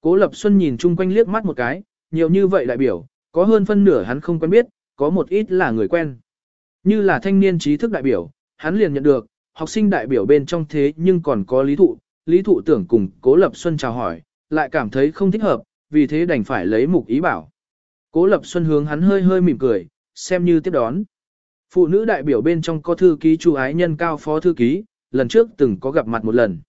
Cố Lập Xuân nhìn chung quanh liếc mắt một cái, nhiều như vậy đại biểu, có hơn phân nửa hắn không quen biết, có một ít là người quen. Như là thanh niên trí thức đại biểu, hắn liền nhận được, học sinh đại biểu bên trong thế nhưng còn có lý thụ, lý thụ tưởng cùng Cố Lập Xuân chào hỏi, lại cảm thấy không thích hợp, vì thế đành phải lấy mục ý bảo. Cố Lập Xuân hướng hắn hơi hơi mỉm cười, xem như tiếp đón. Phụ nữ đại biểu bên trong có thư ký chu ái nhân cao phó thư ký, lần trước từng có gặp mặt một lần.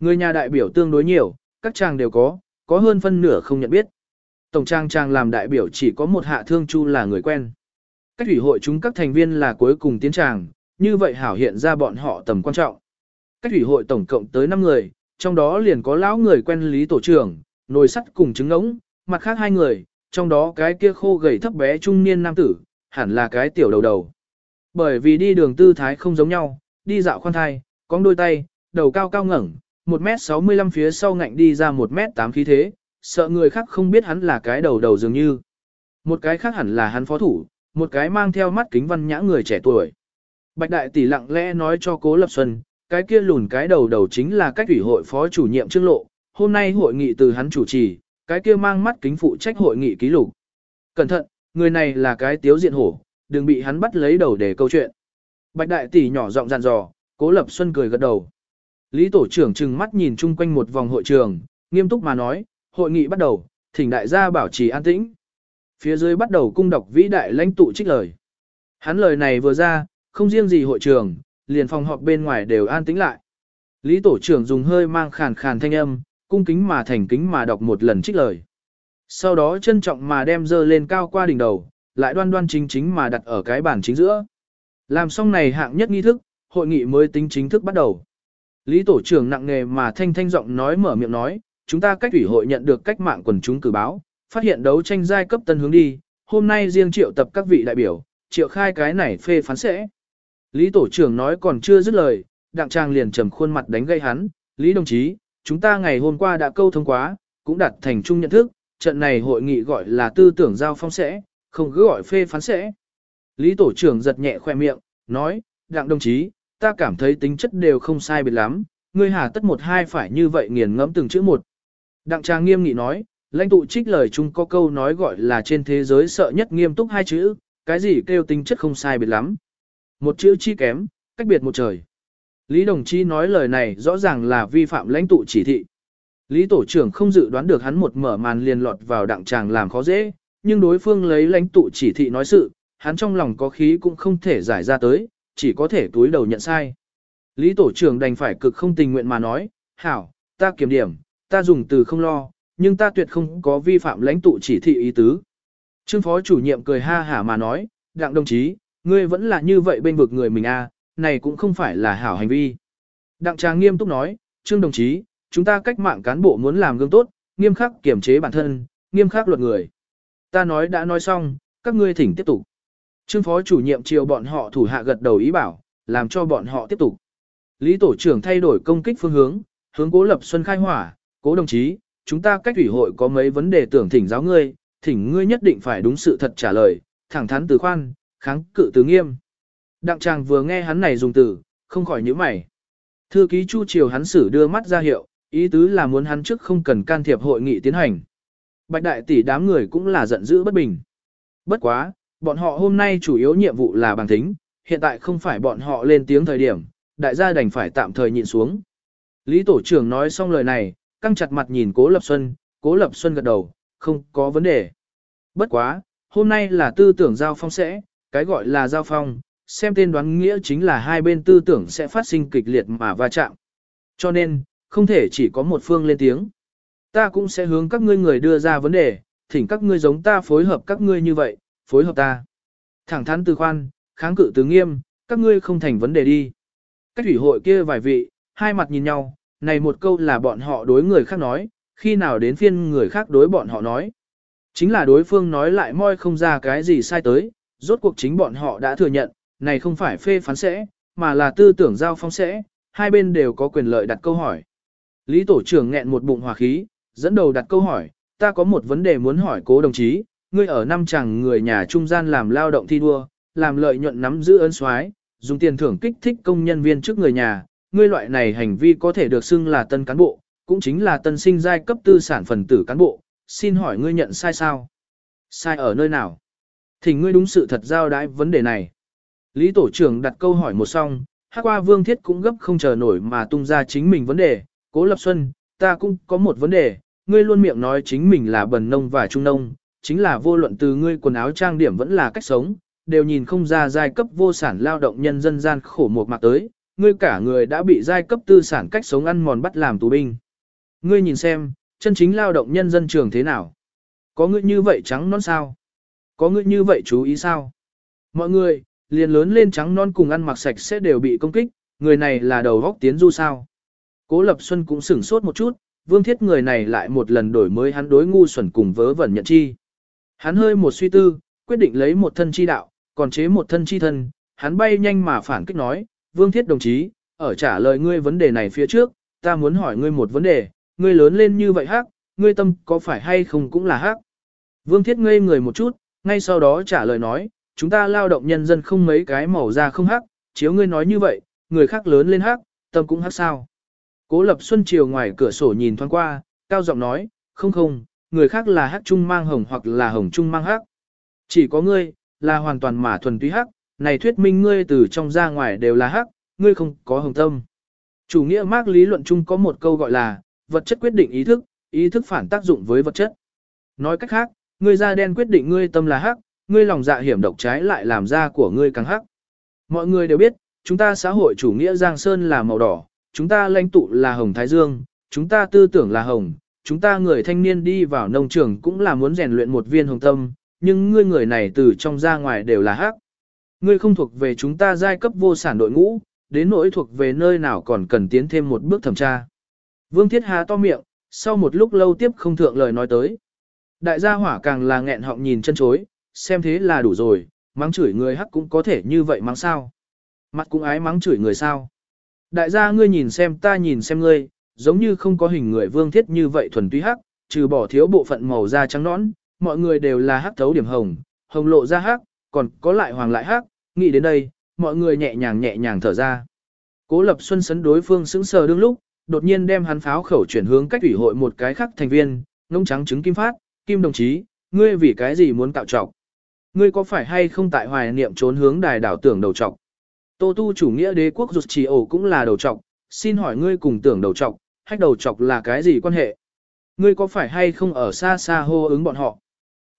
Người nhà đại biểu tương đối nhiều, các chàng đều có, có hơn phân nửa không nhận biết. Tổng trang trang làm đại biểu chỉ có một hạ thương chu là người quen. Cách ủy hội chúng các thành viên là cuối cùng tiến tràng, như vậy hảo hiện ra bọn họ tầm quan trọng. Cách ủy hội tổng cộng tới 5 người, trong đó liền có lão người quen lý tổ trưởng, nồi sắt cùng trứng ngỗng, mặt khác hai người, trong đó cái kia khô gầy thấp bé trung niên nam tử, hẳn là cái tiểu đầu đầu. Bởi vì đi đường tư thái không giống nhau, đi dạo khoan thai, cong đôi tay, đầu cao cao ngẩng, 1m65 phía sau ngạnh đi ra 1m8 khí thế, sợ người khác không biết hắn là cái đầu đầu dường như. Một cái khác hẳn là hắn phó thủ, một cái mang theo mắt kính văn nhã người trẻ tuổi. Bạch đại tỷ lặng lẽ nói cho Cố Lập Xuân, cái kia lùn cái đầu đầu chính là cách ủy hội phó chủ nhiệm Trương Lộ, hôm nay hội nghị từ hắn chủ trì, cái kia mang mắt kính phụ trách hội nghị ký lục. Cẩn thận, người này là cái tiếu diện hổ, đừng bị hắn bắt lấy đầu để câu chuyện. Bạch đại tỷ nhỏ giọng dặn dò, Cố Lập Xuân cười gật đầu. Lý tổ trưởng trừng mắt nhìn chung quanh một vòng hội trường, nghiêm túc mà nói, hội nghị bắt đầu, thỉnh đại gia bảo trì an tĩnh. Phía dưới bắt đầu cung đọc vĩ đại lãnh tụ trích lời. Hắn lời này vừa ra, không riêng gì hội trường, liền phòng họp bên ngoài đều an tĩnh lại. Lý tổ trưởng dùng hơi mang khàn khàn thanh âm, cung kính mà thành kính mà đọc một lần trích lời. Sau đó trân trọng mà đem dơ lên cao qua đỉnh đầu, lại đoan đoan chính chính mà đặt ở cái bàn chính giữa. Làm xong này hạng nhất nghi thức, hội nghị mới tính chính thức bắt đầu. Lý tổ trưởng nặng nề mà thanh thanh giọng nói mở miệng nói, chúng ta cách ủy hội nhận được cách mạng quần chúng cử báo, phát hiện đấu tranh giai cấp tân hướng đi, hôm nay riêng triệu tập các vị đại biểu, triệu khai cái này phê phán sẽ. Lý tổ trưởng nói còn chưa dứt lời, đặng trang liền trầm khuôn mặt đánh gây hắn, Lý đồng chí, chúng ta ngày hôm qua đã câu thông quá, cũng đặt thành chung nhận thức, trận này hội nghị gọi là tư tưởng giao phong sẽ, không cứ gọi phê phán sẽ. Lý tổ trưởng giật nhẹ khoe miệng, nói, đặng đồng chí, ta cảm thấy tính chất đều không sai biệt lắm, ngươi hà tất một hai phải như vậy nghiền ngẫm từng chữ một. Đặng trang nghiêm nghị nói, lãnh tụ trích lời chung có câu nói gọi là trên thế giới sợ nhất nghiêm túc hai chữ, cái gì kêu tính chất không sai biệt lắm. Một chữ chi kém, cách biệt một trời. Lý đồng chí nói lời này rõ ràng là vi phạm lãnh tụ chỉ thị. Lý tổ trưởng không dự đoán được hắn một mở màn liền lọt vào đặng tràng làm khó dễ, nhưng đối phương lấy lãnh tụ chỉ thị nói sự, hắn trong lòng có khí cũng không thể giải ra tới, chỉ có thể túi đầu nhận sai. Lý tổ trưởng đành phải cực không tình nguyện mà nói, hảo, ta kiểm điểm, ta dùng từ không lo, nhưng ta tuyệt không có vi phạm lãnh tụ chỉ thị ý tứ. Trương phó chủ nhiệm cười ha hả mà nói, đặng đồng chí, ngươi vẫn là như vậy bên vực người mình a, à, này cũng không phải là hảo hành vi. Đặng tràng nghiêm túc nói, Trương đồng chí, chúng ta cách mạng cán bộ muốn làm gương tốt, nghiêm khắc kiểm chế bản thân, nghiêm khắc luật người. Ta nói đã nói xong, các ngươi thỉnh tiếp tục. Trương phó chủ nhiệm chiều bọn họ thủ hạ gật đầu ý bảo, làm cho bọn họ tiếp tục. Lý tổ trưởng thay đổi công kích phương hướng, hướng cố lập xuân khai hỏa, cố đồng chí, chúng ta cách ủy hội có mấy vấn đề tưởng thỉnh giáo ngươi, thỉnh ngươi nhất định phải đúng sự thật trả lời, thẳng thắn từ khoan, kháng cự từ nghiêm. Đặng chàng vừa nghe hắn này dùng từ, không khỏi nhíu mày. Thư ký Chu Triều hắn xử đưa mắt ra hiệu, ý tứ là muốn hắn trước không cần can thiệp hội nghị tiến hành. Bạch đại tỷ đám người cũng là giận dữ bất bình. Bất quá, bọn họ hôm nay chủ yếu nhiệm vụ là bằng tính, hiện tại không phải bọn họ lên tiếng thời điểm, đại gia đành phải tạm thời nhịn xuống. Lý tổ trưởng nói xong lời này, căng chặt mặt nhìn Cố Lập Xuân, Cố Lập Xuân gật đầu, không có vấn đề. Bất quá, hôm nay là tư tưởng giao phong sẽ, cái gọi là giao phong, xem tên đoán nghĩa chính là hai bên tư tưởng sẽ phát sinh kịch liệt mà va chạm. Cho nên, không thể chỉ có một phương lên tiếng. Ta cũng sẽ hướng các ngươi người đưa ra vấn đề, thỉnh các ngươi giống ta phối hợp các ngươi như vậy, phối hợp ta. Thẳng thắn từ khoan, kháng cự từ nghiêm, các ngươi không thành vấn đề đi. Cách ủy hội kia vài vị, hai mặt nhìn nhau, này một câu là bọn họ đối người khác nói, khi nào đến phiên người khác đối bọn họ nói. Chính là đối phương nói lại moi không ra cái gì sai tới, rốt cuộc chính bọn họ đã thừa nhận, này không phải phê phán sẽ, mà là tư tưởng giao phong sẽ, hai bên đều có quyền lợi đặt câu hỏi. Lý tổ trưởng nghẹn một bụng hòa khí, dẫn đầu đặt câu hỏi, ta có một vấn đề muốn hỏi cố đồng chí, ngươi ở năm chẳng người nhà trung gian làm lao động thi đua, làm lợi nhuận nắm giữ ân soái, dùng tiền thưởng kích thích công nhân viên trước người nhà, ngươi loại này hành vi có thể được xưng là tân cán bộ, cũng chính là tân sinh giai cấp tư sản phần tử cán bộ, xin hỏi ngươi nhận sai sao? Sai ở nơi nào? Thì ngươi đúng sự thật giao đái vấn đề này. Lý tổ trưởng đặt câu hỏi một xong, Hắc qua Vương Thiết cũng gấp không chờ nổi mà tung ra chính mình vấn đề, Cố Lập Xuân, ta cũng có một vấn đề, ngươi luôn miệng nói chính mình là bần nông và trung nông, chính là vô luận từ ngươi quần áo trang điểm vẫn là cách sống, đều nhìn không ra giai cấp vô sản lao động nhân dân gian khổ một mặt tới, ngươi cả người đã bị giai cấp tư sản cách sống ăn mòn bắt làm tù binh. Ngươi nhìn xem, chân chính lao động nhân dân trường thế nào? Có ngươi như vậy trắng non sao? Có ngươi như vậy chú ý sao? Mọi người, liền lớn lên trắng non cùng ăn mặc sạch sẽ đều bị công kích, người này là đầu góc tiến du sao? Cố Lập Xuân cũng sửng sốt một chút, vương thiết người này lại một lần đổi mới hắn đối ngu xuẩn cùng vớ vẩn nhận chi. Hắn hơi một suy tư, quyết định lấy một thân chi đạo, còn chế một thân chi thân, hắn bay nhanh mà phản kích nói, vương thiết đồng chí, ở trả lời ngươi vấn đề này phía trước, ta muốn hỏi ngươi một vấn đề, ngươi lớn lên như vậy hắc, ngươi tâm có phải hay không cũng là hắc. Vương thiết ngây người một chút, ngay sau đó trả lời nói, chúng ta lao động nhân dân không mấy cái màu da không hắc, chiếu ngươi nói như vậy, người khác lớn lên hắc, tâm cũng hắc sao. Cố Lập Xuân chiều ngoài cửa sổ nhìn thoáng qua, cao giọng nói, không không, người khác là hắc trung mang hồng hoặc là hồng trung mang hắc. Chỉ có ngươi, là hoàn toàn mà thuần túy hắc, này thuyết minh ngươi từ trong ra ngoài đều là hắc, ngươi không có hồng tâm. Chủ nghĩa Marx lý luận chung có một câu gọi là, vật chất quyết định ý thức, ý thức phản tác dụng với vật chất. Nói cách khác, ngươi da đen quyết định ngươi tâm là hắc, ngươi lòng dạ hiểm độc trái lại làm da của ngươi càng hắc. Mọi người đều biết, chúng ta xã hội chủ nghĩa Giang Sơn là màu đỏ, chúng ta lãnh tụ là Hồng Thái Dương, chúng ta tư tưởng là Hồng, chúng ta người thanh niên đi vào nông trường cũng là muốn rèn luyện một viên hồng tâm, nhưng ngươi người này từ trong ra ngoài đều là hắc. Ngươi không thuộc về chúng ta giai cấp vô sản đội ngũ, đến nỗi thuộc về nơi nào còn cần tiến thêm một bước thẩm tra. Vương Thiết Hà to miệng, sau một lúc lâu tiếp không thượng lời nói tới. Đại gia hỏa càng là nghẹn họng nhìn chân chối, xem thế là đủ rồi, mắng chửi người hắc cũng có thể như vậy mắng sao. Mặt cũng ái mắng chửi người sao. Đại gia ngươi nhìn xem ta nhìn xem ngươi, giống như không có hình người vương thiết như vậy thuần túy hắc, trừ bỏ thiếu bộ phận màu da trắng nõn, mọi người đều là hắc thấu điểm hồng, hồng lộ ra hắc, còn có lại hoàng lại hắc, nghĩ đến đây, mọi người nhẹ nhàng nhẹ nhàng thở ra. Cố Lập Xuân sấn đối phương sững sờ đương lúc, đột nhiên đem hắn pháo khẩu chuyển hướng cách ủy hội một cái khác thành viên, ngông trắng trứng kim phát, kim đồng chí, ngươi vì cái gì muốn cạo trọc? Ngươi có phải hay không tại hoài niệm trốn hướng đài đảo tưởng đầu trọc? Tô tu chủ nghĩa đế quốc rụt trì ổ cũng là đầu trọc, xin hỏi ngươi cùng tưởng đầu trọc, hách đầu chọc là cái gì quan hệ? Ngươi có phải hay không ở xa xa hô ứng bọn họ?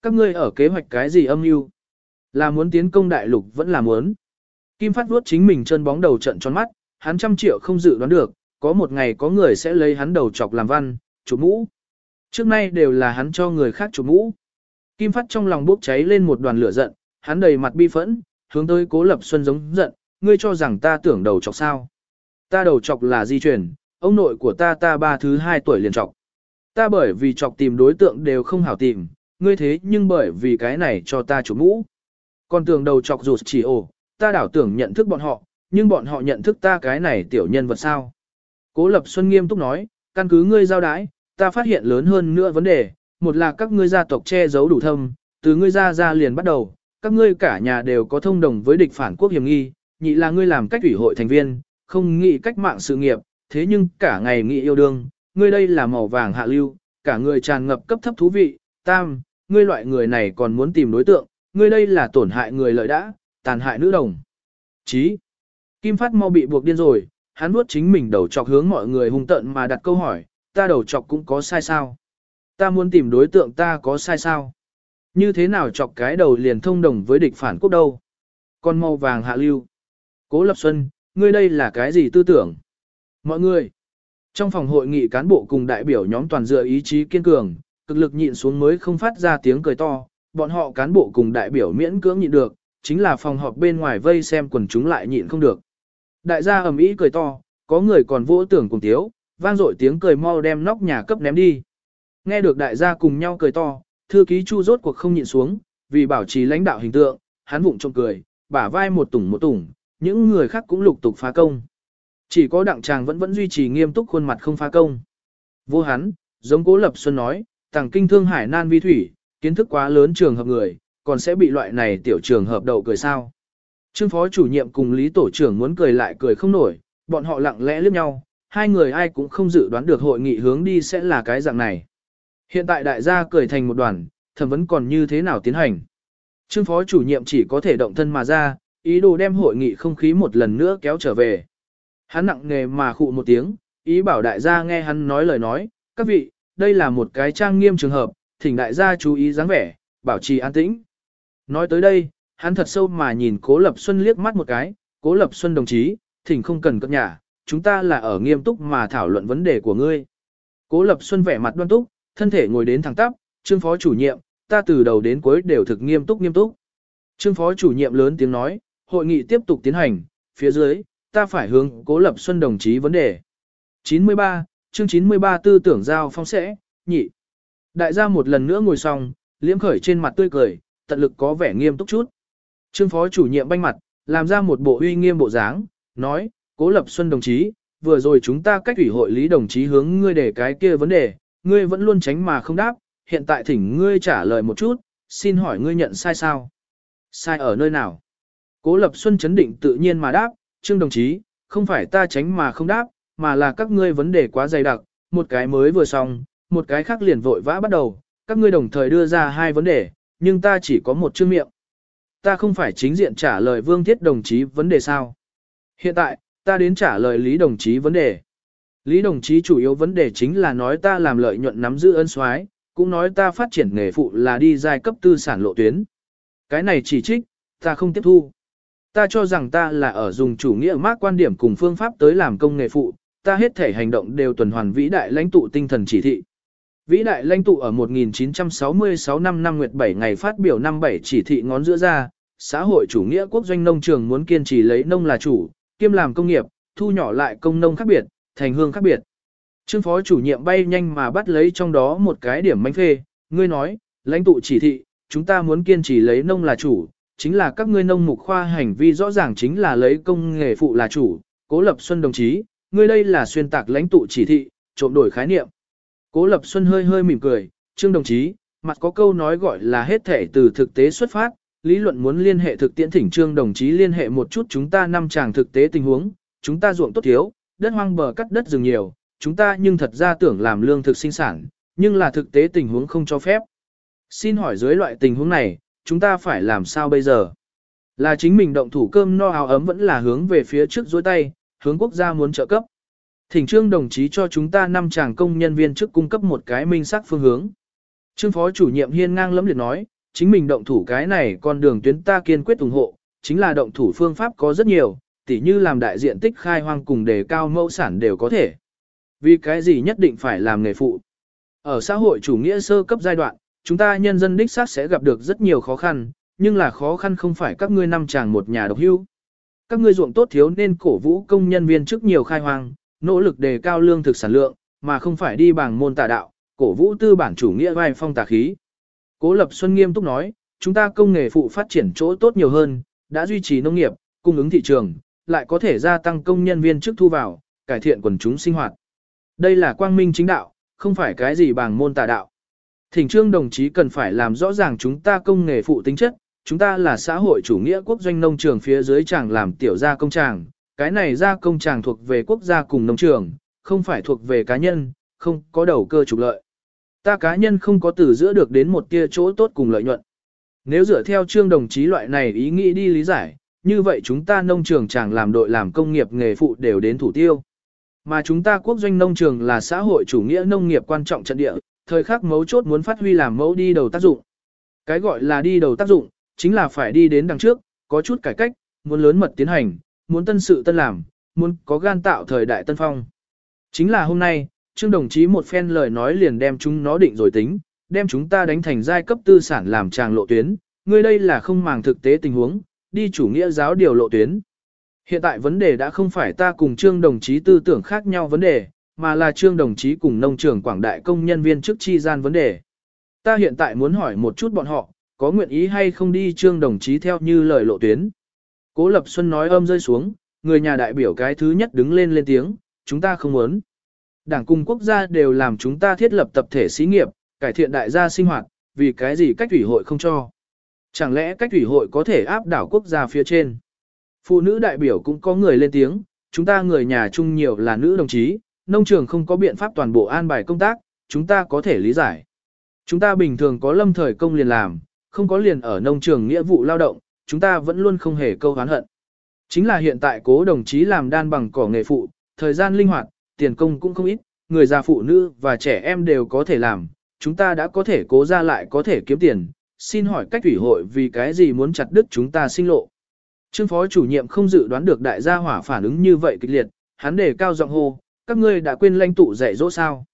Các ngươi ở kế hoạch cái gì âm mưu? Là muốn tiến công đại lục vẫn là muốn. Kim Phát vuốt chính mình chân bóng đầu trận tròn mắt, hắn trăm triệu không dự đoán được, có một ngày có người sẽ lấy hắn đầu chọc làm văn, chủ mũ. Trước nay đều là hắn cho người khác chủ mũ. Kim Phát trong lòng bốc cháy lên một đoàn lửa giận, hắn đầy mặt bi phẫn, hướng tới Cố Lập Xuân giống giận, ngươi cho rằng ta tưởng đầu chọc sao? Ta đầu chọc là di truyền, ông nội của ta ta ba thứ hai tuổi liền trọc. Ta bởi vì trọc tìm đối tượng đều không hảo tìm, ngươi thế nhưng bởi vì cái này cho ta chủ mũ. Còn tưởng đầu trọc rụt chỉ ổ, ta đảo tưởng nhận thức bọn họ, nhưng bọn họ nhận thức ta cái này tiểu nhân vật sao. Cố Lập Xuân nghiêm túc nói, căn cứ ngươi giao đái, ta phát hiện lớn hơn nữa vấn đề, một là các ngươi gia tộc che giấu đủ thâm, từ ngươi ra ra liền bắt đầu, các ngươi cả nhà đều có thông đồng với địch phản quốc hiểm nghi, nhị là ngươi làm cách ủy hội thành viên, không nghĩ cách mạng sự nghiệp, thế nhưng cả ngày nghĩ yêu đương, ngươi đây là màu vàng hạ lưu, cả người tràn ngập cấp thấp thú vị, tam, ngươi loại người này còn muốn tìm đối tượng, ngươi đây là tổn hại người lợi đã, tàn hại nữ đồng. Chí. Kim Phát mau bị buộc điên rồi, hắn nuốt chính mình đầu chọc hướng mọi người hung tận mà đặt câu hỏi, ta đầu chọc cũng có sai sao? Ta muốn tìm đối tượng ta có sai sao? Như thế nào chọc cái đầu liền thông đồng với địch phản quốc đâu? Con màu vàng hạ lưu. Cố Lập Xuân, ngươi đây là cái gì tư tưởng? Mọi người, trong phòng hội nghị cán bộ cùng đại biểu nhóm toàn dựa ý chí kiên cường, cực lực nhịn xuống mới không phát ra tiếng cười to, bọn họ cán bộ cùng đại biểu miễn cưỡng nhịn được, chính là phòng họp bên ngoài vây xem quần chúng lại nhịn không được. Đại gia ầm ĩ cười to, có người còn vỗ tưởng cùng tiếu, vang dội tiếng cười mau đem nóc nhà cấp ném đi. Nghe được đại gia cùng nhau cười to, thư ký Chu rốt cuộc không nhịn xuống, vì bảo trì lãnh đạo hình tượng, hắn vụng trong cười, bả vai một tủng một tủng, những người khác cũng lục tục phá công. Chỉ có đặng chàng vẫn vẫn duy trì nghiêm túc khuôn mặt không phá công. Vô hắn, giống cố lập xuân nói, tàng kinh thương hải nan vi thủy, kiến thức quá lớn trường hợp người, còn sẽ bị loại này tiểu trường hợp đậu cười sao. Trương phó chủ nhiệm cùng lý tổ trưởng muốn cười lại cười không nổi, bọn họ lặng lẽ liếc nhau, hai người ai cũng không dự đoán được hội nghị hướng đi sẽ là cái dạng này. Hiện tại đại gia cười thành một đoàn, thẩm vấn còn như thế nào tiến hành. Trương phó chủ nhiệm chỉ có thể động thân mà ra, ý đồ đem hội nghị không khí một lần nữa kéo trở về. Hắn nặng nề mà khụ một tiếng, ý bảo đại gia nghe hắn nói lời nói, các vị, đây là một cái trang nghiêm trường hợp, thỉnh đại gia chú ý dáng vẻ, bảo trì an tĩnh. Nói tới đây, hắn thật sâu mà nhìn Cố Lập Xuân liếc mắt một cái, Cố Lập Xuân đồng chí, thỉnh không cần cất nhả, chúng ta là ở nghiêm túc mà thảo luận vấn đề của ngươi. Cố Lập Xuân vẻ mặt đoan túc, thân thể ngồi đến thẳng tắp, trương phó chủ nhiệm, ta từ đầu đến cuối đều thực nghiêm túc nghiêm túc. Trương phó chủ nhiệm lớn tiếng nói, hội nghị tiếp tục tiến hành, phía dưới, ta phải hướng Cố Lập Xuân đồng chí vấn đề. 93, chương 93 tư tưởng giao phong sẽ, nhị. Đại gia một lần nữa ngồi xong, liễm khởi trên mặt tươi cười, tận lực có vẻ nghiêm túc chút. Trương phó chủ nhiệm banh mặt, làm ra một bộ uy nghiêm bộ dáng, nói, Cố Lập Xuân đồng chí, vừa rồi chúng ta cách ủy hội lý đồng chí hướng ngươi để cái kia vấn đề, ngươi vẫn luôn tránh mà không đáp, hiện tại thỉnh ngươi trả lời một chút, xin hỏi ngươi nhận sai sao? Sai ở nơi nào? Cố Lập Xuân chấn định tự nhiên mà đáp, Trương đồng chí, không phải ta tránh mà không đáp, mà là các ngươi vấn đề quá dày đặc, một cái mới vừa xong, một cái khác liền vội vã bắt đầu, các ngươi đồng thời đưa ra hai vấn đề, nhưng ta chỉ có một chương miệng. Ta không phải chính diện trả lời Vương Thiết đồng chí vấn đề sao? Hiện tại, ta đến trả lời Lý đồng chí vấn đề. Lý đồng chí chủ yếu vấn đề chính là nói ta làm lợi nhuận nắm giữ ân soái, cũng nói ta phát triển nghề phụ là đi giai cấp tư sản lộ tuyến. Cái này chỉ trích, ta không tiếp thu. Ta cho rằng ta là ở dùng chủ nghĩa mác quan điểm cùng phương pháp tới làm công nghệ phụ, ta hết thể hành động đều tuần hoàn vĩ đại lãnh tụ tinh thần chỉ thị. Vĩ đại lãnh tụ ở 1966 năm năm nguyệt 7 ngày phát biểu năm 7 chỉ thị ngón giữa ra, xã hội chủ nghĩa quốc doanh nông trường muốn kiên trì lấy nông là chủ, kiêm làm công nghiệp, thu nhỏ lại công nông khác biệt, thành hương khác biệt. Trương phó chủ nhiệm bay nhanh mà bắt lấy trong đó một cái điểm manh phê, ngươi nói, lãnh tụ chỉ thị, chúng ta muốn kiên trì lấy nông là chủ, chính là các ngươi nông mục khoa hành vi rõ ràng chính là lấy công nghề phụ là chủ, cố lập xuân đồng chí, ngươi đây là xuyên tạc lãnh tụ chỉ thị, trộm đổi khái niệm. Cố lập xuân hơi hơi mỉm cười, trương đồng chí, mặt có câu nói gọi là hết thể từ thực tế xuất phát, lý luận muốn liên hệ thực tiễn thỉnh trương đồng chí liên hệ một chút chúng ta năm chàng thực tế tình huống, chúng ta ruộng tốt thiếu, đất hoang bờ cắt đất rừng nhiều, chúng ta nhưng thật ra tưởng làm lương thực sinh sản, nhưng là thực tế tình huống không cho phép. Xin hỏi dưới loại tình huống này, chúng ta phải làm sao bây giờ? Là chính mình động thủ cơm no áo ấm vẫn là hướng về phía trước dối tay, hướng quốc gia muốn trợ cấp. Thỉnh trương đồng chí cho chúng ta năm chàng công nhân viên trước cung cấp một cái minh xác phương hướng. Trương phó chủ nhiệm hiên ngang lẫm liệt nói, chính mình động thủ cái này con đường tuyến ta kiên quyết ủng hộ, chính là động thủ phương pháp có rất nhiều, tỉ như làm đại diện tích khai hoang cùng đề cao mẫu sản đều có thể. Vì cái gì nhất định phải làm nghề phụ? Ở xã hội chủ nghĩa sơ cấp giai đoạn, chúng ta nhân dân đích xác sẽ gặp được rất nhiều khó khăn, nhưng là khó khăn không phải các ngươi năm chàng một nhà độc hưu. Các ngươi ruộng tốt thiếu nên cổ vũ công nhân viên chức nhiều khai hoang, nỗ lực đề cao lương thực sản lượng, mà không phải đi bằng môn tà đạo, cổ vũ tư bản chủ nghĩa vai phong tà khí. Cố Lập Xuân nghiêm túc nói, chúng ta công nghề phụ phát triển chỗ tốt nhiều hơn, đã duy trì nông nghiệp, cung ứng thị trường, lại có thể gia tăng công nhân viên chức thu vào, cải thiện quần chúng sinh hoạt. Đây là quang minh chính đạo, không phải cái gì bằng môn tà đạo. Thỉnh trương đồng chí cần phải làm rõ ràng chúng ta công nghề phụ tính chất, chúng ta là xã hội chủ nghĩa quốc doanh nông trường phía dưới chẳng làm tiểu gia công tràng, cái này gia công tràng thuộc về quốc gia cùng nông trường, không phải thuộc về cá nhân, không có đầu cơ trục lợi. Ta cá nhân không có từ giữa được đến một tia chỗ tốt cùng lợi nhuận. Nếu dựa theo trương đồng chí loại này ý nghĩ đi lý giải, như vậy chúng ta nông trường chẳng làm đội làm công nghiệp nghề phụ đều đến thủ tiêu. Mà chúng ta quốc doanh nông trường là xã hội chủ nghĩa nông nghiệp quan trọng trận địa, thời khắc mấu chốt muốn phát huy làm mẫu đi đầu tác dụng. Cái gọi là đi đầu tác dụng, chính là phải đi đến đằng trước, có chút cải cách, muốn lớn mật tiến hành, muốn tân sự tân làm, muốn có gan tạo thời đại tân phong. Chính là hôm nay, Trương đồng chí một phen lời nói liền đem chúng nó định rồi tính, đem chúng ta đánh thành giai cấp tư sản làm tràng lộ tuyến, ngươi đây là không màng thực tế tình huống, đi chủ nghĩa giáo điều lộ tuyến. Hiện tại vấn đề đã không phải ta cùng Trương đồng chí tư tưởng khác nhau vấn đề, mà là Trương đồng chí cùng nông trường quảng đại công nhân viên trước chi gian vấn đề. Ta hiện tại muốn hỏi một chút bọn họ, có nguyện ý hay không đi Trương đồng chí theo như lời lộ tuyến. Cố Lập Xuân nói âm rơi xuống, người nhà đại biểu cái thứ nhất đứng lên lên tiếng, chúng ta không muốn. Đảng cùng quốc gia đều làm chúng ta thiết lập tập thể xí nghiệp, cải thiện đại gia sinh hoạt, vì cái gì cách ủy hội không cho. Chẳng lẽ cách ủy hội có thể áp đảo quốc gia phía trên? Phụ nữ đại biểu cũng có người lên tiếng, chúng ta người nhà chung nhiều là nữ đồng chí, nông trường không có biện pháp toàn bộ an bài công tác, chúng ta có thể lý giải. Chúng ta bình thường có lâm thời công liền làm, không có liền ở nông trường nghĩa vụ lao động, chúng ta vẫn luôn không hề câu hán hận. Chính là hiện tại cố đồng chí làm đan bằng cỏ nghề phụ, thời gian linh hoạt, tiền công cũng không ít, người già phụ nữ và trẻ em đều có thể làm, chúng ta đã có thể cố ra lại có thể kiếm tiền, xin hỏi cách ủy hội vì cái gì muốn chặt đứt chúng ta sinh lộ. Trương phó chủ nhiệm không dự đoán được đại gia hỏa phản ứng như vậy kịch liệt, hắn đề cao giọng hô, các ngươi đã quên lãnh tụ dạy dỗ sao.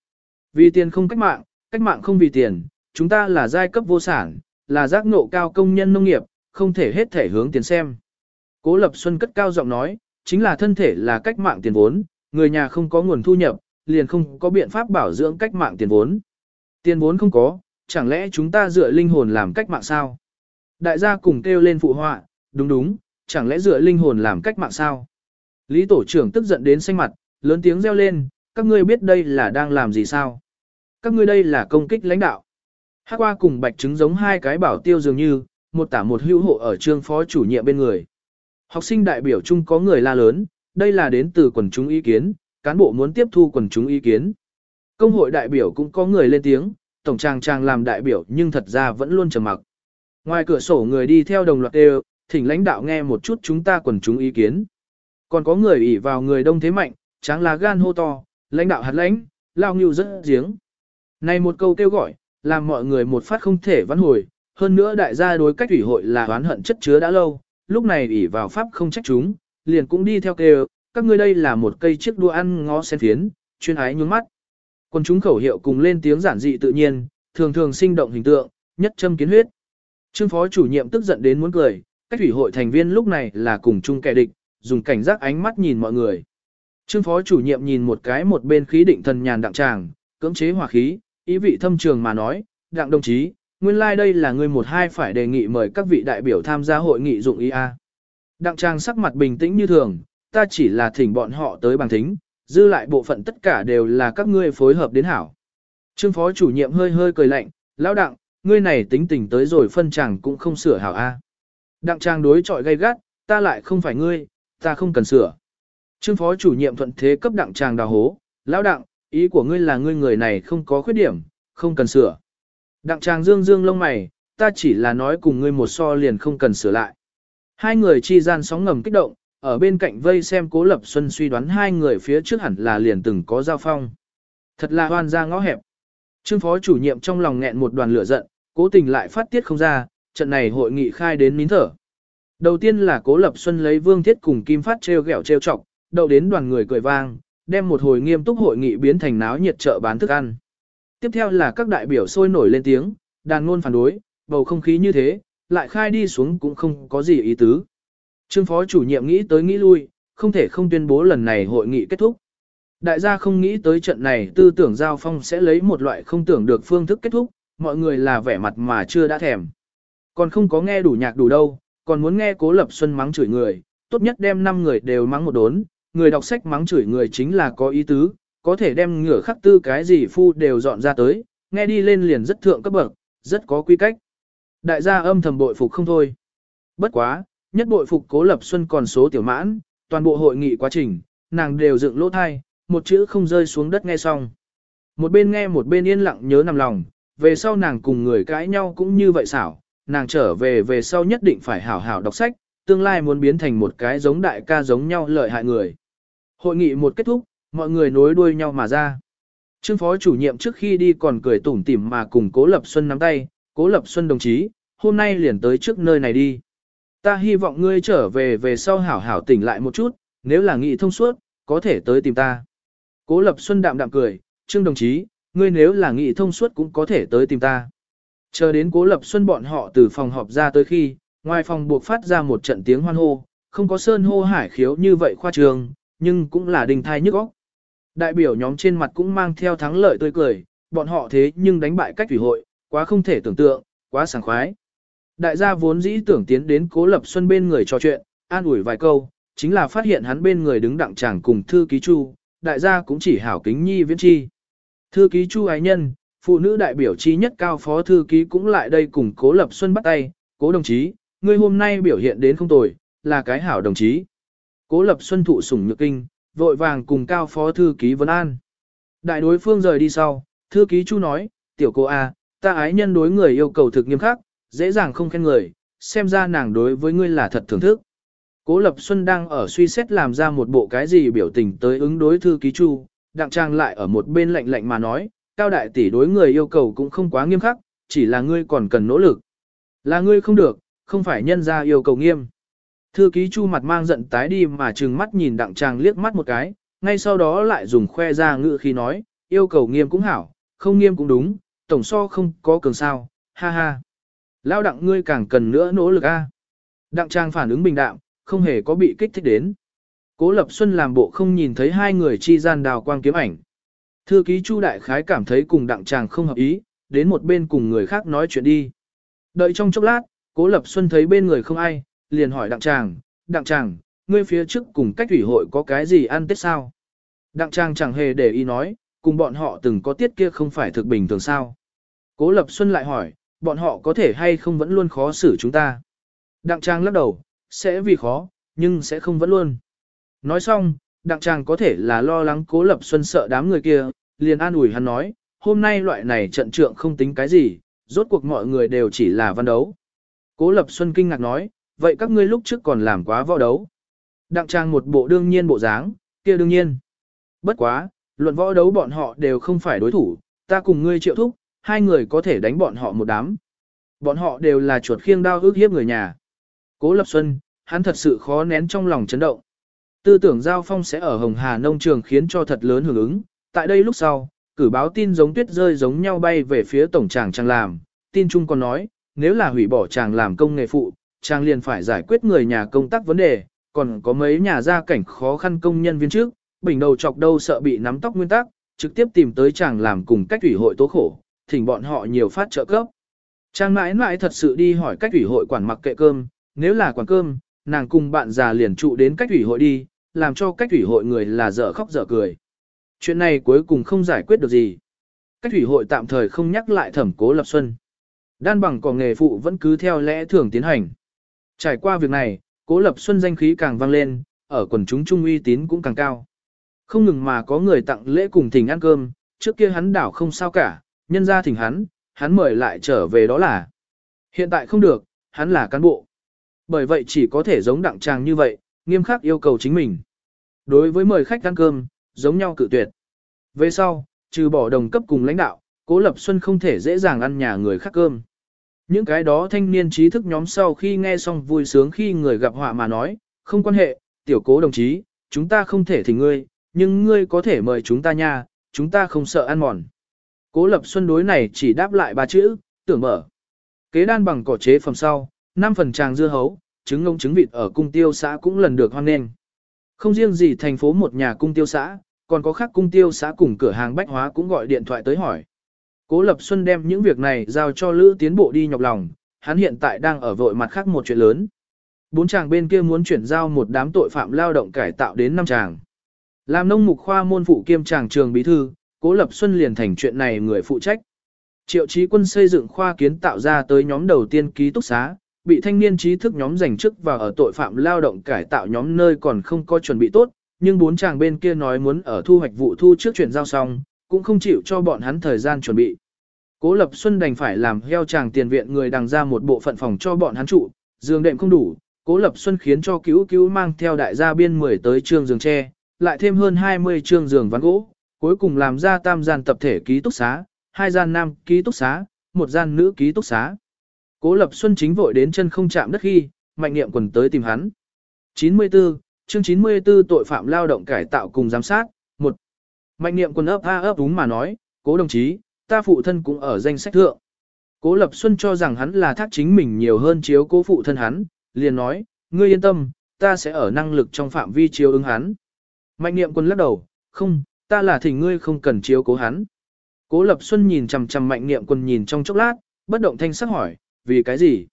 Vì tiền không cách mạng, cách mạng không vì tiền, chúng ta là giai cấp vô sản, là giác ngộ cao công nhân nông nghiệp, không thể hết thể hướng tiền xem. Cố Lập Xuân cất cao giọng nói, chính là thân thể là cách mạng tiền vốn, người nhà không có nguồn thu nhập, liền không có biện pháp bảo dưỡng cách mạng tiền vốn. Tiền vốn không có, chẳng lẽ chúng ta dựa linh hồn làm cách mạng sao? Đại gia cùng kêu lên phụ họa, đúng đúng, chẳng lẽ dựa linh hồn làm cách mạng sao? Lý tổ trưởng tức giận đến xanh mặt, lớn tiếng reo lên, các ngươi biết đây là đang làm gì sao? Các ngươi đây là công kích lãnh đạo. Hắc qua cùng bạch trứng giống hai cái bảo tiêu dường như, một tả một hữu hộ ở trương phó chủ nhiệm bên người. Học sinh đại biểu chung có người la lớn, đây là đến từ quần chúng ý kiến, cán bộ muốn tiếp thu quần chúng ý kiến. Công hội đại biểu cũng có người lên tiếng, tổng trang trang làm đại biểu nhưng thật ra vẫn luôn trầm mặc. Ngoài cửa sổ người đi theo đồng loạt đều, thỉnh lãnh đạo nghe một chút chúng ta quần chúng ý kiến. Còn có người ỉ vào người đông thế mạnh, tráng lá gan hô to, lãnh đạo hạt lãnh, lao nghiêu rất giếng. Này một câu kêu gọi, làm mọi người một phát không thể vãn hồi, hơn nữa đại gia đối cách ủy hội là oán hận chất chứa đã lâu, lúc này ỷ vào pháp không trách chúng, liền cũng đi theo kêu, các ngươi đây là một cây chiếc đua ăn ngó sen phiến, chuyên ái nhướng mắt. Quân chúng khẩu hiệu cùng lên tiếng giản dị tự nhiên, thường thường sinh động hình tượng, nhất châm kiến huyết. Trương phó chủ nhiệm tức giận đến muốn cười, cách ủy hội thành viên lúc này là cùng chung kẻ địch, dùng cảnh giác ánh mắt nhìn mọi người. Trương phó chủ nhiệm nhìn một cái một bên khí định thần nhàn đặng tràng, cưỡng chế hỏa khí, ý vị thâm trường mà nói, đặng đồng chí, nguyên lai like đây là người một hai phải đề nghị mời các vị đại biểu tham gia hội nghị dụng ý A. Đặng trang sắc mặt bình tĩnh như thường, ta chỉ là thỉnh bọn họ tới bằng thính, dư lại bộ phận tất cả đều là các ngươi phối hợp đến hảo. Trương phó chủ nhiệm hơi hơi cười lạnh, lão đặng, ngươi này tính tình tới rồi phân chẳng cũng không sửa hảo A. Đặng trang đối chọi gay gắt, ta lại không phải ngươi, ta không cần sửa. Trương phó chủ nhiệm thuận thế cấp đặng chàng đào hố, lão đặng, ý của ngươi là ngươi người này không có khuyết điểm, không cần sửa. Đặng chàng dương dương lông mày, ta chỉ là nói cùng ngươi một so liền không cần sửa lại. Hai người chi gian sóng ngầm kích động, ở bên cạnh vây xem cố lập xuân suy đoán hai người phía trước hẳn là liền từng có giao phong. Thật là hoan ra ngõ hẹp. Trương phó chủ nhiệm trong lòng nghẹn một đoàn lửa giận, cố tình lại phát tiết không ra, trận này hội nghị khai đến nín thở. Đầu tiên là cố lập xuân lấy vương thiết cùng kim phát treo gẹo treo trọng đậu đến đoàn người cười vang, đem một hồi nghiêm túc hội nghị biến thành náo nhiệt chợ bán thức ăn. Tiếp theo là các đại biểu sôi nổi lên tiếng, đàn ngôn phản đối, bầu không khí như thế, lại khai đi xuống cũng không có gì ý tứ. Trương phó chủ nhiệm nghĩ tới nghĩ lui, không thể không tuyên bố lần này hội nghị kết thúc. Đại gia không nghĩ tới trận này tư tưởng giao phong sẽ lấy một loại không tưởng được phương thức kết thúc, mọi người là vẻ mặt mà chưa đã thèm. Còn không có nghe đủ nhạc đủ đâu, còn muốn nghe cố lập xuân mắng chửi người, tốt nhất đem 5 người đều mắng một đốn, người đọc sách mắng chửi người chính là có ý tứ, có thể đem ngửa khắc tư cái gì phu đều dọn ra tới, nghe đi lên liền rất thượng cấp bậc, rất có quy cách. Đại gia âm thầm bội phục không thôi. Bất quá, nhất bội phục cố lập xuân còn số tiểu mãn, toàn bộ hội nghị quá trình, nàng đều dựng lỗ thai, một chữ không rơi xuống đất nghe xong. Một bên nghe một bên yên lặng nhớ nằm lòng, về sau nàng cùng người cãi nhau cũng như vậy xảo, nàng trở về về sau nhất định phải hảo hảo đọc sách, tương lai muốn biến thành một cái giống đại ca giống nhau lợi hại người. Hội nghị một kết thúc, mọi người nối đuôi nhau mà ra. Trương phó chủ nhiệm trước khi đi còn cười tủm tỉm mà cùng Cố Lập Xuân nắm tay, Cố Lập Xuân đồng chí, hôm nay liền tới trước nơi này đi. Ta hy vọng ngươi trở về về sau hảo hảo tỉnh lại một chút, nếu là nghị thông suốt, có thể tới tìm ta. Cố Lập Xuân đạm đạm cười, Trương đồng chí, ngươi nếu là nghị thông suốt cũng có thể tới tìm ta. Chờ đến Cố Lập Xuân bọn họ từ phòng họp ra tới khi, ngoài phòng buộc phát ra một trận tiếng hoan hô, không có sơn hô hải khiếu như vậy khoa trường, nhưng cũng là đình thai nhức óc. Đại biểu nhóm trên mặt cũng mang theo thắng lợi tươi cười, bọn họ thế nhưng đánh bại cách thủy hội, quá không thể tưởng tượng, quá sảng khoái. Đại gia vốn dĩ tưởng tiến đến cố lập xuân bên người trò chuyện, an ủi vài câu, chính là phát hiện hắn bên người đứng đặng chàng cùng thư ký chu, đại gia cũng chỉ hảo kính nhi viễn chi. Thư ký chu ái nhân, phụ nữ đại biểu chi nhất cao phó thư ký cũng lại đây cùng cố lập xuân bắt tay, cố đồng chí, ngươi hôm nay biểu hiện đến không tồi, là cái hảo đồng chí. Cố lập xuân thụ sủng nhược kinh, vội vàng cùng cao phó thư ký vấn an. Đại đối phương rời đi sau, thư ký chu nói, tiểu cô A, ta ái nhân đối người yêu cầu thực nghiêm khắc, dễ dàng không khen người, xem ra nàng đối với ngươi là thật thưởng thức. Cố Lập Xuân đang ở suy xét làm ra một bộ cái gì biểu tình tới ứng đối thư ký chu, đặng trang lại ở một bên lạnh lạnh mà nói, cao đại tỷ đối người yêu cầu cũng không quá nghiêm khắc, chỉ là ngươi còn cần nỗ lực. Là ngươi không được, không phải nhân ra yêu cầu nghiêm. Thư ký chu mặt mang giận tái đi mà trừng mắt nhìn đặng trang liếc mắt một cái, ngay sau đó lại dùng khoe ra ngự khi nói, yêu cầu nghiêm cũng hảo, không nghiêm cũng đúng, tổng so không có cường sao, ha ha. Lao đặng ngươi càng cần nữa nỗ lực a. Đặng trang phản ứng bình đạm, không hề có bị kích thích đến. Cố Lập Xuân làm bộ không nhìn thấy hai người chi gian đào quang kiếm ảnh. Thư ký Chu Đại Khái cảm thấy cùng đặng chàng không hợp ý, đến một bên cùng người khác nói chuyện đi. Đợi trong chốc lát, Cố Lập Xuân thấy bên người không ai, liền hỏi đặng tràng, đặng tràng, ngươi phía trước cùng cách ủy hội có cái gì ăn tết sao? Đặng tràng chẳng hề để ý nói, cùng bọn họ từng có tiết kia không phải thực bình thường sao? Cố Lập Xuân lại hỏi, bọn họ có thể hay không vẫn luôn khó xử chúng ta? Đặng tràng lắc đầu, sẽ vì khó, nhưng sẽ không vẫn luôn. Nói xong, đặng tràng có thể là lo lắng cố lập xuân sợ đám người kia, liền an ủi hắn nói, hôm nay loại này trận trượng không tính cái gì, rốt cuộc mọi người đều chỉ là văn đấu. Cố lập xuân kinh ngạc nói, vậy các ngươi lúc trước còn làm quá võ đấu. Đặng trang một bộ đương nhiên bộ dáng, kia đương nhiên. Bất quá, luận võ đấu bọn họ đều không phải đối thủ, ta cùng ngươi triệu thúc, hai người có thể đánh bọn họ một đám. Bọn họ đều là chuột khiêng đao ước hiếp người nhà. Cố Lập Xuân, hắn thật sự khó nén trong lòng chấn động. Tư tưởng giao phong sẽ ở Hồng Hà nông trường khiến cho thật lớn hưởng ứng. Tại đây lúc sau, cử báo tin giống tuyết rơi giống nhau bay về phía tổng tràng trang làm. Tin trung còn nói, nếu là hủy bỏ chàng làm công nghề phụ, chàng liền phải giải quyết người nhà công tác vấn đề, còn có mấy nhà gia cảnh khó khăn công nhân viên trước, bình đầu chọc đâu sợ bị nắm tóc nguyên tắc, trực tiếp tìm tới chàng làm cùng cách ủy hội tố khổ, thỉnh bọn họ nhiều phát trợ cấp. Trang mãi mãi thật sự đi hỏi cách ủy hội quản mặc kệ cơm, nếu là quản cơm, nàng cùng bạn già liền trụ đến cách ủy hội đi, làm cho cách ủy hội người là dở khóc dở cười. Chuyện này cuối cùng không giải quyết được gì. Cách ủy hội tạm thời không nhắc lại thẩm cố lập xuân. Đan bằng còn nghề phụ vẫn cứ theo lẽ thường tiến hành. Trải qua việc này, cố lập xuân danh khí càng vang lên, ở quần chúng trung uy tín cũng càng cao. Không ngừng mà có người tặng lễ cùng thỉnh ăn cơm, trước kia hắn đảo không sao cả, nhân ra thỉnh hắn, hắn mời lại trở về đó là. Hiện tại không được, hắn là cán bộ. Bởi vậy chỉ có thể giống đặng tràng như vậy, nghiêm khắc yêu cầu chính mình. Đối với mời khách ăn cơm, giống nhau cự tuyệt. Về sau, trừ bỏ đồng cấp cùng lãnh đạo, Cố Lập Xuân không thể dễ dàng ăn nhà người khác cơm. Những cái đó thanh niên trí thức nhóm sau khi nghe xong vui sướng khi người gặp họa mà nói, không quan hệ, tiểu cố đồng chí, chúng ta không thể thỉnh ngươi, nhưng ngươi có thể mời chúng ta nha, chúng ta không sợ ăn mòn. Cố Lập Xuân đối này chỉ đáp lại ba chữ, tưởng mở. Kế đan bằng cỏ chế phẩm sau, 5 phần tràng dưa hấu, trứng ngông trứng vịt ở cung tiêu xã cũng lần được hoan nghênh. Không riêng gì thành phố một nhà cung tiêu xã, còn có khác cung tiêu xã cùng cửa hàng bách hóa cũng gọi điện thoại tới hỏi. Cố Lập Xuân đem những việc này giao cho Lữ tiến bộ đi nhọc lòng, hắn hiện tại đang ở vội mặt khác một chuyện lớn. Bốn chàng bên kia muốn chuyển giao một đám tội phạm lao động cải tạo đến năm chàng. Làm nông mục khoa môn phụ kiêm chàng trường bí thư, Cố Lập Xuân liền thành chuyện này người phụ trách. Triệu chí quân xây dựng khoa kiến tạo ra tới nhóm đầu tiên ký túc xá, bị thanh niên trí thức nhóm giành chức và ở tội phạm lao động cải tạo nhóm nơi còn không có chuẩn bị tốt, nhưng bốn chàng bên kia nói muốn ở thu hoạch vụ thu trước chuyển giao xong, cũng không chịu cho bọn hắn thời gian chuẩn bị. Cố Lập Xuân đành phải làm heo chàng tiền viện người đằng ra một bộ phận phòng cho bọn hắn trụ, giường đệm không đủ, Cố Lập Xuân khiến cho cứu cứu mang theo đại gia biên 10 tới trương giường tre, lại thêm hơn 20 trương giường ván gỗ, cuối cùng làm ra tam gian tập thể ký túc xá, hai gian nam ký túc xá, một gian nữ ký túc xá. Cố Lập Xuân chính vội đến chân không chạm đất khi, mạnh niệm quần tới tìm hắn. 94, chương 94 tội phạm lao động cải tạo cùng giám sát, Mạnh niệm Quân ấp a ấp đúng mà nói, cố đồng chí, ta phụ thân cũng ở danh sách thượng. Cố Lập Xuân cho rằng hắn là thác chính mình nhiều hơn chiếu cố phụ thân hắn, liền nói, ngươi yên tâm, ta sẽ ở năng lực trong phạm vi chiếu ứng hắn. Mạnh niệm quân lắc đầu, không, ta là thỉnh ngươi không cần chiếu cố hắn. Cố Lập Xuân nhìn chằm chằm mạnh niệm quân nhìn trong chốc lát, bất động thanh sắc hỏi, vì cái gì?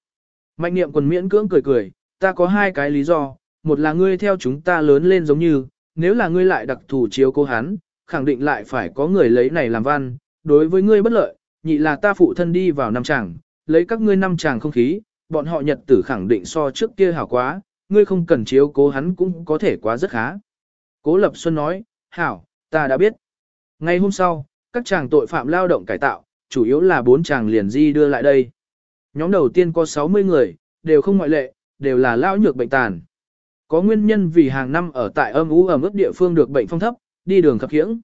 Mạnh niệm Quân miễn cưỡng cười cười, ta có hai cái lý do, một là ngươi theo chúng ta lớn lên giống như, nếu là ngươi lại đặc thù chiếu cố hắn, khẳng định lại phải có người lấy này làm văn, đối với ngươi bất lợi, nhị là ta phụ thân đi vào năm chàng, lấy các ngươi năm chàng không khí, bọn họ nhật tử khẳng định so trước kia hảo quá, ngươi không cần chiếu cố hắn cũng có thể quá rất khá. Cố Lập Xuân nói, hảo, ta đã biết. Ngày hôm sau, các chàng tội phạm lao động cải tạo, chủ yếu là bốn chàng liền di đưa lại đây. Nhóm đầu tiên có 60 người, đều không ngoại lệ, đều là lao nhược bệnh tàn. Có nguyên nhân vì hàng năm ở tại âm ú ở mức địa phương được bệnh phong thấp, đi đường khập khiễng.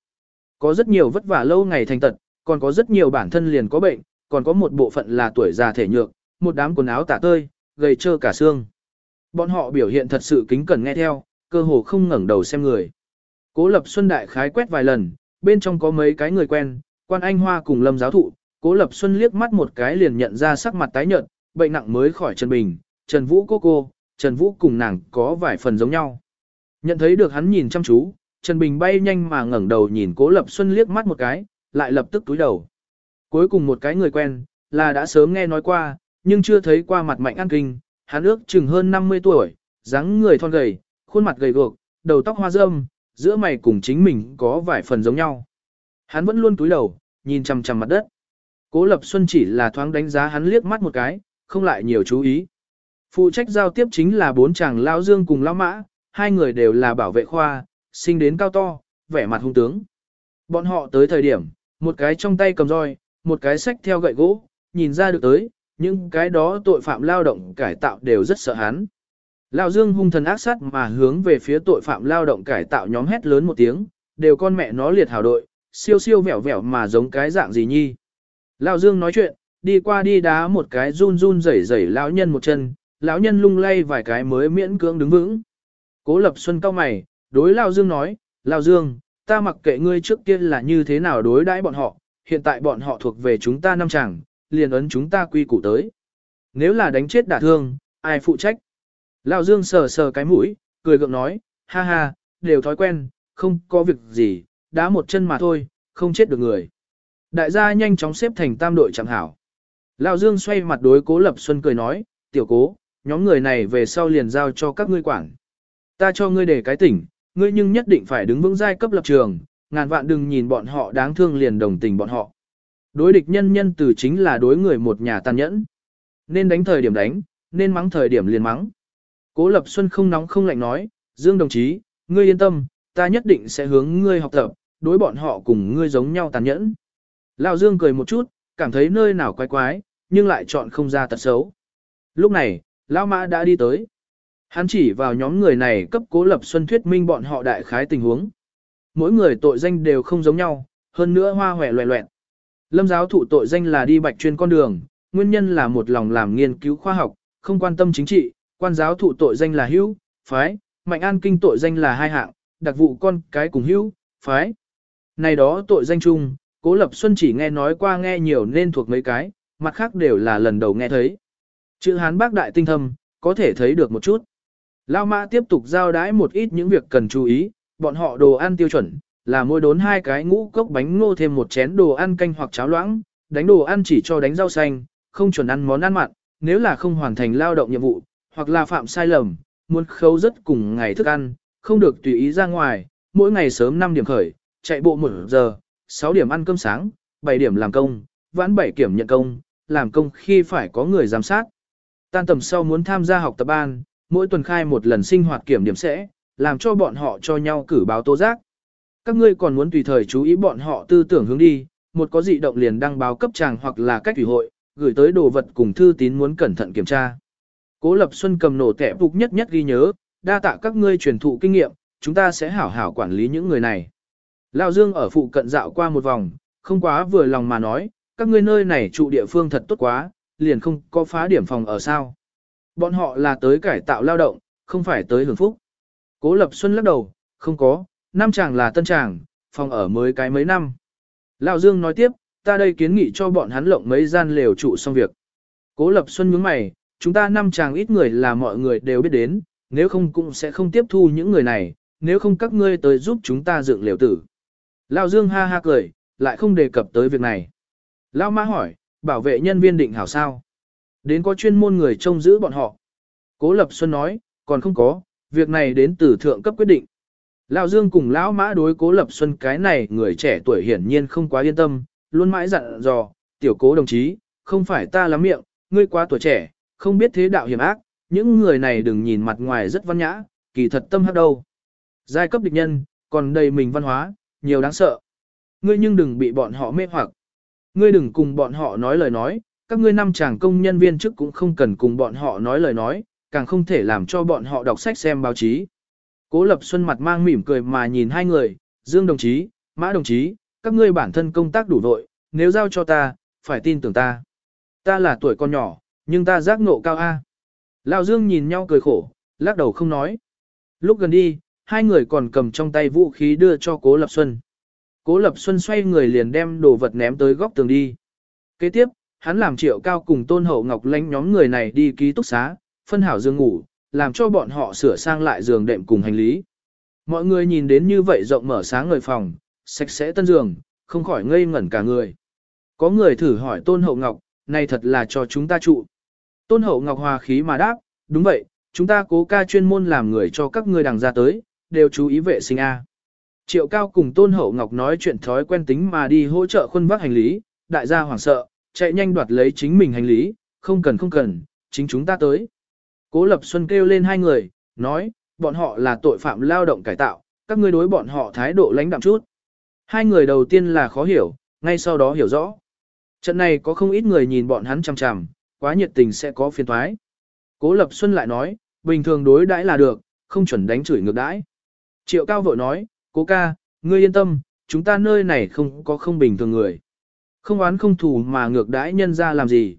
Có rất nhiều vất vả lâu ngày thành tật, còn có rất nhiều bản thân liền có bệnh, còn có một bộ phận là tuổi già thể nhược, một đám quần áo tả tơi, gầy trơ cả xương. Bọn họ biểu hiện thật sự kính cẩn nghe theo, cơ hồ không ngẩng đầu xem người. Cố Lập Xuân đại khái quét vài lần, bên trong có mấy cái người quen, quan anh hoa cùng lâm giáo thụ, Cố Lập Xuân liếc mắt một cái liền nhận ra sắc mặt tái nhợt, bệnh nặng mới khỏi Trần Bình, Trần Vũ cô cô, Trần Vũ cùng nàng có vài phần giống nhau. Nhận thấy được hắn nhìn chăm chú, Trần Bình bay nhanh mà ngẩng đầu nhìn Cố Lập Xuân liếc mắt một cái, lại lập tức túi đầu. Cuối cùng một cái người quen, là đã sớm nghe nói qua, nhưng chưa thấy qua mặt mạnh an kinh, hắn ước chừng hơn 50 tuổi, dáng người thon gầy, khuôn mặt gầy guộc, đầu tóc hoa râm, giữa mày cùng chính mình có vài phần giống nhau. Hắn vẫn luôn túi đầu, nhìn chằm chằm mặt đất. Cố Lập Xuân chỉ là thoáng đánh giá hắn liếc mắt một cái, không lại nhiều chú ý. Phụ trách giao tiếp chính là bốn chàng Lao Dương cùng Lao Mã, hai người đều là bảo vệ khoa, sinh đến cao to, vẻ mặt hung tướng. Bọn họ tới thời điểm, một cái trong tay cầm roi, một cái sách theo gậy gỗ, nhìn ra được tới, những cái đó tội phạm lao động cải tạo đều rất sợ hắn. Lão Dương hung thần ác sát mà hướng về phía tội phạm lao động cải tạo nhóm hét lớn một tiếng, đều con mẹ nó liệt hào đội, siêu siêu vẻo vẻo mà giống cái dạng gì nhi. Lão Dương nói chuyện, đi qua đi đá một cái run run rẩy rẩy lão nhân một chân, lão nhân lung lay vài cái mới miễn cưỡng đứng vững. Cố Lập Xuân cao mày, đối Lao Dương nói, Lao Dương, ta mặc kệ ngươi trước kia là như thế nào đối đãi bọn họ, hiện tại bọn họ thuộc về chúng ta năm chẳng, liền ấn chúng ta quy củ tới. Nếu là đánh chết đả thương, ai phụ trách? Lao Dương sờ sờ cái mũi, cười gượng nói, ha ha, đều thói quen, không có việc gì, đá một chân mà thôi, không chết được người. Đại gia nhanh chóng xếp thành tam đội chẳng hảo. Lão Dương xoay mặt đối cố Lập Xuân cười nói, tiểu cố, nhóm người này về sau liền giao cho các ngươi quản. Ta cho ngươi để cái tỉnh, ngươi nhưng nhất định phải đứng vững giai cấp lập trường, ngàn vạn đừng nhìn bọn họ đáng thương liền đồng tình bọn họ. Đối địch nhân nhân từ chính là đối người một nhà tàn nhẫn. Nên đánh thời điểm đánh, nên mắng thời điểm liền mắng. Cố Lập Xuân không nóng không lạnh nói, Dương đồng chí, ngươi yên tâm, ta nhất định sẽ hướng ngươi học tập, đối bọn họ cùng ngươi giống nhau tàn nhẫn. Lão Dương cười một chút, cảm thấy nơi nào quái quái, nhưng lại chọn không ra tật xấu. Lúc này, Lão Mã đã đi tới. Hắn chỉ vào nhóm người này cấp Cố Lập Xuân thuyết minh bọn họ đại khái tình huống. Mỗi người tội danh đều không giống nhau, hơn nữa hoa hòe loẹ loẹn. Lâm giáo thụ tội danh là đi bạch chuyên con đường, nguyên nhân là một lòng làm nghiên cứu khoa học, không quan tâm chính trị, quan giáo thụ tội danh là hữu, phái, mạnh an kinh tội danh là hai hạng, đặc vụ con cái cùng hữu, phái. Này đó tội danh chung, Cố Lập Xuân chỉ nghe nói qua nghe nhiều nên thuộc mấy cái, mặt khác đều là lần đầu nghe thấy. Chữ Hán bác đại tinh thâm, có thể thấy được một chút. Lao Mã tiếp tục giao đái một ít những việc cần chú ý, bọn họ đồ ăn tiêu chuẩn, là mỗi đốn hai cái ngũ cốc bánh ngô thêm một chén đồ ăn canh hoặc cháo loãng, đánh đồ ăn chỉ cho đánh rau xanh, không chuẩn ăn món ăn mặn, nếu là không hoàn thành lao động nhiệm vụ, hoặc là phạm sai lầm, muốn khấu rất cùng ngày thức ăn, không được tùy ý ra ngoài, mỗi ngày sớm 5 điểm khởi, chạy bộ 1 giờ, 6 điểm ăn cơm sáng, 7 điểm làm công, vãn 7 kiểm nhận công, làm công khi phải có người giám sát. Tan tầm sau muốn tham gia học tập ban, mỗi tuần khai một lần sinh hoạt kiểm điểm sẽ, làm cho bọn họ cho nhau cử báo tố giác. Các ngươi còn muốn tùy thời chú ý bọn họ tư tưởng hướng đi, một có dị động liền đăng báo cấp tràng hoặc là cách ủy hội, gửi tới đồ vật cùng thư tín muốn cẩn thận kiểm tra. Cố Lập Xuân cầm nổ tẻ phục nhất nhất ghi nhớ, đa tạ các ngươi truyền thụ kinh nghiệm, chúng ta sẽ hảo hảo quản lý những người này. Lão Dương ở phụ cận dạo qua một vòng, không quá vừa lòng mà nói, các ngươi nơi này trụ địa phương thật tốt quá, liền không có phá điểm phòng ở sao. Bọn họ là tới cải tạo lao động, không phải tới hưởng phúc. Cố Lập Xuân lắc đầu, không có, năm chàng là tân chàng, phòng ở mới cái mấy năm. Lão Dương nói tiếp, ta đây kiến nghị cho bọn hắn lộng mấy gian lều trụ xong việc. Cố Lập Xuân nhướng mày, chúng ta năm chàng ít người là mọi người đều biết đến, nếu không cũng sẽ không tiếp thu những người này, nếu không các ngươi tới giúp chúng ta dựng lều tử. Lão Dương ha ha cười, lại không đề cập tới việc này. Lão Mã hỏi, bảo vệ nhân viên định hảo sao? Đến có chuyên môn người trông giữ bọn họ. Cố Lập Xuân nói, còn không có, việc này đến từ thượng cấp quyết định. Lão Dương cùng lão Mã đối Cố Lập Xuân cái này người trẻ tuổi hiển nhiên không quá yên tâm, luôn mãi dặn dò, tiểu cố đồng chí, không phải ta lắm miệng, ngươi quá tuổi trẻ, không biết thế đạo hiểm ác, những người này đừng nhìn mặt ngoài rất văn nhã, kỳ thật tâm hắc đâu. Giai cấp địch nhân, còn đầy mình văn hóa, nhiều đáng sợ. Ngươi nhưng đừng bị bọn họ mê hoặc. Ngươi đừng cùng bọn họ nói lời nói, các ngươi năm chàng công nhân viên chức cũng không cần cùng bọn họ nói lời nói, càng không thể làm cho bọn họ đọc sách xem báo chí. Cố Lập Xuân mặt mang mỉm cười mà nhìn hai người, Dương đồng chí, Mã đồng chí, các ngươi bản thân công tác đủ vội, nếu giao cho ta, phải tin tưởng ta. Ta là tuổi con nhỏ, nhưng ta giác ngộ cao A. Lão Dương nhìn nhau cười khổ, lắc đầu không nói. Lúc gần đi, hai người còn cầm trong tay vũ khí đưa cho Cố Lập Xuân. Cố Lập Xuân xoay người liền đem đồ vật ném tới góc tường đi. Kế tiếp, hắn làm triệu cao cùng tôn hậu ngọc lánh nhóm người này đi ký túc xá, phân hảo giường ngủ, làm cho bọn họ sửa sang lại giường đệm cùng hành lý. Mọi người nhìn đến như vậy rộng mở sáng ngời phòng, sạch sẽ tân giường, không khỏi ngây ngẩn cả người. Có người thử hỏi tôn hậu ngọc, này thật là cho chúng ta trụ. Tôn hậu ngọc hòa khí mà đáp, đúng vậy, chúng ta cố ca chuyên môn làm người cho các ngươi đằng ra tới, đều chú ý vệ sinh A. Triệu cao cùng tôn hậu ngọc nói chuyện thói quen tính mà đi hỗ trợ khuân vác hành lý, đại gia hoảng sợ, chạy nhanh đoạt lấy chính mình hành lý, không cần không cần, chính chúng ta tới. Cố Lập Xuân kêu lên hai người, nói, bọn họ là tội phạm lao động cải tạo, các ngươi đối bọn họ thái độ lãnh đạm chút. Hai người đầu tiên là khó hiểu, ngay sau đó hiểu rõ. Trận này có không ít người nhìn bọn hắn chằm chằm, quá nhiệt tình sẽ có phiền thoái. Cố Lập Xuân lại nói, bình thường đối đãi là được, không chuẩn đánh chửi ngược đãi. Triệu Cao vội nói, cố ca, ngươi yên tâm, chúng ta nơi này không có không bình thường người. Không oán không thù mà ngược đãi nhân ra làm gì.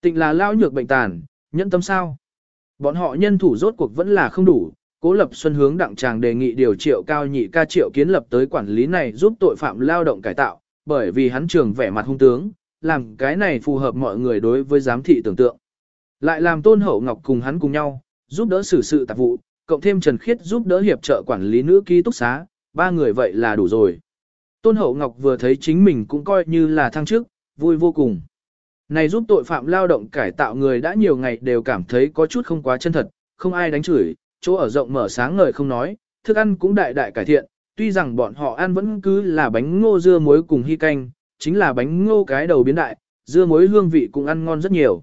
Tịnh là lao nhược bệnh tàn, nhẫn tâm sao. Bọn họ nhân thủ rốt cuộc vẫn là không đủ, Cố Lập Xuân hướng đặng chàng đề nghị điều triệu cao nhị ca triệu kiến lập tới quản lý này giúp tội phạm lao động cải tạo, bởi vì hắn trường vẻ mặt hung tướng, làm cái này phù hợp mọi người đối với giám thị tưởng tượng. Lại làm Tôn Hậu Ngọc cùng hắn cùng nhau, giúp đỡ xử sự tạp vụ, cộng thêm Trần Khiết giúp đỡ hiệp trợ quản lý nữ ký túc xá, ba người vậy là đủ rồi. Tôn Hậu Ngọc vừa thấy chính mình cũng coi như là thăng chức, vui vô cùng. Này giúp tội phạm lao động cải tạo người đã nhiều ngày đều cảm thấy có chút không quá chân thật, không ai đánh chửi, chỗ ở rộng mở sáng ngời không nói, thức ăn cũng đại đại cải thiện, tuy rằng bọn họ ăn vẫn cứ là bánh ngô dưa muối cùng hy canh, chính là bánh ngô cái đầu biến đại, dưa muối hương vị cũng ăn ngon rất nhiều.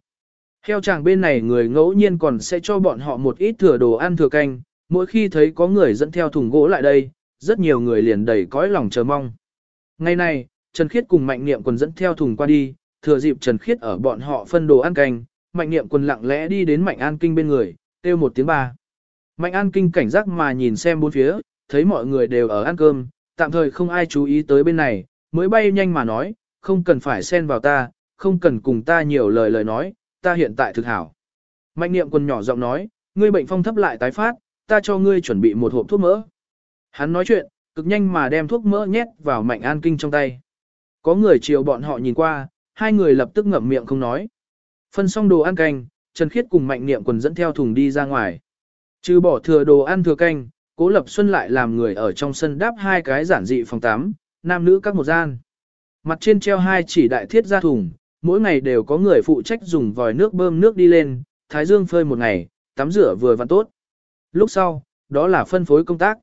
Heo chàng bên này người ngẫu nhiên còn sẽ cho bọn họ một ít thừa đồ ăn thừa canh, mỗi khi thấy có người dẫn theo thùng gỗ lại đây, rất nhiều người liền đầy cõi lòng chờ mong. Ngày này, Trần Khiết cùng Mạnh Niệm quần dẫn theo thùng qua đi, thừa dịp Trần Khiết ở bọn họ phân đồ ăn canh, Mạnh Niệm quần lặng lẽ đi đến Mạnh An Kinh bên người, kêu một tiếng ba. Mạnh An Kinh cảnh giác mà nhìn xem bốn phía, thấy mọi người đều ở ăn cơm, tạm thời không ai chú ý tới bên này, mới bay nhanh mà nói, không cần phải xen vào ta, không cần cùng ta nhiều lời lời nói, ta hiện tại thực hảo. Mạnh niệm quân nhỏ giọng nói, ngươi bệnh phong thấp lại tái phát, ta cho ngươi chuẩn bị một hộp thuốc mỡ. Hắn nói chuyện, cực nhanh mà đem thuốc mỡ nhét vào mạnh an kinh trong tay. Có người chiều bọn họ nhìn qua, hai người lập tức ngậm miệng không nói. Phân xong đồ ăn canh, Trần Khiết cùng mạnh niệm quần dẫn theo thùng đi ra ngoài. Trừ bỏ thừa đồ ăn thừa canh, Cố Lập Xuân lại làm người ở trong sân đáp hai cái giản dị phòng tắm, nam nữ các một gian. Mặt trên treo hai chỉ đại thiết ra thùng, mỗi ngày đều có người phụ trách dùng vòi nước bơm nước đi lên, thái dương phơi một ngày, tắm rửa vừa vặn tốt. Lúc sau, đó là phân phối công tác.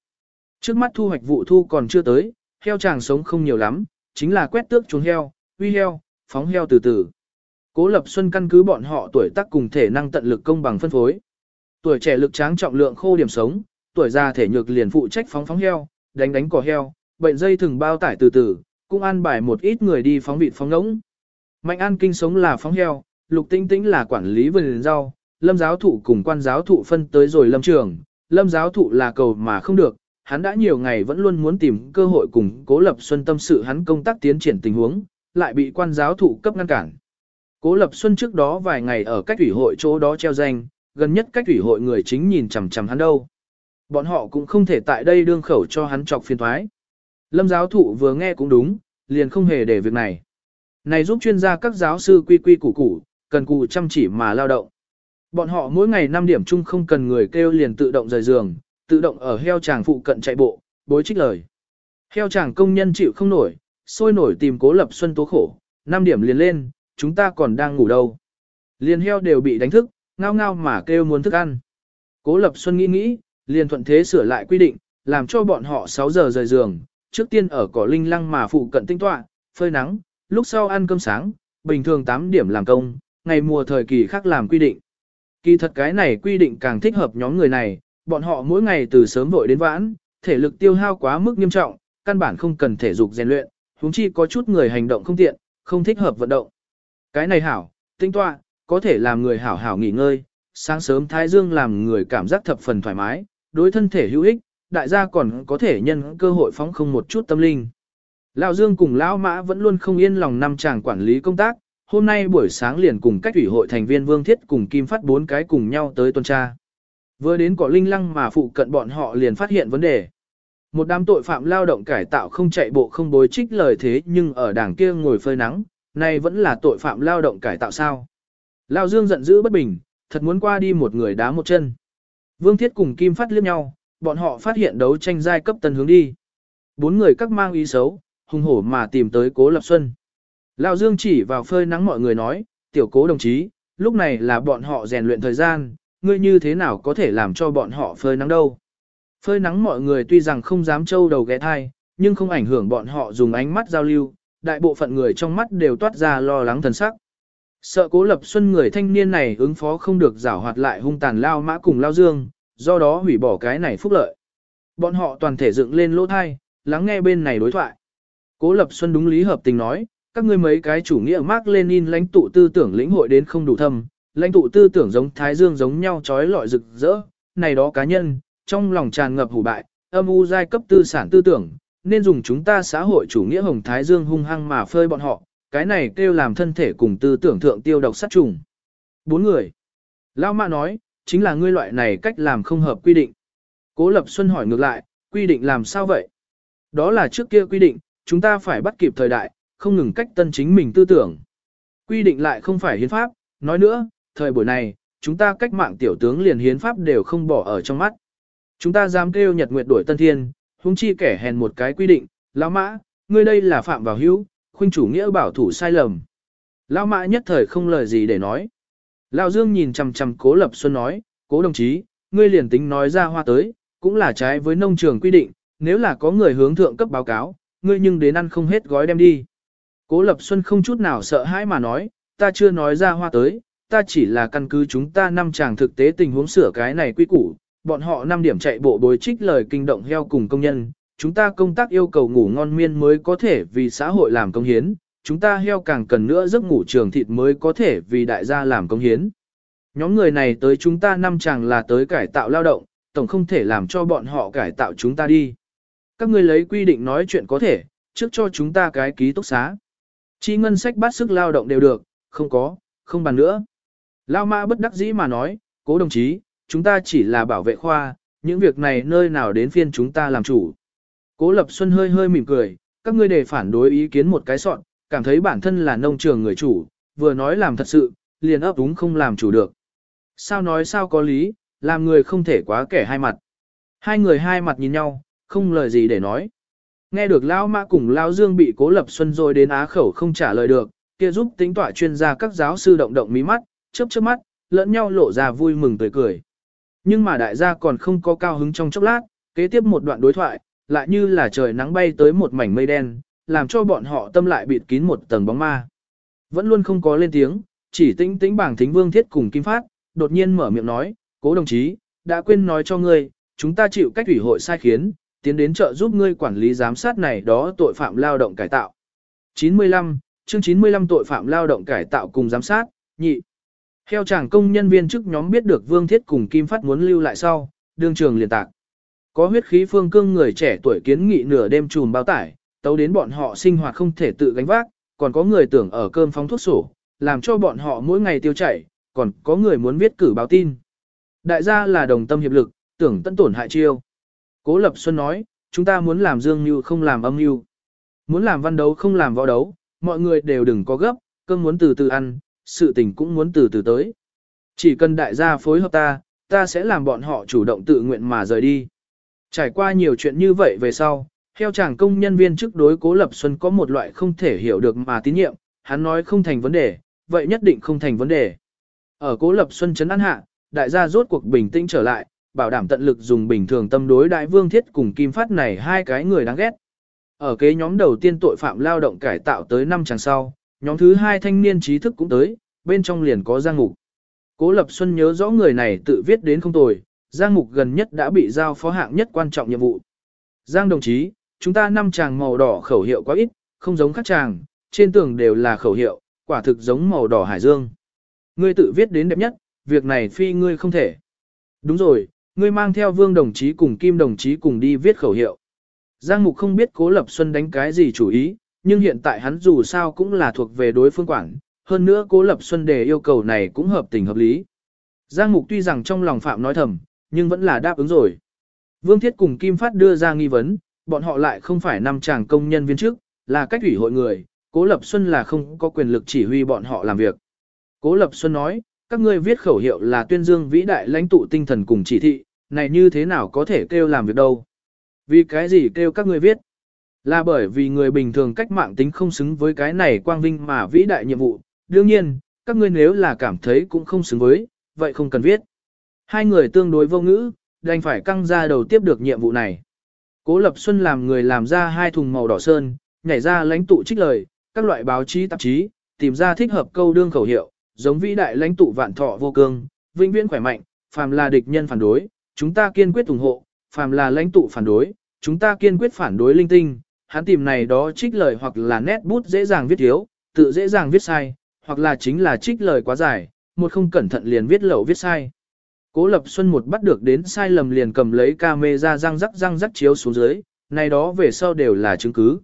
Trước mắt thu hoạch vụ thu còn chưa tới, heo chàng sống không nhiều lắm, chính là quét tước chuồng heo, uy heo, phóng heo từ từ. Cố Lập Xuân căn cứ bọn họ tuổi tác cùng thể năng tận lực công bằng phân phối. Tuổi trẻ lực tráng trọng lượng khô điểm sống, tuổi già thể nhược liền phụ trách phóng phóng heo, đánh đánh cỏ heo, bệnh dây thường bao tải từ từ, cũng an bài một ít người đi phóng vịt phóng ngỗng. Mạnh an kinh sống là phóng heo, lục tinh tĩnh là quản lý vườn rau, lâm giáo thụ cùng quan giáo thụ phân tới rồi lâm trường, lâm giáo thụ là cầu mà không được, hắn đã nhiều ngày vẫn luôn muốn tìm cơ hội cùng cố lập xuân tâm sự hắn công tác tiến triển tình huống, lại bị quan giáo thụ cấp ngăn cản. Cố lập xuân trước đó vài ngày ở cách ủy hội chỗ đó treo danh, gần nhất cách ủy hội người chính nhìn chằm chằm hắn đâu. Bọn họ cũng không thể tại đây đương khẩu cho hắn chọc phiền thoái. Lâm giáo thụ vừa nghe cũng đúng, liền không hề để việc này. Này giúp chuyên gia các giáo sư quy quy củ củ, cần cù chăm chỉ mà lao động. Bọn họ mỗi ngày 5 điểm chung không cần người kêu liền tự động rời giường, tự động ở heo chàng phụ cận chạy bộ, bối trích lời. Heo chàng công nhân chịu không nổi, sôi nổi tìm cố lập xuân tố khổ, 5 điểm liền lên, chúng ta còn đang ngủ đâu. Liền heo đều bị đánh thức, ngao ngao mà kêu muốn thức ăn. Cố lập xuân nghĩ nghĩ, liền thuận thế sửa lại quy định, làm cho bọn họ 6 giờ rời giường, trước tiên ở cỏ linh lăng mà phụ cận tinh tọa, phơi nắng, lúc sau ăn cơm sáng, bình thường 8 điểm làm công, ngày mùa thời kỳ khác làm quy định. Kỳ thật cái này quy định càng thích hợp nhóm người này, bọn họ mỗi ngày từ sớm vội đến vãn, thể lực tiêu hao quá mức nghiêm trọng, căn bản không cần thể dục rèn luyện, huống chi có chút người hành động không tiện, không thích hợp vận động. Cái này hảo, tinh tọa, có thể làm người hảo hảo nghỉ ngơi, sáng sớm thái dương làm người cảm giác thập phần thoải mái, đối thân thể hữu ích, đại gia còn có thể nhân cơ hội phóng không một chút tâm linh. Lão Dương cùng Lão Mã vẫn luôn không yên lòng năm chàng quản lý công tác, hôm nay buổi sáng liền cùng cách ủy hội thành viên Vương Thiết cùng Kim Phát bốn cái cùng nhau tới tuần tra. Vừa đến cỏ linh lăng mà phụ cận bọn họ liền phát hiện vấn đề. Một đám tội phạm lao động cải tạo không chạy bộ không bối trích lời thế nhưng ở đảng kia ngồi phơi nắng, này vẫn là tội phạm lao động cải tạo sao. Lao Dương giận dữ bất bình, thật muốn qua đi một người đá một chân. Vương Thiết cùng Kim Phát liếc nhau, bọn họ phát hiện đấu tranh giai cấp tân hướng đi. Bốn người các mang ý xấu, hung hổ mà tìm tới Cố Lập Xuân. Lão Dương chỉ vào phơi nắng mọi người nói, tiểu cố đồng chí, lúc này là bọn họ rèn luyện thời gian, ngươi như thế nào có thể làm cho bọn họ phơi nắng đâu. Phơi nắng mọi người tuy rằng không dám trâu đầu ghé thai, nhưng không ảnh hưởng bọn họ dùng ánh mắt giao lưu, đại bộ phận người trong mắt đều toát ra lo lắng thần sắc. Sợ cố lập xuân người thanh niên này ứng phó không được giảo hoạt lại hung tàn lao mã cùng lao dương, do đó hủy bỏ cái này phúc lợi. Bọn họ toàn thể dựng lên lỗ thai, lắng nghe bên này đối thoại. Cố lập xuân đúng lý hợp tình nói, các ngươi mấy cái chủ nghĩa Mark Lenin lãnh tụ tư tưởng lĩnh hội đến không đủ thâm, lãnh tụ tư tưởng giống Thái Dương giống nhau trói lọi rực rỡ, này đó cá nhân, trong lòng tràn ngập hủ bại, âm u giai cấp tư sản tư tưởng, nên dùng chúng ta xã hội chủ nghĩa hồng Thái Dương hung hăng mà phơi bọn họ, cái này kêu làm thân thể cùng tư tưởng thượng tiêu độc sát trùng. Bốn người. Lão Mã nói, chính là ngươi loại này cách làm không hợp quy định. Cố Lập Xuân hỏi ngược lại, quy định làm sao vậy? Đó là trước kia quy định, chúng ta phải bắt kịp thời đại, không ngừng cách tân chính mình tư tưởng. Quy định lại không phải hiến pháp, nói nữa, thời buổi này, chúng ta cách mạng tiểu tướng liền hiến pháp đều không bỏ ở trong mắt. Chúng ta dám kêu nhật nguyệt đổi tân thiên, huống chi kẻ hèn một cái quy định, lão mã, ngươi đây là phạm vào hữu, khuynh chủ nghĩa bảo thủ sai lầm. Lão mã nhất thời không lời gì để nói. Lão Dương nhìn chằm chằm Cố Lập Xuân nói, Cố đồng chí, ngươi liền tính nói ra hoa tới, cũng là trái với nông trường quy định, nếu là có người hướng thượng cấp báo cáo, ngươi nhưng đến ăn không hết gói đem đi. Cố Lập Xuân không chút nào sợ hãi mà nói, ta chưa nói ra hoa tới, ta chỉ là căn cứ chúng ta năm chàng thực tế tình huống sửa cái này quy củ, bọn họ năm điểm chạy bộ bối trích lời kinh động heo cùng công nhân, chúng ta công tác yêu cầu ngủ ngon miên mới có thể vì xã hội làm công hiến, chúng ta heo càng cần nữa giấc ngủ trường thịt mới có thể vì đại gia làm công hiến. Nhóm người này tới chúng ta năm chàng là tới cải tạo lao động, tổng không thể làm cho bọn họ cải tạo chúng ta đi. Các ngươi lấy quy định nói chuyện có thể, trước cho chúng ta cái ký túc xá. Chi ngân sách bắt sức lao động đều được, không có, không bàn nữa. Lao mã bất đắc dĩ mà nói, cố đồng chí, chúng ta chỉ là bảo vệ khoa, những việc này nơi nào đến phiên chúng ta làm chủ. Cố Lập Xuân hơi hơi mỉm cười, các ngươi đề phản đối ý kiến một cái soạn, cảm thấy bản thân là nông trường người chủ, vừa nói làm thật sự, liền ấp đúng không làm chủ được. Sao nói sao có lý, làm người không thể quá kẻ hai mặt. Hai người hai mặt nhìn nhau, không lời gì để nói. Nghe được Lão Mã cùng Lão Dương bị Cố Lập Xuân rồi đến á khẩu không trả lời được, kia giúp tính tỏa chuyên gia các giáo sư động động mí mắt, chớp chớp mắt, lẫn nhau lộ ra vui mừng tươi cười. Nhưng mà đại gia còn không có cao hứng trong chốc lát, kế tiếp một đoạn đối thoại, lại như là trời nắng bay tới một mảnh mây đen, làm cho bọn họ tâm lại bịt kín một tầng bóng ma. Vẫn luôn không có lên tiếng, chỉ tĩnh tĩnh bảng thính vương thiết cùng Kim Phát, đột nhiên mở miệng nói, cố đồng chí, đã quên nói cho ngươi, chúng ta chịu cách ủy hội sai khiến, tiến đến trợ giúp ngươi quản lý giám sát này đó tội phạm lao động cải tạo. 95, chương 95 tội phạm lao động cải tạo cùng giám sát, nhị. Theo chàng công nhân viên chức nhóm biết được Vương Thiết cùng Kim Phát muốn lưu lại sau, đương trường liền tạc. Có huyết khí phương cương người trẻ tuổi kiến nghị nửa đêm trùm bao tải, tấu đến bọn họ sinh hoạt không thể tự gánh vác, còn có người tưởng ở cơm phóng thuốc sổ, làm cho bọn họ mỗi ngày tiêu chảy, còn có người muốn viết cử báo tin. Đại gia là đồng tâm hiệp lực, tưởng tận tổn hại chiêu. Cố Lập Xuân nói, chúng ta muốn làm dương như không làm âm như. Muốn làm văn đấu không làm võ đấu, mọi người đều đừng có gấp, cơm muốn từ từ ăn, sự tình cũng muốn từ từ tới. Chỉ cần đại gia phối hợp ta, ta sẽ làm bọn họ chủ động tự nguyện mà rời đi. Trải qua nhiều chuyện như vậy về sau, theo chàng công nhân viên trước đối Cố Lập Xuân có một loại không thể hiểu được mà tín nhiệm, hắn nói không thành vấn đề, vậy nhất định không thành vấn đề. Ở Cố Lập Xuân chấn an hạ, đại gia rốt cuộc bình tĩnh trở lại, bảo đảm tận lực dùng bình thường tâm đối đại vương thiết cùng kim phát này hai cái người đáng ghét. Ở kế nhóm đầu tiên tội phạm lao động cải tạo tới năm chàng sau, nhóm thứ hai thanh niên trí thức cũng tới, bên trong liền có Giang Mục. Cố Lập Xuân nhớ rõ người này tự viết đến không tồi, Giang Mục gần nhất đã bị giao phó hạng nhất quan trọng nhiệm vụ. Giang đồng chí, chúng ta năm chàng màu đỏ khẩu hiệu quá ít, không giống các chàng, trên tường đều là khẩu hiệu, quả thực giống màu đỏ hải dương. Ngươi tự viết đến đẹp nhất, việc này phi ngươi không thể. Đúng rồi, ngươi mang theo vương đồng chí cùng kim đồng chí cùng đi viết khẩu hiệu. Giang Mục không biết Cố Lập Xuân đánh cái gì chủ ý, nhưng hiện tại hắn dù sao cũng là thuộc về đối phương quản, hơn nữa Cố Lập Xuân đề yêu cầu này cũng hợp tình hợp lý. Giang Mục tuy rằng trong lòng Phạm nói thầm, nhưng vẫn là đáp ứng rồi. Vương Thiết cùng Kim Phát đưa ra nghi vấn, bọn họ lại không phải năm chàng công nhân viên chức, là cách ủy hội người, Cố Lập Xuân là không có quyền lực chỉ huy bọn họ làm việc. Cố Lập Xuân nói, các ngươi viết khẩu hiệu là tuyên dương vĩ đại lãnh tụ tinh thần cùng chỉ thị, này như thế nào có thể kêu làm việc đâu. Vì cái gì kêu các ngươi viết? Là bởi vì người bình thường cách mạng tính không xứng với cái này quang vinh mà vĩ đại nhiệm vụ. Đương nhiên, các ngươi nếu là cảm thấy cũng không xứng với, vậy không cần viết. Hai người tương đối vô ngữ, đành phải căng ra đầu tiếp được nhiệm vụ này. Cố Lập Xuân làm người làm ra hai thùng màu đỏ sơn, nhảy ra lãnh tụ trích lời, các loại báo chí tạp chí, tìm ra thích hợp câu đương khẩu hiệu, giống vĩ đại lãnh tụ vạn thọ vô cương, vĩnh viễn khỏe mạnh, phàm là địch nhân phản đối, chúng ta kiên quyết ủng hộ, phàm là lãnh tụ phản đối, chúng ta kiên quyết phản đối linh tinh. Hắn tìm này đó trích lời hoặc là nét bút dễ dàng viết thiếu, tự dễ dàng viết sai, hoặc là chính là trích lời quá dài, một không cẩn thận liền viết lậu viết sai. Cố Lập Xuân một bắt được đến sai lầm liền cầm lấy camera răng rắc răng rắc chiếu xuống dưới, này đó về sau đều là chứng cứ.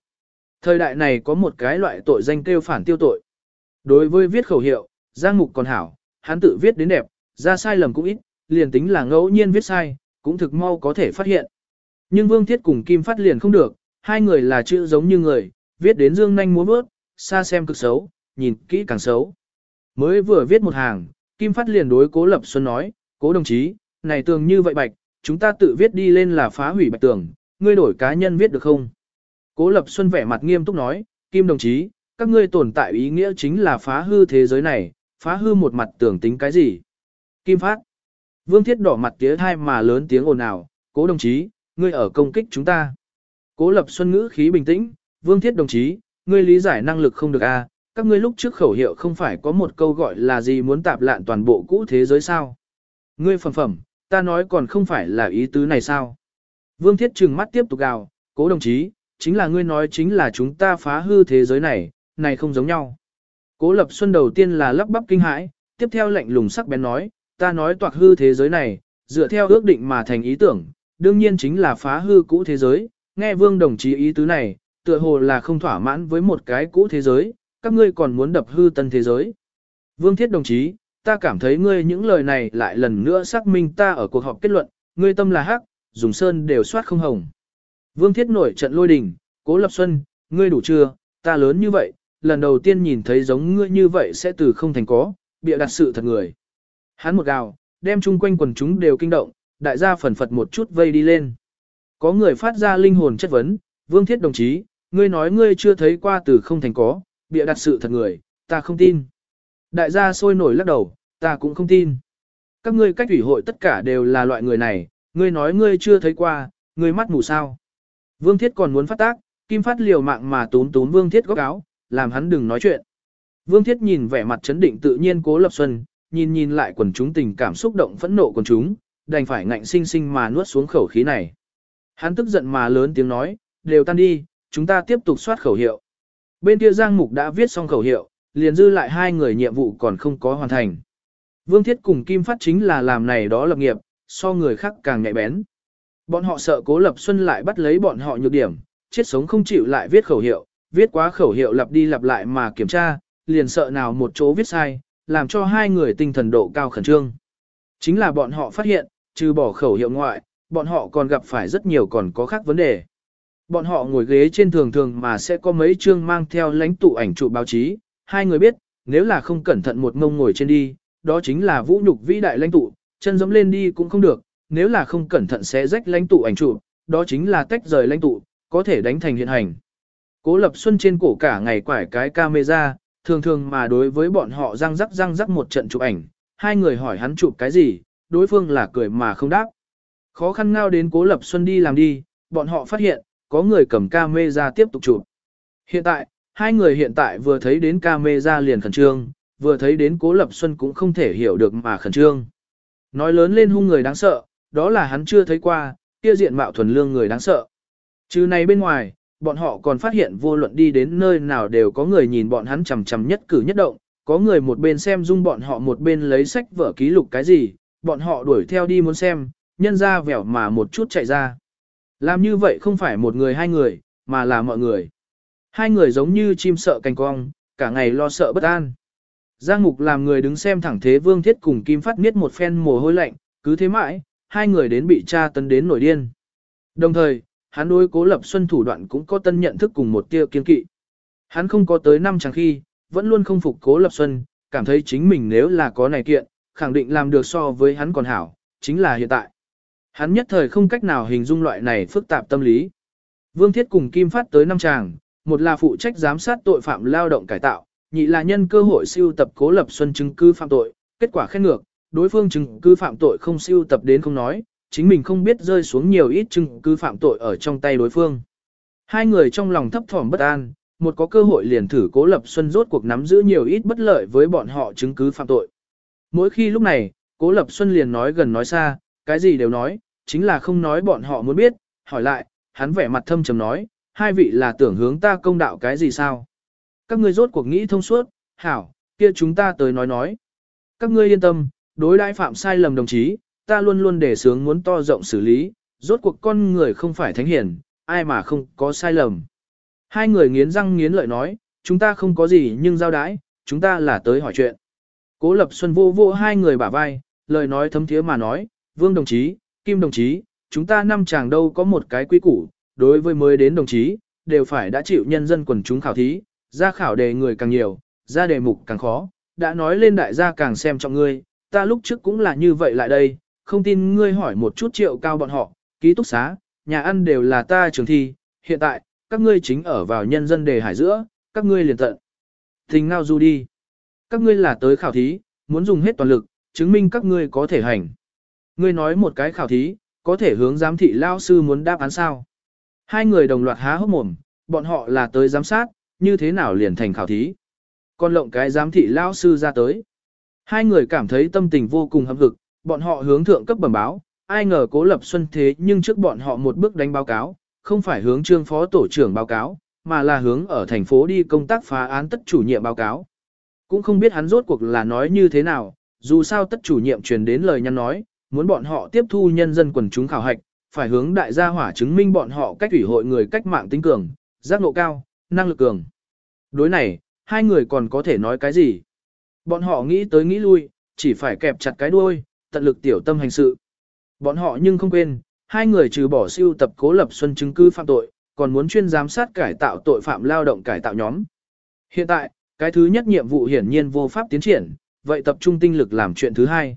Thời đại này có một cái loại tội danh kêu phản tiêu tội. Đối với viết khẩu hiệu, Giang Mục còn hảo, hắn tự viết đến đẹp, ra sai lầm cũng ít, liền tính là ngẫu nhiên viết sai, cũng thực mau có thể phát hiện. Nhưng Vương Thiết cùng Kim Phát liền không được, hai người là chữ giống như người, viết đến dương nhanh múa bước, xa xem cực xấu, nhìn kỹ càng xấu. Mới vừa viết một hàng, Kim Phát liền đối Cố Lập Xuân nói, Cố đồng chí, này tường như vậy bạch, chúng ta tự viết đi lên là phá hủy bạch tường, ngươi đổi cá nhân viết được không? Cố Lập Xuân vẻ mặt nghiêm túc nói, Kim đồng chí, các ngươi tồn tại ý nghĩa chính là phá hư thế giới này, phá hư một mặt tưởng tính cái gì? Kim Phát. Vương Thiết đỏ mặt tía thai mà lớn tiếng ồn ào, cố đồng chí, ngươi ở công kích chúng ta. Cố Lập Xuân ngữ khí bình tĩnh, Vương Thiết đồng chí, ngươi lý giải năng lực không được a à? các ngươi lúc trước khẩu hiệu không phải có một câu gọi là gì muốn tạp lạn toàn bộ cũ thế giới sao? Ngươi phẩm phẩm, ta nói còn không phải là ý tứ này sao? Vương Thiết trừng mắt tiếp tục gào, cố đồng chí, chính là ngươi nói chính là chúng ta phá hư thế giới này, này không giống nhau. Cố Lập Xuân đầu tiên là lắp bắp kinh hãi, tiếp theo lạnh lùng sắc bén nói, ta nói toạc hư thế giới này, dựa theo ước định mà thành ý tưởng, đương nhiên chính là phá hư cũ thế giới, nghe vương đồng chí ý tứ này, tựa hồ là không thỏa mãn với một cái cũ thế giới, các ngươi còn muốn đập hư tân thế giới. Vương thiết đồng chí, ta cảm thấy ngươi những lời này lại lần nữa xác minh ta ở cuộc họp kết luận, ngươi tâm là hắc, dùng sơn đều soát không hồng. Vương thiết nổi trận lôi đình, cố lập xuân, ngươi đủ chưa, ta lớn như vậy, lần đầu tiên nhìn thấy giống ngươi như vậy sẽ từ không thành có, bịa đặt sự thật người. Hắn một gào, đem chung quanh quần chúng đều kinh động, đại gia phần phật một chút vây đi lên. Có người phát ra linh hồn chất vấn, vương thiết đồng chí, ngươi nói ngươi chưa thấy qua từ không thành có, bịa đặt sự thật người, ta không tin. Đại gia sôi nổi lắc đầu, ta cũng không tin. Các ngươi cách ủy hội tất cả đều là loại người này, ngươi nói ngươi chưa thấy qua, ngươi mắt mù sao. Vương thiết còn muốn phát tác, kim phát liều mạng mà tốn tốn vương thiết góc áo, làm hắn đừng nói chuyện. Vương thiết nhìn vẻ mặt chấn định tự nhiên cố lập xuân, nhìn nhìn lại quần chúng tình cảm xúc động phẫn nộ quần chúng, đành phải ngạnh sinh sinh mà nuốt xuống khẩu khí này. Hắn tức giận mà lớn tiếng nói, đều tan đi, chúng ta tiếp tục soát khẩu hiệu. Bên kia Giang Mục đã viết xong khẩu hiệu, liền dư lại hai người nhiệm vụ còn không có hoàn thành. Vương Thiết cùng Kim Phát chính là làm này đó lập nghiệp, so người khác càng nhạy bén. Bọn họ sợ Cố Lập Xuân lại bắt lấy bọn họ nhược điểm, chết sống không chịu lại viết khẩu hiệu, viết quá khẩu hiệu lặp đi lặp lại mà kiểm tra, liền sợ nào một chỗ viết sai, làm cho hai người tinh thần độ cao khẩn trương. Chính là bọn họ phát hiện, trừ bỏ khẩu hiệu ngoại, bọn họ còn gặp phải rất nhiều còn có khác vấn đề. Bọn họ ngồi ghế trên thường thường mà sẽ có mấy chương mang theo lãnh tụ ảnh trụ báo chí, hai người biết, nếu là không cẩn thận một ngông ngồi trên đi, đó chính là vũ nhục vĩ đại lãnh tụ, chân dẫm lên đi cũng không được, nếu là không cẩn thận sẽ rách lãnh tụ ảnh trụ, đó chính là tách rời lãnh tụ, có thể đánh thành hiện hành. Cố Lập Xuân trên cổ cả ngày quải cái camera, thường thường mà đối với bọn họ răng rắc răng rắc một trận chụp ảnh, hai người hỏi hắn chụp cái gì, đối phương là cười mà không đáp. Khó khăn ngao đến Cố Lập Xuân đi làm đi, bọn họ phát hiện, có người cầm camera tiếp tục chụp. Hiện tại, hai người hiện tại vừa thấy đến camera liền khẩn trương, vừa thấy đến Cố Lập Xuân cũng không thể hiểu được mà khẩn trương. Nói lớn lên hung người đáng sợ, đó là hắn chưa thấy qua, kia diện mạo thuần lương người đáng sợ. Trừ này bên ngoài, bọn họ còn phát hiện vô luận đi đến nơi nào đều có người nhìn bọn hắn chằm chằm nhất cử nhất động, có người một bên xem dung bọn họ một bên lấy sách vở ký lục cái gì, bọn họ đuổi theo đi muốn xem, nhân ra vẻo mà một chút chạy ra. Làm như vậy không phải một người hai người, mà là mọi người. Hai người giống như chim sợ cành cong, cả ngày lo sợ bất an. Giang Mục làm người đứng xem thẳng thế Vương Thiết cùng Kim Phát miết một phen mồ hôi lạnh, cứ thế mãi, hai người đến bị cha tấn đến nổi điên. Đồng thời, hắn đối cố lập xuân thủ đoạn cũng có tân nhận thức cùng một tia kiên kỵ. Hắn không có tới năm chẳng khi, vẫn luôn không phục cố lập xuân, cảm thấy chính mình nếu là có này kiện, khẳng định làm được so với hắn còn hảo, chính là hiện tại. Hắn nhất thời không cách nào hình dung loại này phức tạp tâm lý. Vương Thiết cùng Kim Phát tới năm chàng, một là phụ trách giám sát tội phạm lao động cải tạo, nhị là nhân cơ hội siêu tập cố lập xuân chứng cứ phạm tội, kết quả khen ngược, đối phương chứng cứ phạm tội không siêu tập đến không nói, chính mình không biết rơi xuống nhiều ít chứng cứ phạm tội ở trong tay đối phương. Hai người trong lòng thấp thỏm bất an, một có cơ hội liền thử cố lập xuân rốt cuộc nắm giữ nhiều ít bất lợi với bọn họ chứng cứ phạm tội. Mỗi khi lúc này, cố lập xuân liền nói gần nói xa, cái gì đều nói, chính là không nói bọn họ muốn biết, hỏi lại, hắn vẻ mặt thâm trầm nói, hai vị là tưởng hướng ta công đạo cái gì sao? Các ngươi rốt cuộc nghĩ thông suốt, hảo, kia chúng ta tới nói nói. Các ngươi yên tâm, đối đãi phạm sai lầm đồng chí, ta luôn luôn để sướng muốn to rộng xử lý, rốt cuộc con người không phải thánh hiển, ai mà không có sai lầm. Hai người nghiến răng nghiến lợi nói, chúng ta không có gì nhưng giao đãi, chúng ta là tới hỏi chuyện. Cố Lập Xuân vô vô hai người bả vai, lời nói thấm thiế mà nói, Vương đồng chí, Kim đồng chí, chúng ta năm chàng đâu có một cái quy củ, đối với mới đến đồng chí, đều phải đã chịu nhân dân quần chúng khảo thí, ra khảo đề người càng nhiều, ra đề mục càng khó, đã nói lên đại gia càng xem trọng ngươi, ta lúc trước cũng là như vậy lại đây, không tin ngươi hỏi một chút triệu cao bọn họ, ký túc xá, nhà ăn đều là ta trường thi, hiện tại, các ngươi chính ở vào nhân dân đề hải giữa, các ngươi liền tận. Tình ngao du đi. Các ngươi là tới khảo thí, muốn dùng hết toàn lực, chứng minh các ngươi có thể hành. Ngươi nói một cái khảo thí, có thể hướng giám thị lao sư muốn đáp án sao. Hai người đồng loạt há hốc mồm, bọn họ là tới giám sát, như thế nào liền thành khảo thí. Còn lộng cái giám thị lao sư ra tới. Hai người cảm thấy tâm tình vô cùng hâm hực, bọn họ hướng thượng cấp bẩm báo, ai ngờ cố lập xuân thế nhưng trước bọn họ một bước đánh báo cáo, không phải hướng trương phó tổ trưởng báo cáo, mà là hướng ở thành phố đi công tác phá án tất chủ nhiệm báo cáo. Cũng không biết hắn rốt cuộc là nói như thế nào, dù sao tất chủ nhiệm truyền đến lời nhắn nói, muốn bọn họ tiếp thu nhân dân quần chúng khảo hạch, phải hướng đại gia hỏa chứng minh bọn họ cách ủy hội người cách mạng tính cường, giác ngộ cao, năng lực cường. Đối này, hai người còn có thể nói cái gì? Bọn họ nghĩ tới nghĩ lui, chỉ phải kẹp chặt cái đuôi, tận lực tiểu tâm hành sự. Bọn họ nhưng không quên, hai người trừ bỏ siêu tập cố lập xuân chứng cứ phạm tội, còn muốn chuyên giám sát cải tạo tội phạm lao động cải tạo nhóm. Hiện tại, cái thứ nhất nhiệm vụ hiển nhiên vô pháp tiến triển, vậy tập trung tinh lực làm chuyện thứ hai.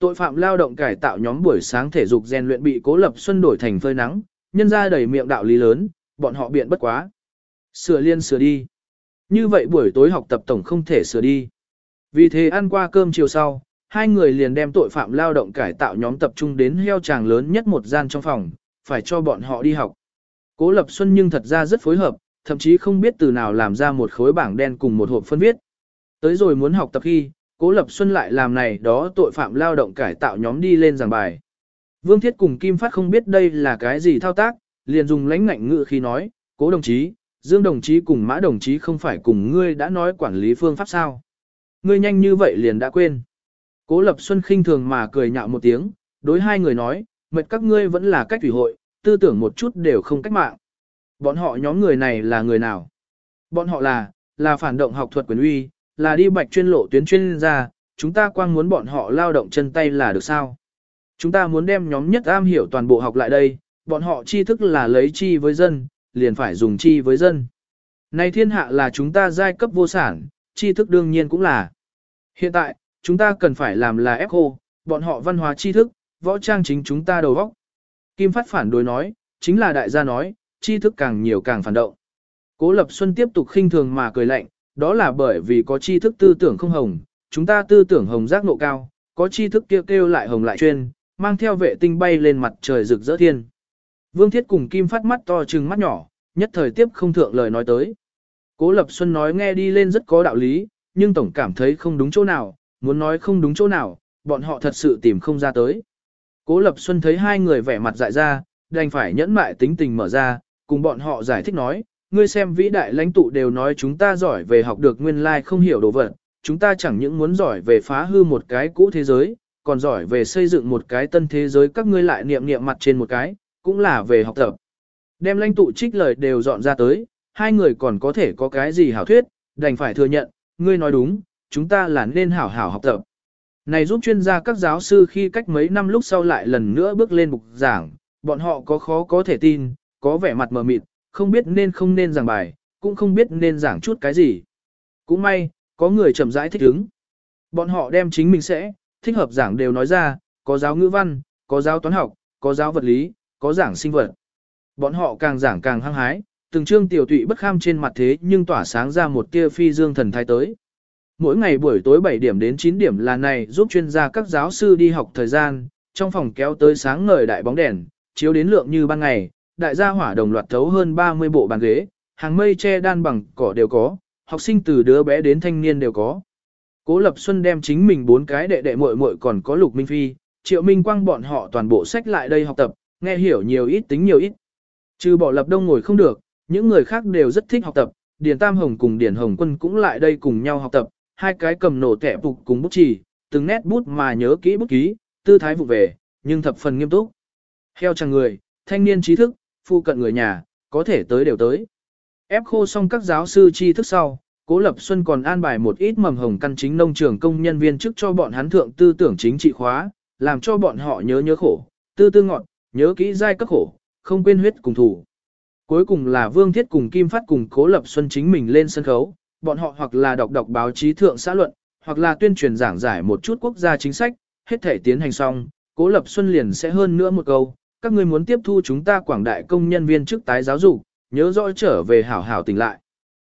Tội phạm lao động cải tạo nhóm buổi sáng thể dục rèn luyện bị cố lập xuân đổi thành phơi nắng, nhân ra đầy miệng đạo lý lớn, bọn họ biện bất quá. Sửa liên sửa đi. Như vậy buổi tối học tập tổng không thể sửa đi. Vì thế ăn qua cơm chiều sau, hai người liền đem tội phạm lao động cải tạo nhóm tập trung đến heo tràng lớn nhất một gian trong phòng, phải cho bọn họ đi học. Cố Lập Xuân nhưng thật ra rất phối hợp, thậm chí không biết từ nào làm ra một khối bảng đen cùng một hộp phân viết. Tới rồi muốn học tập khi, Cố Lập Xuân lại làm này đó tội phạm lao động cải tạo nhóm đi lên giảng bài. Vương Thiết cùng Kim Phát không biết đây là cái gì thao tác, liền dùng lãnh ngạnh ngữ khi nói, Cố đồng chí, Dương đồng chí cùng Mã đồng chí không phải cùng ngươi đã nói quản lý phương pháp sao. Ngươi nhanh như vậy liền đã quên. Cố Lập Xuân khinh thường mà cười nhạo một tiếng, đối hai người nói, mệt các ngươi vẫn là cách thủy hội, tư tưởng một chút đều không cách mạng. Bọn họ nhóm người này là người nào? Bọn họ là, là phản động học thuật quyền uy, là đi bạch chuyên lộ tuyến chuyên gia, chúng ta quang muốn bọn họ lao động chân tay là được sao? Chúng ta muốn đem nhóm nhất am hiểu toàn bộ học lại đây, bọn họ tri thức là lấy chi với dân, liền phải dùng chi với dân. Này thiên hạ là chúng ta giai cấp vô sản, tri thức đương nhiên cũng là. Hiện tại, chúng ta cần phải làm là ép khô, bọn họ văn hóa tri thức, võ trang chính chúng ta đầu óc. Kim Phát phản đối nói, chính là đại gia nói, tri thức càng nhiều càng phản động. Cố Lập Xuân tiếp tục khinh thường mà cười lạnh, đó là bởi vì có tri thức tư tưởng không hồng, chúng ta tư tưởng hồng giác nộ cao, có tri thức kêu kêu lại hồng lại chuyên, mang theo vệ tinh bay lên mặt trời rực rỡ thiên. Vương Thiết cùng Kim Phát mắt to trừng mắt nhỏ, nhất thời tiếp không thượng lời nói tới. Cố Lập Xuân nói nghe đi lên rất có đạo lý, nhưng tổng cảm thấy không đúng chỗ nào, muốn nói không đúng chỗ nào, bọn họ thật sự tìm không ra tới. Cố Lập Xuân thấy hai người vẻ mặt dại ra, đành phải nhẫn mại tính tình mở ra, cùng bọn họ giải thích nói, ngươi xem vĩ đại lãnh tụ đều nói chúng ta giỏi về học được nguyên lai like không hiểu đồ vật, chúng ta chẳng những muốn giỏi về phá hư một cái cũ thế giới, còn giỏi về xây dựng một cái tân thế giới các ngươi lại niệm niệm mặt trên một cái, cũng là về học tập. Đem lãnh tụ trích lời đều dọn ra tới, hai người còn có thể có cái gì hảo thuyết, đành phải thừa nhận, ngươi nói đúng, chúng ta là nên hảo hảo học tập. Này giúp chuyên gia các giáo sư khi cách mấy năm lúc sau lại lần nữa bước lên bục giảng, bọn họ có khó có thể tin, có vẻ mặt mờ mịt, không biết nên không nên giảng bài, cũng không biết nên giảng chút cái gì. Cũng may, có người chậm rãi thích ứng. Bọn họ đem chính mình sẽ, thích hợp giảng đều nói ra, có giáo ngữ văn, có giáo toán học, có giáo vật lý, có giảng sinh vật. Bọn họ càng giảng càng hăng hái, từng chương tiểu tụy bất kham trên mặt thế nhưng tỏa sáng ra một tia phi dương thần thái tới. Mỗi ngày buổi tối 7 điểm đến 9 điểm là này giúp chuyên gia các giáo sư đi học thời gian, trong phòng kéo tới sáng ngời đại bóng đèn, chiếu đến lượng như ban ngày, đại gia hỏa đồng loạt thấu hơn 30 bộ bàn ghế, hàng mây che đan bằng cỏ đều có, học sinh từ đứa bé đến thanh niên đều có. Cố Lập Xuân đem chính mình bốn cái đệ đệ muội muội còn có Lục Minh Phi, Triệu Minh Quang bọn họ toàn bộ sách lại đây học tập, nghe hiểu nhiều ít tính nhiều ít. Trừ bỏ Lập Đông ngồi không được, những người khác đều rất thích học tập, Điền Tam Hồng cùng Điền Hồng Quân cũng lại đây cùng nhau học tập, hai cái cầm nổ tẻ phục cùng bút chì, từng nét bút mà nhớ kỹ bút ký, tư thái vụ về, nhưng thập phần nghiêm túc. Heo chẳng người, thanh niên trí thức, phụ cận người nhà, có thể tới đều tới. Ép khô xong các giáo sư tri thức sau, Cố Lập Xuân còn an bài một ít mầm hồng căn chính nông trường công nhân viên chức cho bọn hắn thượng tư tưởng chính trị khóa, làm cho bọn họ nhớ nhớ khổ, tư tư ngọn, nhớ kỹ giai các khổ, không quên huyết cùng thủ. Cuối cùng là Vương Thiết cùng Kim Phát cùng Cố Lập Xuân chính mình lên sân khấu, bọn họ hoặc là đọc đọc báo chí thượng xã luận, hoặc là tuyên truyền giảng giải một chút quốc gia chính sách, hết thể tiến hành xong, Cố Lập Xuân liền sẽ hơn nữa một câu, các ngươi muốn tiếp thu chúng ta quảng đại công nhân viên chức tái giáo dục, nhớ rõ trở về hảo hảo tỉnh lại.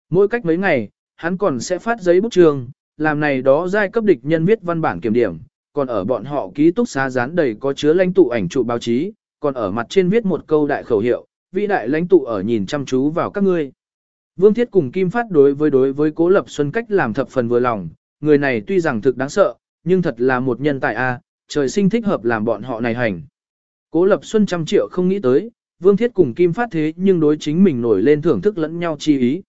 Mỗi cách mấy ngày, hắn còn sẽ phát giấy bút trường, làm này đó giai cấp địch nhân viết văn bản kiểm điểm, còn ở bọn họ ký túc xá dán đầy có chứa lãnh tụ ảnh trụ báo chí, còn ở mặt trên viết một câu đại khẩu hiệu, vĩ đại lãnh tụ ở nhìn chăm chú vào các ngươi. Vương Thiết cùng Kim Phát đối với đối với Cố Lập Xuân cách làm thập phần vừa lòng, người này tuy rằng thực đáng sợ, nhưng thật là một nhân tài a, trời sinh thích hợp làm bọn họ này hành. Cố Lập Xuân trăm triệu không nghĩ tới, Vương Thiết cùng Kim Phát thế nhưng đối chính mình nổi lên thưởng thức lẫn nhau chi ý.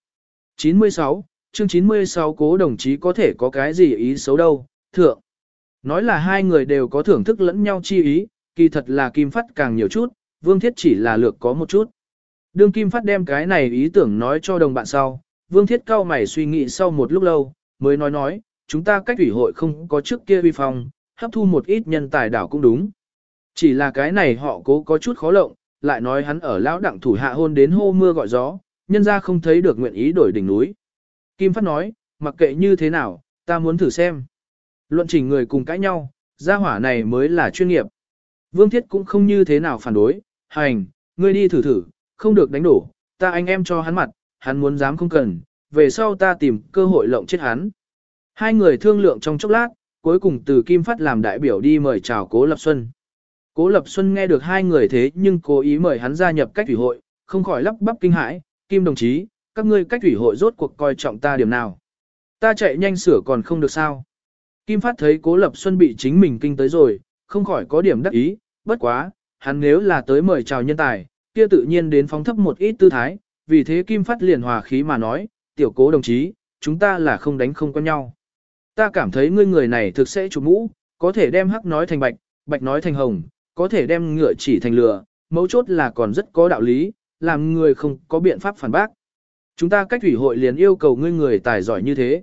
96, chương 96 cố đồng chí có thể có cái gì ý xấu đâu, thượng. Nói là hai người đều có thưởng thức lẫn nhau chi ý, kỳ thật là Kim Phát càng nhiều chút, Vương Thiết chỉ là lược có một chút. Đương Kim Phát đem cái này ý tưởng nói cho đồng bạn sau, Vương Thiết cao mày suy nghĩ sau một lúc lâu, mới nói nói, chúng ta cách ủy hội không có trước kia vi phong, hấp thu một ít nhân tài đảo cũng đúng. Chỉ là cái này họ cố có chút khó lộng, lại nói hắn ở lão đặng thủ hạ hôn đến hô mưa gọi gió, nhân ra không thấy được nguyện ý đổi đỉnh núi. Kim Phát nói, mặc kệ như thế nào, ta muốn thử xem. Luận trình người cùng cãi nhau, gia hỏa này mới là chuyên nghiệp. Vương Thiết cũng không như thế nào phản đối, hành, ngươi đi thử thử, không được đánh đổ, ta anh em cho hắn mặt, hắn muốn dám không cần, về sau ta tìm cơ hội lộng chết hắn. Hai người thương lượng trong chốc lát, cuối cùng từ Kim Phát làm đại biểu đi mời chào Cố Lập Xuân. Cố Lập Xuân nghe được hai người thế nhưng cố ý mời hắn gia nhập cách thủy hội, không khỏi lắp bắp kinh hãi, Kim đồng chí, các ngươi cách thủy hội rốt cuộc coi trọng ta điểm nào. Ta chạy nhanh sửa còn không được sao. Kim Phát thấy Cố Lập Xuân bị chính mình kinh tới rồi, không khỏi có điểm đắc ý, bất quá, hắn nếu là tới mời chào nhân tài, kia tự nhiên đến phóng thấp một ít tư thái, vì thế Kim Phát liền hòa khí mà nói, tiểu cố đồng chí, chúng ta là không đánh không có nhau. Ta cảm thấy ngươi người này thực sẽ chủ mũ, có thể đem hắc nói thành bạch, bạch nói thành hồng, có thể đem ngựa chỉ thành lừa, mấu chốt là còn rất có đạo lý, làm người không có biện pháp phản bác. Chúng ta cách thủy hội liền yêu cầu ngươi người tài giỏi như thế.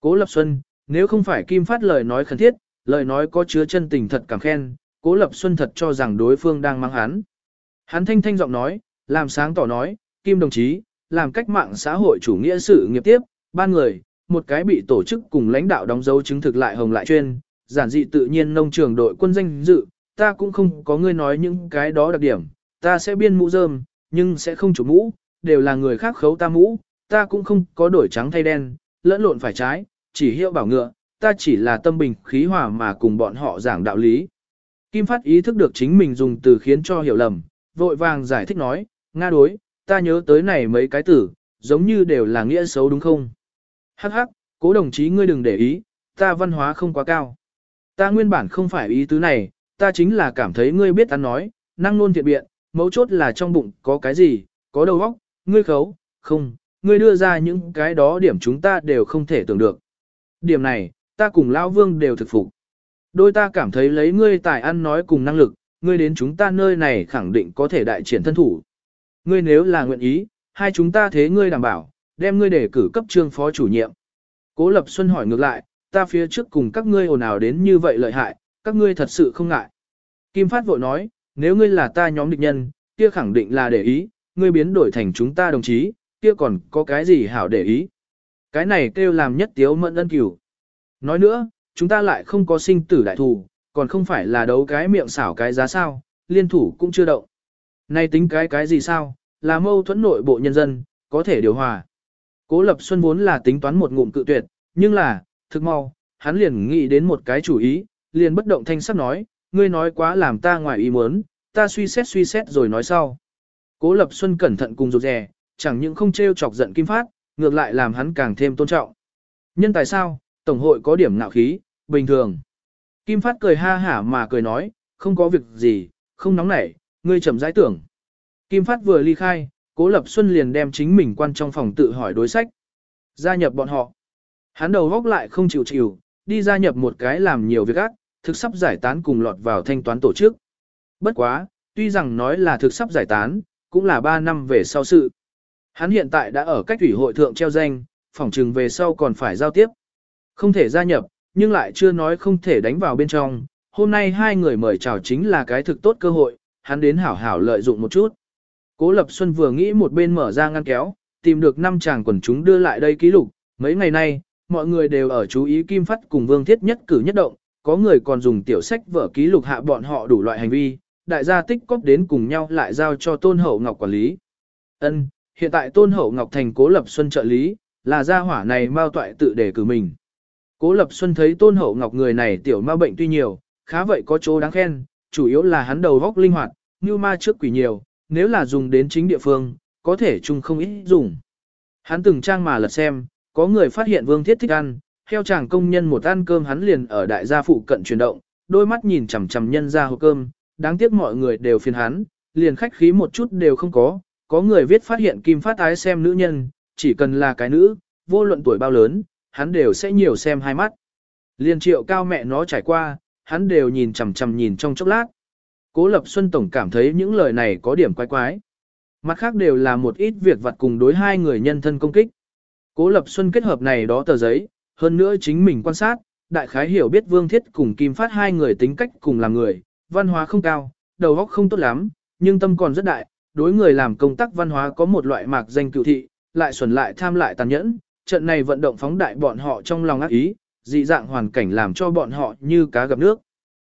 Cố Lập Xuân, nếu không phải Kim Phát lời nói khẩn thiết, lời nói có chứa chân tình thật cảm khen, Cố Lập Xuân thật cho rằng đối phương đang mang hắn. Hắn thanh thanh giọng nói, làm sáng tỏ nói, Kim đồng chí, làm cách mạng xã hội chủ nghĩa sự nghiệp tiếp, ban người, một cái bị tổ chức cùng lãnh đạo đóng dấu chứng thực lại hồng lại chuyên, giản dị tự nhiên nông trường đội quân danh dự, ta cũng không có ngươi nói những cái đó đặc điểm, ta sẽ biên mũ rơm, nhưng sẽ không chủ mũ, đều là người khác khấu ta mũ, ta cũng không có đổi trắng thay đen, lẫn lộn phải trái, chỉ hiệu bảo ngựa, ta chỉ là tâm bình khí hòa mà cùng bọn họ giảng đạo lý. Kim Phát ý thức được chính mình dùng từ khiến cho hiểu lầm, vội vàng giải thích nói, Nga đối, ta nhớ tới này mấy cái tử, giống như đều là nghĩa xấu đúng không? Hắc hắc, cố đồng chí ngươi đừng để ý, ta văn hóa không quá cao. Ta nguyên bản không phải ý tứ này, ta chính là cảm thấy ngươi biết ăn nói, năng nôn thiện biện, mấu chốt là trong bụng có cái gì, có đầu óc, ngươi khấu, không, ngươi đưa ra những cái đó điểm chúng ta đều không thể tưởng được. Điểm này, ta cùng Lão Vương đều thực phục. Đôi ta cảm thấy lấy ngươi tài ăn nói cùng năng lực, ngươi đến chúng ta nơi này khẳng định có thể đại triển thân thủ. Ngươi nếu là nguyện ý, hai chúng ta thế ngươi đảm bảo, đem ngươi để cử cấp trương phó chủ nhiệm. Cố Lập Xuân hỏi ngược lại, ta phía trước cùng các ngươi ồn ào đến như vậy lợi hại, các ngươi thật sự không ngại. Kim Phát vội nói, nếu ngươi là ta nhóm địch nhân, kia khẳng định là để ý, ngươi biến đổi thành chúng ta đồng chí, kia còn có cái gì hảo để ý. Cái này kêu làm nhất tiếu mẫn ân cửu. Nói nữa, chúng ta lại không có sinh tử đại thù, còn không phải là đấu cái miệng xảo cái giá sao, liên thủ cũng chưa động. Nay tính cái cái gì sao, là mâu thuẫn nội bộ nhân dân, có thể điều hòa. Cố Lập Xuân vốn là tính toán một ngụm cự tuyệt, nhưng là, thực mau, hắn liền nghĩ đến một cái chủ ý, liền bất động thanh sắc nói, ngươi nói quá làm ta ngoài ý muốn, ta suy xét suy xét rồi nói sau. Cố Lập Xuân cẩn thận cùng rụt rè, chẳng những không trêu chọc giận Kim Phát, ngược lại làm hắn càng thêm tôn trọng. Nhân tại sao, Tổng hội có điểm nạo khí, bình thường. Kim Phát cười ha hả mà cười nói, không có việc gì, không nóng nảy, ngươi chậm rãi tưởng. Kim Phát vừa ly khai, Cố Lập Xuân liền đem chính mình quan trong phòng tự hỏi đối sách. Gia nhập bọn họ. Hắn đầu góc lại không chịu chịu, đi gia nhập một cái làm nhiều việc ác, thực sắp giải tán cùng lọt vào thanh toán tổ chức. Bất quá, tuy rằng nói là thực sắp giải tán, cũng là 3 năm về sau sự. Hắn hiện tại đã ở cách thủy hội thượng treo danh, phỏng trừng về sau còn phải giao tiếp. Không thể gia nhập, nhưng lại chưa nói không thể đánh vào bên trong. Hôm nay hai người mời chào chính là cái thực tốt cơ hội, hắn đến hảo hảo lợi dụng một chút. Cố Lập Xuân vừa nghĩ một bên mở ra ngăn kéo, tìm được năm chàng quần chúng đưa lại đây ký lục. Mấy ngày nay, mọi người đều ở chú ý Kim Phát cùng Vương Thiết nhất cử nhất động, có người còn dùng tiểu sách vở ký lục hạ bọn họ đủ loại hành vi, đại gia tích cóp đến cùng nhau lại giao cho Tôn Hậu Ngọc quản lý. Ân, hiện tại Tôn Hậu Ngọc thành Cố Lập Xuân trợ lý, là gia hỏa này mau toại tự đề cử mình. Cố Lập Xuân thấy Tôn Hậu Ngọc người này tiểu ma bệnh tuy nhiều, khá vậy có chỗ đáng khen, chủ yếu là hắn đầu góc linh hoạt, như ma trước quỷ nhiều, nếu là dùng đến chính địa phương, có thể chung không ít dùng. Hắn từng trang mà lật xem, có người phát hiện Vương Thiết thích ăn, theo chàng công nhân một ăn cơm hắn liền ở đại gia phụ cận chuyển động, đôi mắt nhìn chằm chằm nhân ra hộp cơm, đáng tiếc mọi người đều phiền hắn, liền khách khí một chút đều không có, có người viết phát hiện kim phát ái xem nữ nhân, chỉ cần là cái nữ, vô luận tuổi bao lớn, hắn đều sẽ nhiều xem hai mắt. Liền triệu cao mẹ nó trải qua, hắn đều nhìn chằm chằm nhìn trong chốc lát. Cố Lập Xuân Tổng cảm thấy những lời này có điểm quái quái. Mặt khác đều là một ít việc vặt cùng đối hai người nhân thân công kích. Cố Lập Xuân kết hợp này đó tờ giấy, hơn nữa chính mình quan sát, đại khái hiểu biết Vương Thiết cùng Kim Phát hai người tính cách cùng làm người, văn hóa không cao, đầu óc không tốt lắm, nhưng tâm còn rất đại, đối người làm công tác văn hóa có một loại mạc danh cựu thị, lại xuẩn lại tham lại tàn nhẫn, trận này vận động phóng đại bọn họ trong lòng ác ý, dị dạng hoàn cảnh làm cho bọn họ như cá gặp nước.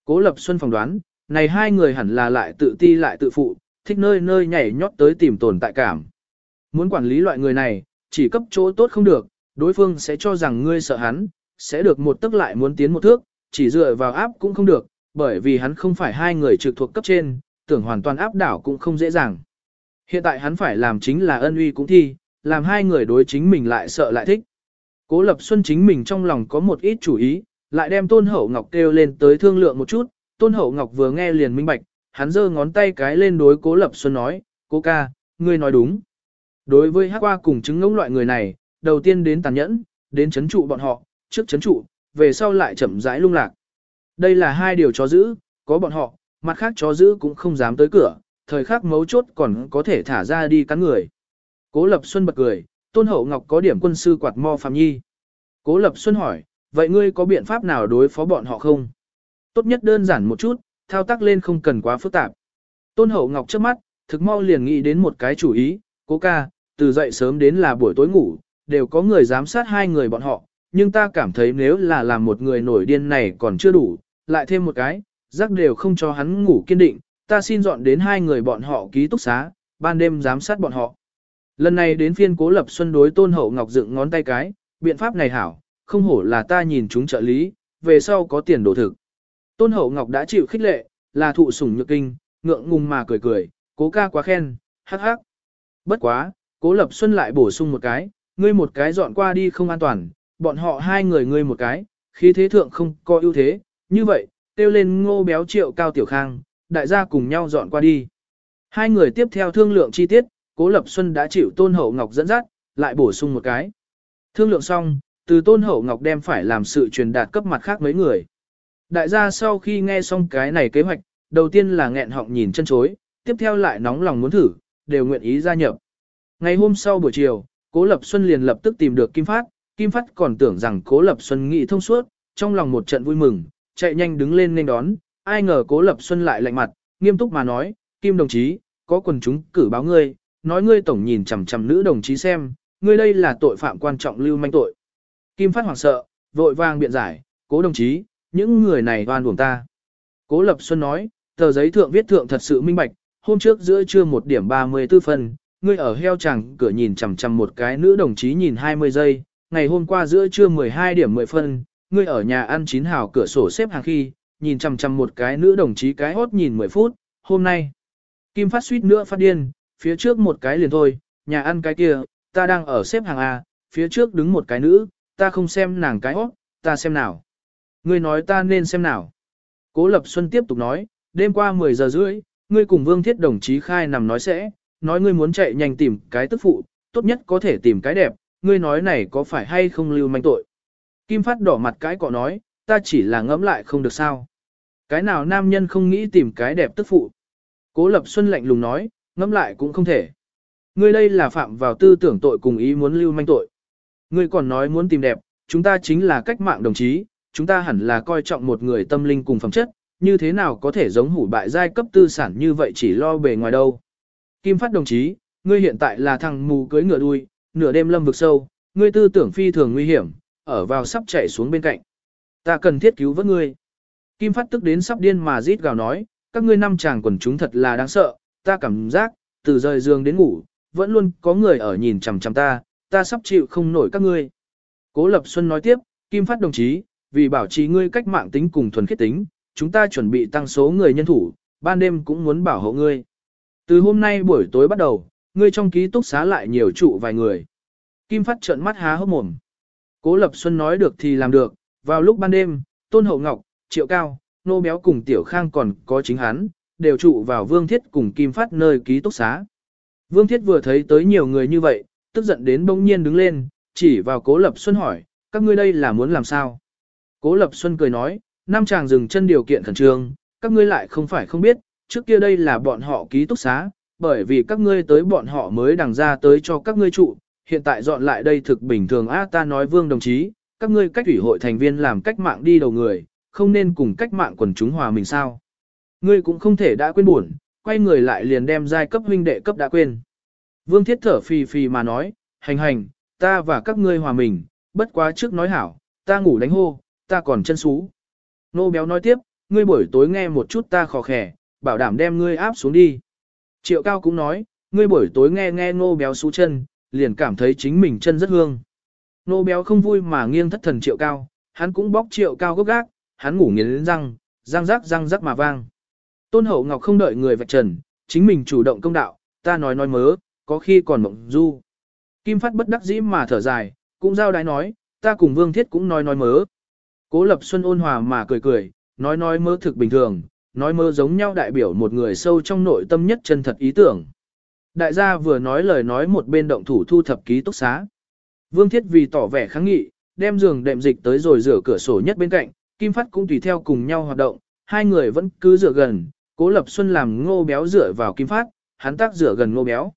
Cố Lập Xuân phỏng đoán, này hai người hẳn là lại tự ti lại tự phụ, thích nơi nơi nhảy nhót tới tìm tồn tại cảm. Muốn quản lý loại người này, chỉ cấp chỗ tốt không được, đối phương sẽ cho rằng ngươi sợ hắn, sẽ được một tức lại muốn tiến một thước, chỉ dựa vào áp cũng không được, bởi vì hắn không phải hai người trực thuộc cấp trên, tưởng hoàn toàn áp đảo cũng không dễ dàng. Hiện tại hắn phải làm chính là ân uy cũng thi, làm hai người đối chính mình lại sợ lại thích. Cố Lập Xuân chính mình trong lòng có một ít chủ ý, lại đem Tôn Hậu Ngọc kêu lên tới thương lượng một chút, Tôn Hậu Ngọc vừa nghe liền minh bạch, hắn giơ ngón tay cái lên đối Cố Lập Xuân nói, Cố ca, ngươi nói đúng. Đối với hắc qua cùng chứng ngỗng loại người này, đầu tiên đến tàn nhẫn, đến chấn trụ bọn họ, trước chấn trụ, về sau lại chậm rãi lung lạc. Đây là hai điều chó giữ, có bọn họ, mặt khác chó giữ cũng không dám tới cửa, thời khắc mấu chốt còn có thể thả ra đi cắn người. Cố Lập Xuân bật cười, Tôn Hậu Ngọc có điểm quân sư quạt mo Phạm Nhi. Cố Lập Xuân hỏi, vậy ngươi có biện pháp nào đối phó bọn họ không? Tốt nhất đơn giản một chút, thao tác lên không cần quá phức tạp. Tôn Hậu Ngọc trước mắt, thực mau liền nghĩ đến một cái chủ ý, cố ca, từ dậy sớm đến là buổi tối ngủ, đều có người giám sát hai người bọn họ, nhưng ta cảm thấy nếu là làm một người nổi điên này còn chưa đủ, lại thêm một cái, rắc đều không cho hắn ngủ kiên định, ta xin dọn đến hai người bọn họ ký túc xá, ban đêm giám sát bọn họ. Lần này đến phiên cố lập xuân đối tôn hậu ngọc dựng ngón tay cái, biện pháp này hảo, không hổ là ta nhìn chúng trợ lý, về sau có tiền đổ thực. Tôn hậu ngọc đã chịu khích lệ, là thụ sủng nhược kinh, ngượng ngùng mà cười cười, cố ca quá khen, hắc hắc. Bất quá, cố lập xuân lại bổ sung một cái, ngươi một cái dọn qua đi không an toàn, bọn họ hai người ngươi một cái, khí thế thượng không có ưu thế, như vậy, tiêu lên ngô béo triệu cao tiểu khang, đại gia cùng nhau dọn qua đi. Hai người tiếp theo thương lượng chi tiết, Cố Lập Xuân đã chịu Tôn Hậu Ngọc dẫn dắt, lại bổ sung một cái. Thương lượng xong, từ Tôn Hậu Ngọc đem phải làm sự truyền đạt cấp mặt khác mấy người. Đại gia sau khi nghe xong cái này kế hoạch, đầu tiên là nghẹn họng nhìn chân chối, tiếp theo lại nóng lòng muốn thử, đều nguyện ý gia nhập. Ngày hôm sau buổi chiều, Cố Lập Xuân liền lập tức tìm được Kim Phát, Kim Phát còn tưởng rằng Cố Lập Xuân nghĩ thông suốt, trong lòng một trận vui mừng, chạy nhanh đứng lên nên đón, ai ngờ Cố Lập Xuân lại lạnh mặt, nghiêm túc mà nói, Kim đồng chí, có quần chúng cử báo ngươi, nói ngươi tổng nhìn chằm chằm nữ đồng chí xem, ngươi đây là tội phạm quan trọng lưu manh tội. Kim Phát hoảng sợ, vội vàng biện giải, cố đồng chí, những người này oan uổng ta. Cố Lập Xuân nói, tờ giấy thượng viết thượng thật sự minh bạch, hôm trước giữa trưa một điểm 34 phân, ngươi ở heo chẳng cửa nhìn chằm chằm một cái nữ đồng chí nhìn 20 giây, ngày hôm qua giữa trưa 12 điểm 10 phân, ngươi ở nhà ăn chín hào cửa sổ xếp hàng khi, nhìn chằm chằm một cái nữ đồng chí cái hốt nhìn 10 phút, hôm nay. Kim phát suýt nữa phát điên, phía trước một cái liền thôi, nhà ăn cái kia, ta đang ở xếp hàng A, phía trước đứng một cái nữ, ta không xem nàng cái hốt, ta xem nào. Ngươi nói ta nên xem nào. Cố Lập Xuân tiếp tục nói, đêm qua 10 giờ rưỡi, ngươi cùng Vương Thiết đồng chí khai nằm nói sẽ, nói ngươi muốn chạy nhanh tìm cái tức phụ, tốt nhất có thể tìm cái đẹp, ngươi nói này có phải hay không lưu manh tội. Kim Phát đỏ mặt cái cọ nói, ta chỉ là ngẫm lại không được sao. Cái nào nam nhân không nghĩ tìm cái đẹp tức phụ. Cố Lập Xuân lạnh lùng nói, ngẫm lại cũng không thể. Ngươi đây là phạm vào tư tưởng tội cùng ý muốn lưu manh tội. Ngươi còn nói muốn tìm đẹp, chúng ta chính là cách mạng đồng chí, chúng ta hẳn là coi trọng một người tâm linh cùng phẩm chất, như thế nào có thể giống hủ bại giai cấp tư sản như vậy chỉ lo bề ngoài đâu. Kim Phát đồng chí, ngươi hiện tại là thằng mù cưới ngựa đuôi, nửa đêm lâm vực sâu, ngươi tư tưởng phi thường nguy hiểm, ở vào sắp chạy xuống bên cạnh. Ta cần thiết cứu vớt ngươi. Kim Phát tức đến sắp điên mà rít gào nói, các ngươi năm chàng quần chúng thật là đáng sợ, ta cảm giác, từ rời giường đến ngủ, vẫn luôn có người ở nhìn chằm chằm ta, ta sắp chịu không nổi các ngươi. Cố Lập Xuân nói tiếp, Kim Phát đồng chí, vì bảo trì ngươi cách mạng tính cùng thuần khiết tính, chúng ta chuẩn bị tăng số người nhân thủ, ban đêm cũng muốn bảo hộ ngươi. Từ hôm nay buổi tối bắt đầu, ngươi trong ký túc xá lại nhiều trụ vài người. Kim Phát trợn mắt há hốc mồm. Cố Lập Xuân nói được thì làm được, vào lúc ban đêm, Tôn Hậu Ngọc, Triệu Cao, Nô Béo cùng Tiểu Khang còn có chính hắn, đều trụ vào Vương Thiết cùng Kim Phát nơi ký túc xá. Vương Thiết vừa thấy tới nhiều người như vậy, tức giận đến bỗng nhiên đứng lên, chỉ vào Cố Lập Xuân hỏi, các ngươi đây là muốn làm sao? Cố Lập Xuân cười nói, Nam chàng dừng chân điều kiện khẩn trương, các ngươi lại không phải không biết, trước kia đây là bọn họ ký túc xá, bởi vì các ngươi tới bọn họ mới đằng ra tới cho các ngươi trụ, hiện tại dọn lại đây thực bình thường á ta nói vương đồng chí, các ngươi cách ủy hội thành viên làm cách mạng đi đầu người, không nên cùng cách mạng quần chúng hòa mình sao. Ngươi cũng không thể đã quên buồn, quay người lại liền đem giai cấp huynh đệ cấp đã quên. Vương thiết thở phì phì mà nói, hành hành, ta và các ngươi hòa mình, bất quá trước nói hảo, ta ngủ đánh hô, ta còn chân xú. Nô béo nói tiếp, ngươi buổi tối nghe một chút ta khó khẻ, bảo đảm đem ngươi áp xuống đi. Triệu cao cũng nói, ngươi buổi tối nghe nghe nô béo xú chân, liền cảm thấy chính mình chân rất hương. Nô béo không vui mà nghiêng thất thần triệu cao, hắn cũng bóc triệu cao gốc gác, hắn ngủ nghiến răng, răng rắc răng rắc mà vang. Tôn hậu ngọc không đợi người vạch trần, chính mình chủ động công đạo, ta nói nói mớ, có khi còn mộng du. Kim phát bất đắc dĩ mà thở dài, cũng giao đái nói, ta cùng vương thiết cũng nói nói mớ. Cố lập xuân ôn hòa mà cười cười, nói nói mơ thực bình thường, nói mơ giống nhau đại biểu một người sâu trong nội tâm nhất chân thật ý tưởng. Đại gia vừa nói lời nói một bên động thủ thu thập ký túc xá. Vương Thiết vì tỏ vẻ kháng nghị, đem giường đệm dịch tới rồi rửa cửa sổ nhất bên cạnh, Kim Phát cũng tùy theo cùng nhau hoạt động, hai người vẫn cứ rửa gần, Cố Lập Xuân làm ngô béo rửa vào Kim Phát, hắn tác rửa gần ngô béo.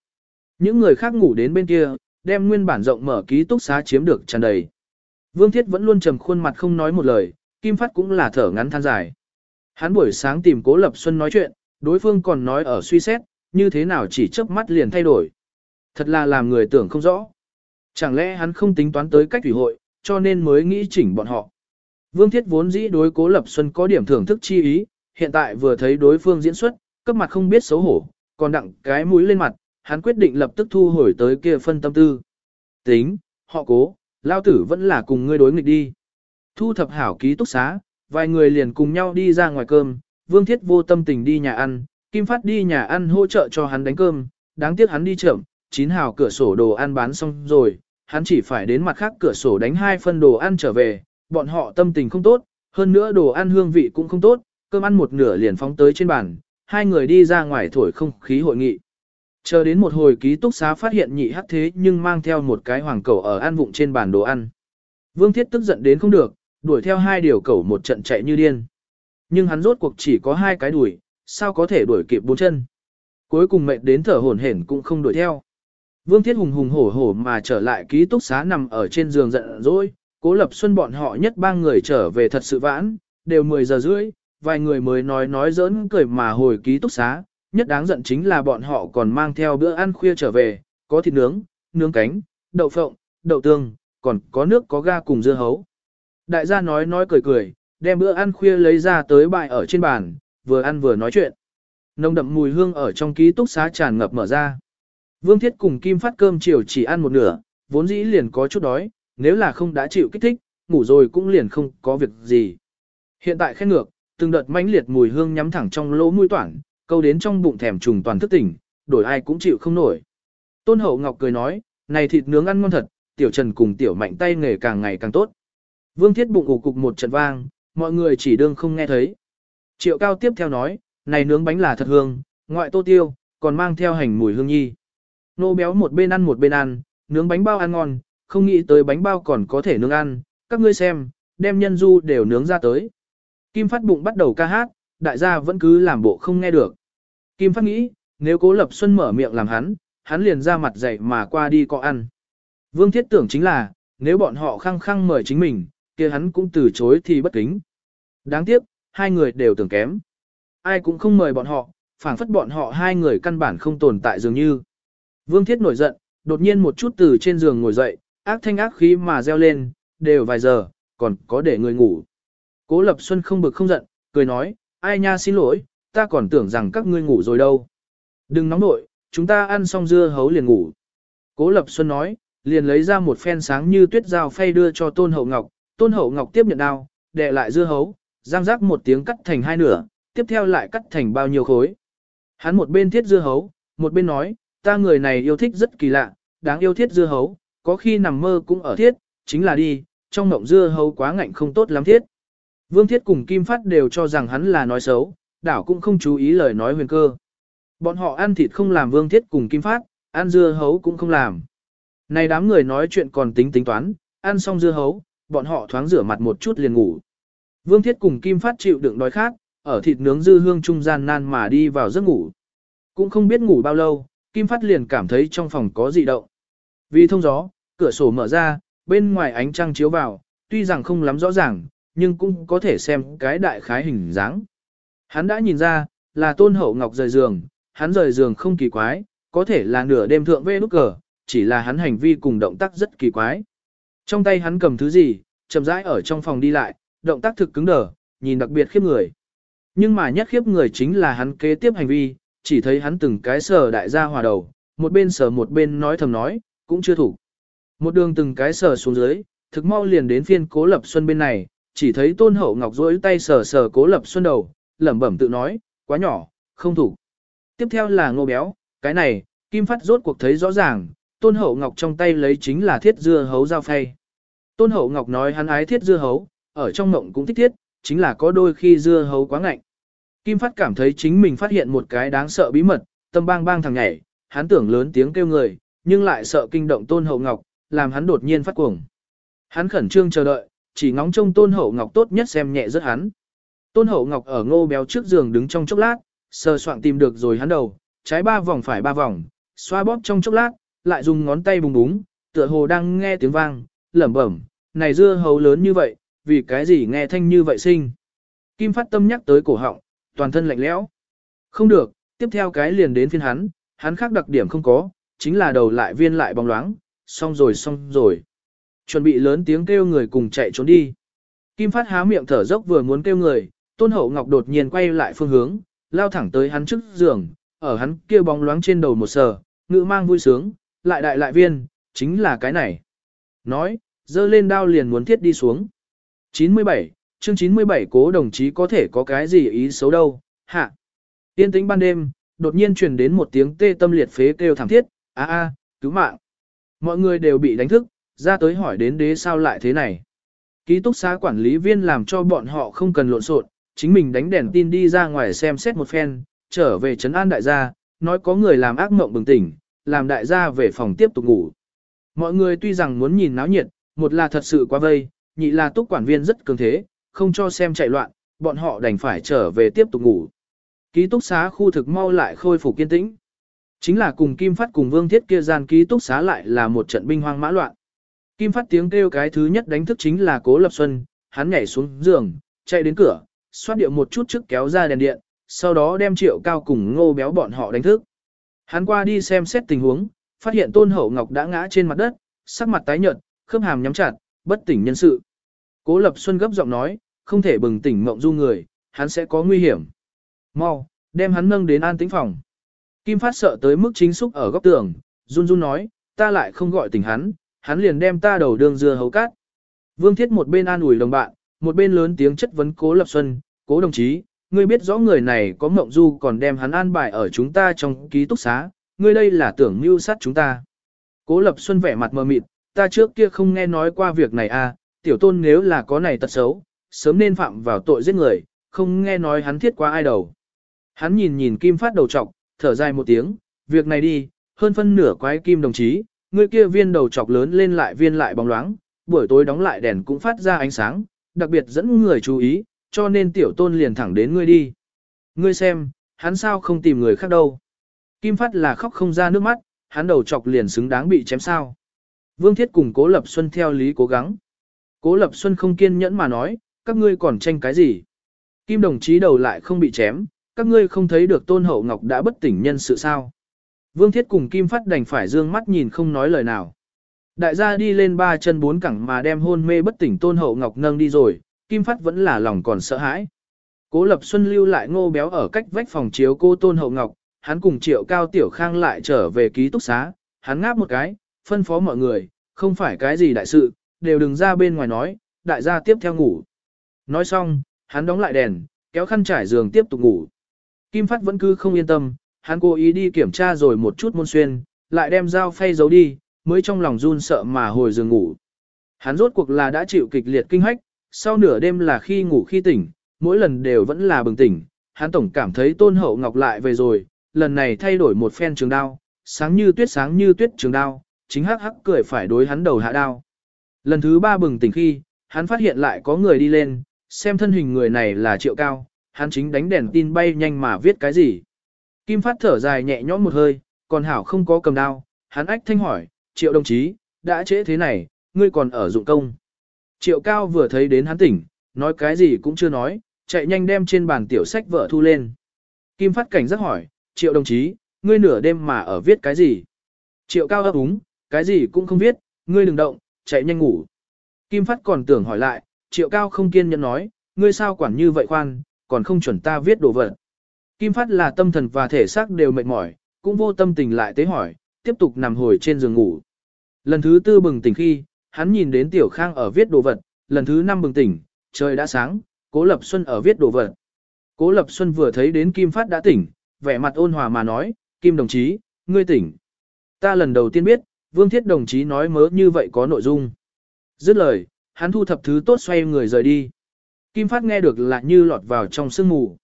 Những người khác ngủ đến bên kia, đem nguyên bản rộng mở ký túc xá chiếm được tràn đầy. Vương Thiết vẫn luôn trầm khuôn mặt không nói một lời, Kim Phát cũng là thở ngắn than dài. Hắn buổi sáng tìm Cố Lập Xuân nói chuyện, đối phương còn nói ở suy xét, như thế nào chỉ chớp mắt liền thay đổi. Thật là làm người tưởng không rõ. Chẳng lẽ hắn không tính toán tới cách thủy hội, cho nên mới nghĩ chỉnh bọn họ. Vương Thiết vốn dĩ đối Cố Lập Xuân có điểm thưởng thức chi ý, hiện tại vừa thấy đối phương diễn xuất, cấp mặt không biết xấu hổ, còn đặng cái mũi lên mặt, hắn quyết định lập tức thu hồi tới kia phân tâm tư. Tính, họ cố, lao tử vẫn là cùng ngươi đối nghịch đi. Thu thập hảo ký túc xá, vài người liền cùng nhau đi ra ngoài cơm, Vương Thiết vô tâm tình đi nhà ăn, Kim Phát đi nhà ăn hỗ trợ cho hắn đánh cơm, đáng tiếc hắn đi chậm, chín hào cửa sổ đồ ăn bán xong rồi, hắn chỉ phải đến mặt khác cửa sổ đánh hai phân đồ ăn trở về, bọn họ tâm tình không tốt, hơn nữa đồ ăn hương vị cũng không tốt, cơm ăn một nửa liền phóng tới trên bàn, hai người đi ra ngoài thổi không khí hội nghị. Chờ đến một hồi ký túc xá phát hiện nhị hắc thế nhưng mang theo một cái hoàng cầu ở ăn vụng trên bàn đồ ăn. Vương Thiết tức giận đến không được, đuổi theo hai điều cẩu một trận chạy như điên. Nhưng hắn rốt cuộc chỉ có hai cái đuổi, sao có thể đuổi kịp bốn chân. Cuối cùng mệt đến thở hổn hển cũng không đuổi theo. Vương Thiết hùng hùng hổ hổ mà trở lại ký túc xá nằm ở trên giường giận dỗi, cố lập xuân bọn họ nhất ba người trở về thật sự vãn, đều 10 giờ rưỡi, vài người mới nói nói giỡn cười mà hồi ký túc xá, nhất đáng giận chính là bọn họ còn mang theo bữa ăn khuya trở về, có thịt nướng, nướng cánh, đậu phộng, đậu tương, còn có nước có ga cùng dưa hấu. Đại gia nói nói cười cười, đem bữa ăn khuya lấy ra tới bại ở trên bàn, vừa ăn vừa nói chuyện. Nồng đậm mùi hương ở trong ký túc xá tràn ngập mở ra. Vương Thiết cùng Kim phát cơm chiều chỉ ăn một nửa, vốn dĩ liền có chút đói, nếu là không đã chịu kích thích, ngủ rồi cũng liền không có việc gì. Hiện tại khét ngược, từng đợt mãnh liệt mùi hương nhắm thẳng trong lỗ mũi toản, câu đến trong bụng thèm trùng toàn thức tỉnh, đổi ai cũng chịu không nổi. Tôn Hậu Ngọc cười nói, này thịt nướng ăn ngon thật, tiểu trần cùng tiểu mạnh tay nghề càng ngày càng tốt. Vương Thiết bụng ủ cục một trận vang, mọi người chỉ đương không nghe thấy. Triệu Cao tiếp theo nói, này nướng bánh là thật hương, ngoại tô tiêu, còn mang theo hành mùi hương nhi. Nô béo một bên ăn một bên ăn, nướng bánh bao ăn ngon, không nghĩ tới bánh bao còn có thể nướng ăn, các ngươi xem, đem nhân du đều nướng ra tới. Kim Phát bụng bắt đầu ca hát, đại gia vẫn cứ làm bộ không nghe được. Kim Phát nghĩ, nếu cố lập xuân mở miệng làm hắn, hắn liền ra mặt dậy mà qua đi có ăn. Vương thiết tưởng chính là, nếu bọn họ khăng khăng mời chính mình, kia hắn cũng từ chối thì bất kính. Đáng tiếc, hai người đều tưởng kém. Ai cũng không mời bọn họ, phảng phất bọn họ hai người căn bản không tồn tại dường như. Vương thiết nổi giận, đột nhiên một chút từ trên giường ngồi dậy, ác thanh ác khí mà reo lên, đều vài giờ, còn có để người ngủ. Cố Lập Xuân không bực không giận, cười nói, ai nha xin lỗi, ta còn tưởng rằng các ngươi ngủ rồi đâu. Đừng nóng nội, chúng ta ăn xong dưa hấu liền ngủ. Cố Lập Xuân nói, liền lấy ra một phen sáng như tuyết dao phay đưa cho Tôn Hậu Ngọc, Tôn Hậu Ngọc tiếp nhận đao, đè lại dưa hấu, giang rác một tiếng cắt thành hai nửa, tiếp theo lại cắt thành bao nhiêu khối. Hắn một bên thiết dưa hấu, một bên nói, ta người này yêu thích rất kỳ lạ, đáng yêu thiết dưa hấu, có khi nằm mơ cũng ở thiết, chính là đi, trong mộng dưa hấu quá ngạnh không tốt lắm thiết. Vương Thiết cùng Kim Phát đều cho rằng hắn là nói xấu, đảo cũng không chú ý lời nói huyền cơ. Bọn họ ăn thịt không làm Vương Thiết cùng Kim Phát, ăn dưa hấu cũng không làm. Này đám người nói chuyện còn tính tính toán, ăn xong dưa hấu, bọn họ thoáng rửa mặt một chút liền ngủ. Vương Thiết cùng Kim Phát chịu đựng đói khát, ở thịt nướng dư hương trung gian nan mà đi vào giấc ngủ. Cũng không biết ngủ bao lâu, Kim Phát liền cảm thấy trong phòng có dị động. Vì thông gió, cửa sổ mở ra, bên ngoài ánh trăng chiếu vào, tuy rằng không lắm rõ ràng, nhưng cũng có thể xem cái đại khái hình dáng. Hắn đã nhìn ra, là tôn hậu ngọc rời giường, hắn rời giường không kỳ quái, có thể là nửa đêm thượng vê nút cờ, chỉ là hắn hành vi cùng động tác rất kỳ quái. Trong tay hắn cầm thứ gì, chậm rãi ở trong phòng đi lại, động tác thực cứng đờ, nhìn đặc biệt khiếp người. Nhưng mà nhất khiếp người chính là hắn kế tiếp hành vi, chỉ thấy hắn từng cái sờ đại gia hòa đầu, một bên sờ một bên nói thầm nói, cũng chưa thủ. Một đường từng cái sờ xuống dưới, thực mau liền đến phiên cố lập xuân bên này, chỉ thấy tôn hậu ngọc rỗi tay sờ sờ cố lập xuân đầu, lẩm bẩm tự nói, quá nhỏ, không thủ. Tiếp theo là ngô béo, cái này, kim phát rốt cuộc thấy rõ ràng, tôn hậu ngọc trong tay lấy chính là thiết dưa hấu dao phay. Tôn hậu ngọc nói hắn ái thiết dưa hấu, ở trong mộng cũng thích thiết, chính là có đôi khi dưa hấu quá ngạnh. Kim phát cảm thấy chính mình phát hiện một cái đáng sợ bí mật, tâm bang bang thằng nhảy, hắn tưởng lớn tiếng kêu người, nhưng lại sợ kinh động tôn hậu ngọc, làm hắn đột nhiên phát cuồng. Hắn khẩn trương chờ đợi, chỉ ngóng trông Tôn Hậu Ngọc tốt nhất xem nhẹ rất hắn. Tôn Hậu Ngọc ở ngô béo trước giường đứng trong chốc lát, sờ soạn tìm được rồi hắn đầu, trái ba vòng phải ba vòng, xoa bóp trong chốc lát, lại dùng ngón tay bùng búng, tựa hồ đang nghe tiếng vang, lẩm bẩm, này dưa hấu lớn như vậy, vì cái gì nghe thanh như vậy sinh. Kim phát tâm nhắc tới cổ họng, toàn thân lạnh lẽo. Không được, tiếp theo cái liền đến phiên hắn, hắn khác đặc điểm không có, chính là đầu lại viên lại bóng loáng, xong rồi xong rồi. Chuẩn bị lớn tiếng kêu người cùng chạy trốn đi. Kim Phát há miệng thở dốc vừa muốn kêu người, Tôn Hậu Ngọc đột nhiên quay lại phương hướng, lao thẳng tới hắn trước giường, ở hắn kia bóng loáng trên đầu một sờ, ngữ mang vui sướng, lại đại lại viên, chính là cái này. Nói, dơ lên đao liền muốn thiết đi xuống. 97, chương 97 cố đồng chí có thể có cái gì ý xấu đâu, hạ. Tiên tĩnh ban đêm, đột nhiên truyền đến một tiếng tê tâm liệt phế kêu thảm thiết, a a, cứu mạng. Mọi người đều bị đánh thức, ra tới hỏi đến đế sao lại thế này. Ký túc xá quản lý viên làm cho bọn họ không cần lộn xộn, chính mình đánh đèn tin đi ra ngoài xem xét một phen, trở về trấn an đại gia, nói có người làm ác mộng bừng tỉnh, làm đại gia về phòng tiếp tục ngủ. Mọi người tuy rằng muốn nhìn náo nhiệt, một là thật sự quá vây, nhị là túc quản viên rất cường thế, không cho xem chạy loạn, bọn họ đành phải trở về tiếp tục ngủ. Ký túc xá khu thực mau lại khôi phục kiên tĩnh. Chính là cùng Kim Phát cùng Vương Thiết kia gian ký túc xá lại là một trận binh hoang mã loạn. Kim Phát tiếng kêu cái thứ nhất đánh thức chính là Cố Lập Xuân, hắn nhảy xuống giường, chạy đến cửa, xoát điệu một chút trước kéo ra đèn điện, sau đó đem triệu cao cùng ngô béo bọn họ đánh thức. Hắn qua đi xem xét tình huống, phát hiện Tôn Hậu Ngọc đã ngã trên mặt đất, sắc mặt tái nhợt, khớp hàm nhắm chặt, bất tỉnh nhân sự. Cố Lập Xuân gấp giọng nói, không thể bừng tỉnh mộng du người, hắn sẽ có nguy hiểm. Mau, đem hắn nâng đến an tĩnh phòng. Kim Phát sợ tới mức chính xúc ở góc tường, run run nói, ta lại không gọi tỉnh hắn, hắn liền đem ta đầu đường dưa hấu cát. Vương Thiết một bên an ủi đồng bạn, một bên lớn tiếng chất vấn Cố Lập Xuân, Cố đồng chí, ngươi biết rõ người này có mộng du còn đem hắn an bài ở chúng ta trong ký túc xá, ngươi đây là tưởng mưu sát chúng ta. Cố Lập Xuân vẻ mặt mờ mịt, ta trước kia không nghe nói qua việc này à, tiểu tôn nếu là có này tật xấu, sớm nên phạm vào tội giết người, không nghe nói hắn thiết qua ai đầu. Hắn nhìn nhìn Kim Phát đầu trọc, thở dài một tiếng, việc này đi, hơn phân nửa quái Kim đồng chí, người kia viên đầu trọc lớn lên lại viên lại bóng loáng, buổi tối đóng lại đèn cũng phát ra ánh sáng, đặc biệt dẫn người chú ý, cho nên tiểu tôn liền thẳng đến ngươi đi. Ngươi xem, hắn sao không tìm người khác đâu. Kim Phát là khóc không ra nước mắt, hắn đầu chọc liền xứng đáng bị chém sao. Vương Thiết cùng Cố Lập Xuân theo lý cố gắng. Cố Lập Xuân không kiên nhẫn mà nói, các ngươi còn tranh cái gì? Kim đồng chí đầu lại không bị chém, các ngươi không thấy được Tôn Hậu Ngọc đã bất tỉnh nhân sự sao? Vương Thiết cùng Kim Phát đành phải dương mắt nhìn không nói lời nào. Đại gia đi lên ba chân bốn cẳng mà đem hôn mê bất tỉnh Tôn Hậu Ngọc nâng đi rồi, Kim Phát vẫn là lòng còn sợ hãi. Cố Lập Xuân lưu lại ngô béo ở cách vách phòng chiếu cô Tôn Hậu Ngọc, hắn cùng Triệu Cao Tiểu Khang lại trở về ký túc xá, hắn ngáp một cái, phân phó mọi người, không phải cái gì đại sự, đều đừng ra bên ngoài nói, đại gia tiếp theo ngủ. Nói xong, hắn đóng lại đèn, kéo khăn trải giường tiếp tục ngủ. Kim Phát vẫn cứ không yên tâm, hắn cố ý đi kiểm tra rồi một chút môn xuyên, lại đem dao phay giấu đi, mới trong lòng run sợ mà hồi giường ngủ. Hắn rốt cuộc là đã chịu kịch liệt kinh hách, sau nửa đêm là khi ngủ khi tỉnh, mỗi lần đều vẫn là bừng tỉnh, hắn tổng cảm thấy tôn hậu ngọc lại về rồi, lần này thay đổi một phen trường đao, sáng như tuyết sáng như tuyết trường đao, chính hắc hắc cười phải đối hắn đầu hạ đao. Lần thứ ba bừng tỉnh khi, hắn phát hiện lại có người đi lên, xem thân hình người này là triệu cao, hắn chính đánh đèn tin bay nhanh mà viết cái gì. Kim phát thở dài nhẹ nhõm một hơi, còn hảo không có cầm đao, hắn ách thanh hỏi, triệu đồng chí, đã trễ thế này, ngươi còn ở dụng công. Triệu cao vừa thấy đến hắn tỉnh, nói cái gì cũng chưa nói, chạy nhanh đem trên bàn tiểu sách vợ thu lên. Kim phát cảnh rất hỏi, triệu đồng chí, ngươi nửa đêm mà ở viết cái gì? Triệu cao ấp úng, cái gì cũng không viết, ngươi đừng động, chạy nhanh ngủ. Kim phát còn tưởng hỏi lại, triệu cao không kiên nhẫn nói, ngươi sao quản như vậy khoan, còn không chuẩn ta viết đồ vật. Kim phát là tâm thần và thể xác đều mệt mỏi, cũng vô tâm tình lại tế hỏi, tiếp tục nằm hồi trên giường ngủ. Lần thứ tư bừng tỉnh khi, hắn nhìn đến Tiểu Khang ở viết đồ vật, lần thứ năm bừng tỉnh, trời đã sáng, Cố Lập Xuân ở viết đồ vật. Cố Lập Xuân vừa thấy đến Kim Phát đã tỉnh, vẻ mặt ôn hòa mà nói, Kim đồng chí, ngươi tỉnh. Ta lần đầu tiên biết, Vương Thiết đồng chí nói mớ như vậy có nội dung. Dứt lời, hắn thu thập thứ tốt xoay người rời đi. Kim Phát nghe được lạ như lọt vào trong sương mù.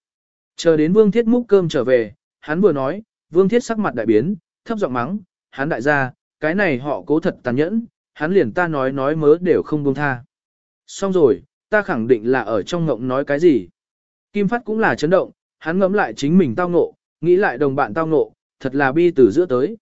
Chờ đến Vương Thiết múc cơm trở về, hắn vừa nói, Vương Thiết sắc mặt đại biến, thấp giọng mắng, hắn đại gia, cái này họ cố thật tàn nhẫn, hắn liền ta nói nói mớ đều không buông tha. Xong rồi, ta khẳng định là ở trong ngộng nói cái gì. Kim Phát cũng là chấn động, hắn ngẫm lại chính mình tao ngộ, nghĩ lại đồng bạn tao ngộ, thật là bi từ giữa tới.